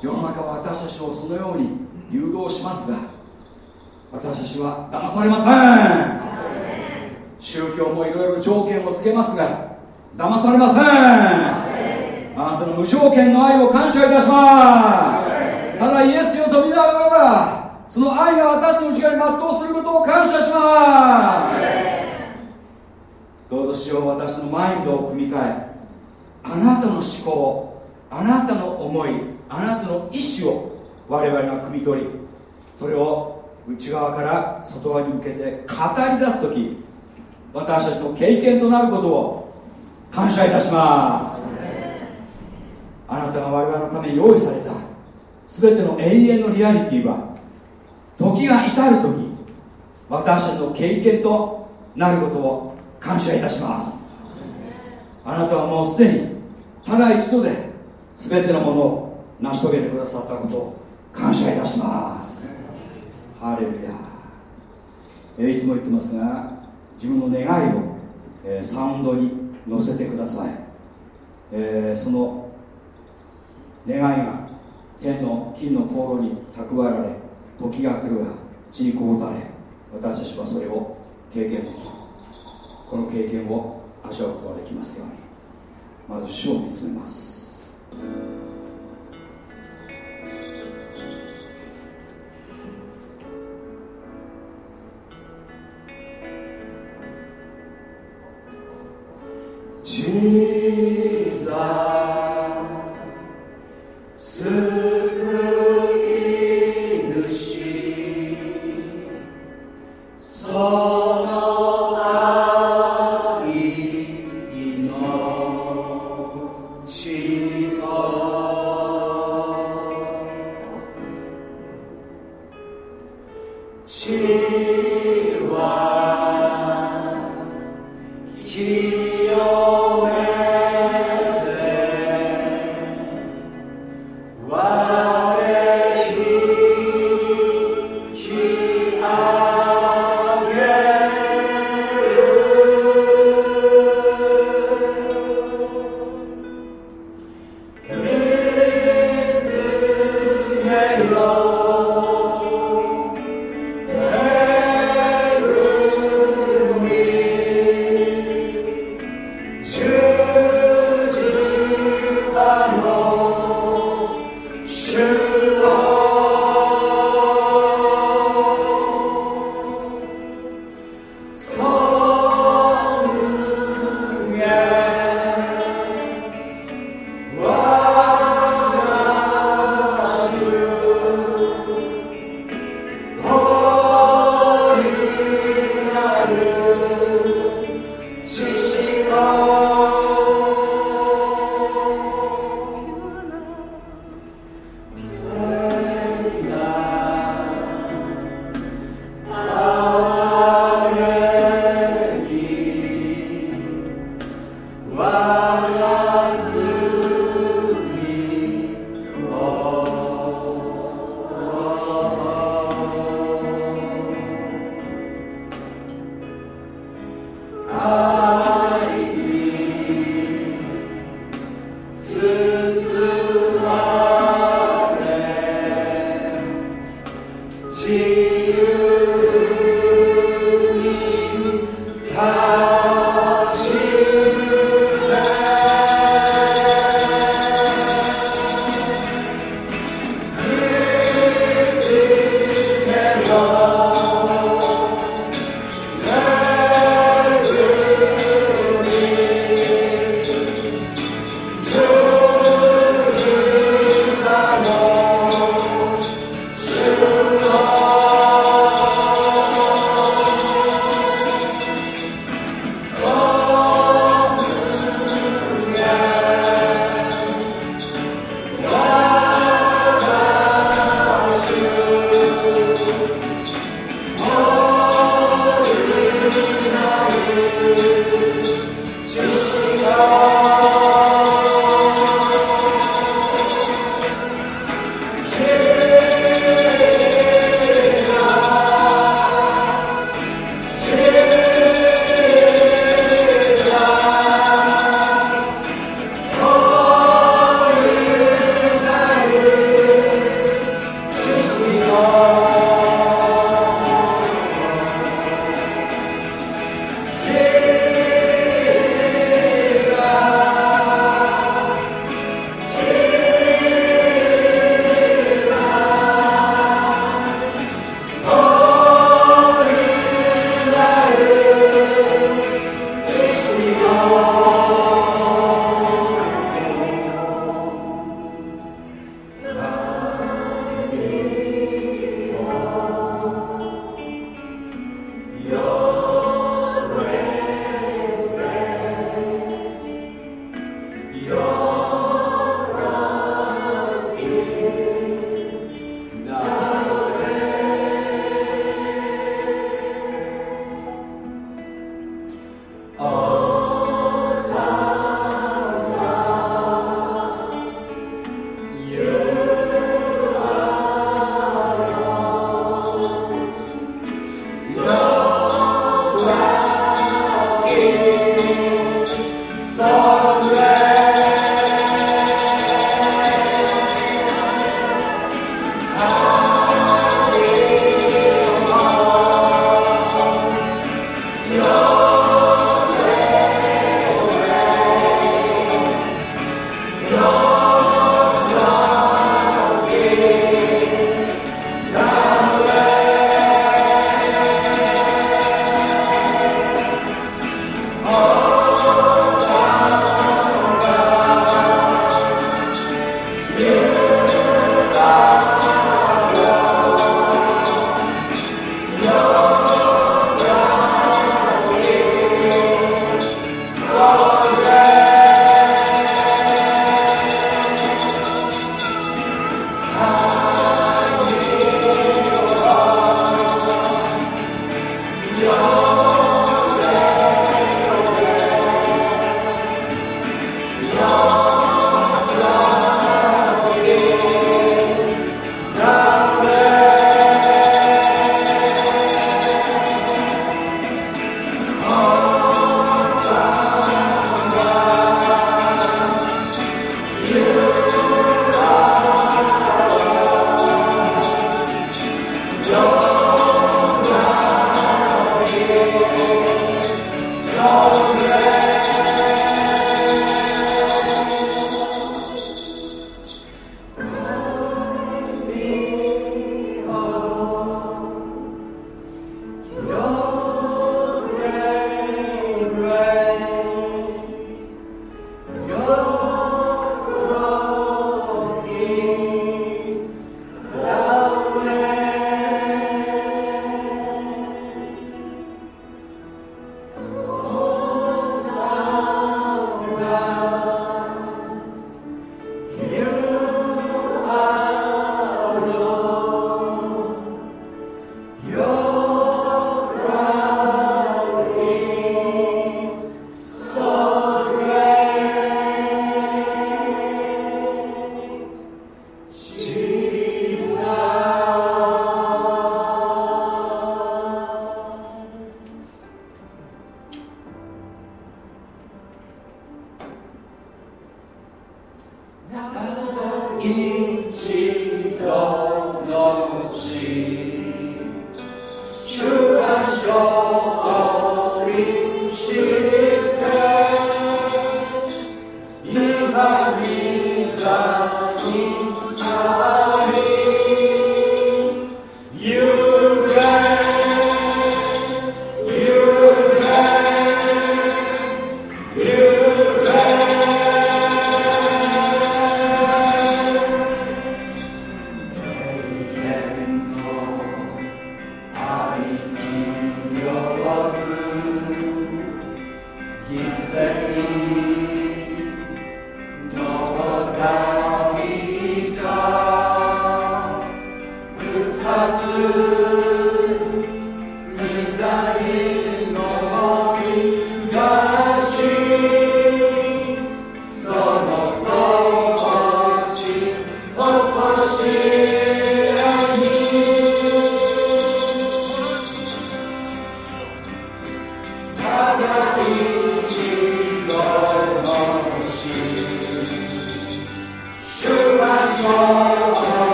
世の中は私たちをそのように誘導しますが私たちは騙されません。宗教もいろいろ条件をつけますが騙されません。あなたの無条件の愛を感謝いたします。ただイエスを飛びながらその愛が私の内側に全うすることを感謝します。どうぞしよう私のマインドを組み替えあなたの思考あなたの思いあなたの意志を我々が汲み取りそれを内側から外側に向けて語り出す時私たちの経験となることを感謝いたします。あなたが我々のために用意された全ての永遠のリアリティは時が至る時私たちの経験となることを感謝いたします。あなたはもうすでにただ一度で全てのものを成し遂げてくださったことを感謝いたします。ハレルヤ、えいつも言ってますが自分の願いを、えサウンドに乗せてください、えその願いが天の金の香炉に蓄えられ時が来るが地にこうたれ。私たちはそれを経験できこの経験を味わうことができますように。まず主を見つめます。救い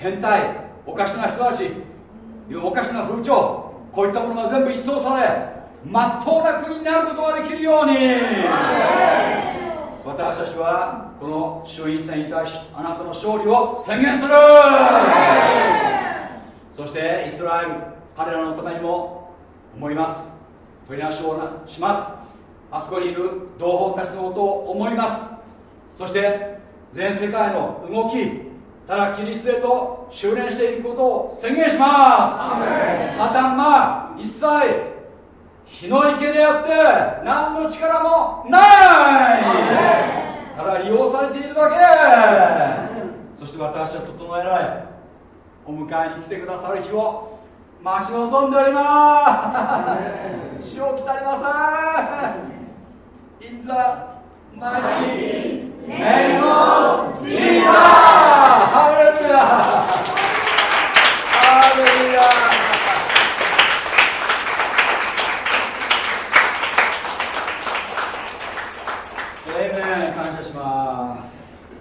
変態おかしな人たちおかしな風潮こういったものが全部一掃されまっとうな国になることができるように。私たちはこの衆院選に対しあなたの勝利を宣言する。そしてイスラエル彼らのためにも思います。取り直しをします。あそこにいる同胞たちのことを思います。そして全世界の動きただキリストへと修練していくことを宣言します。サタンが一切日の池でやって何の力もない。ただ利用されているだけ。そして私は整えられお迎えに来てくださる日を待ち望んでおります。死を来たりません In the mighty name of Jesus ハレルヤ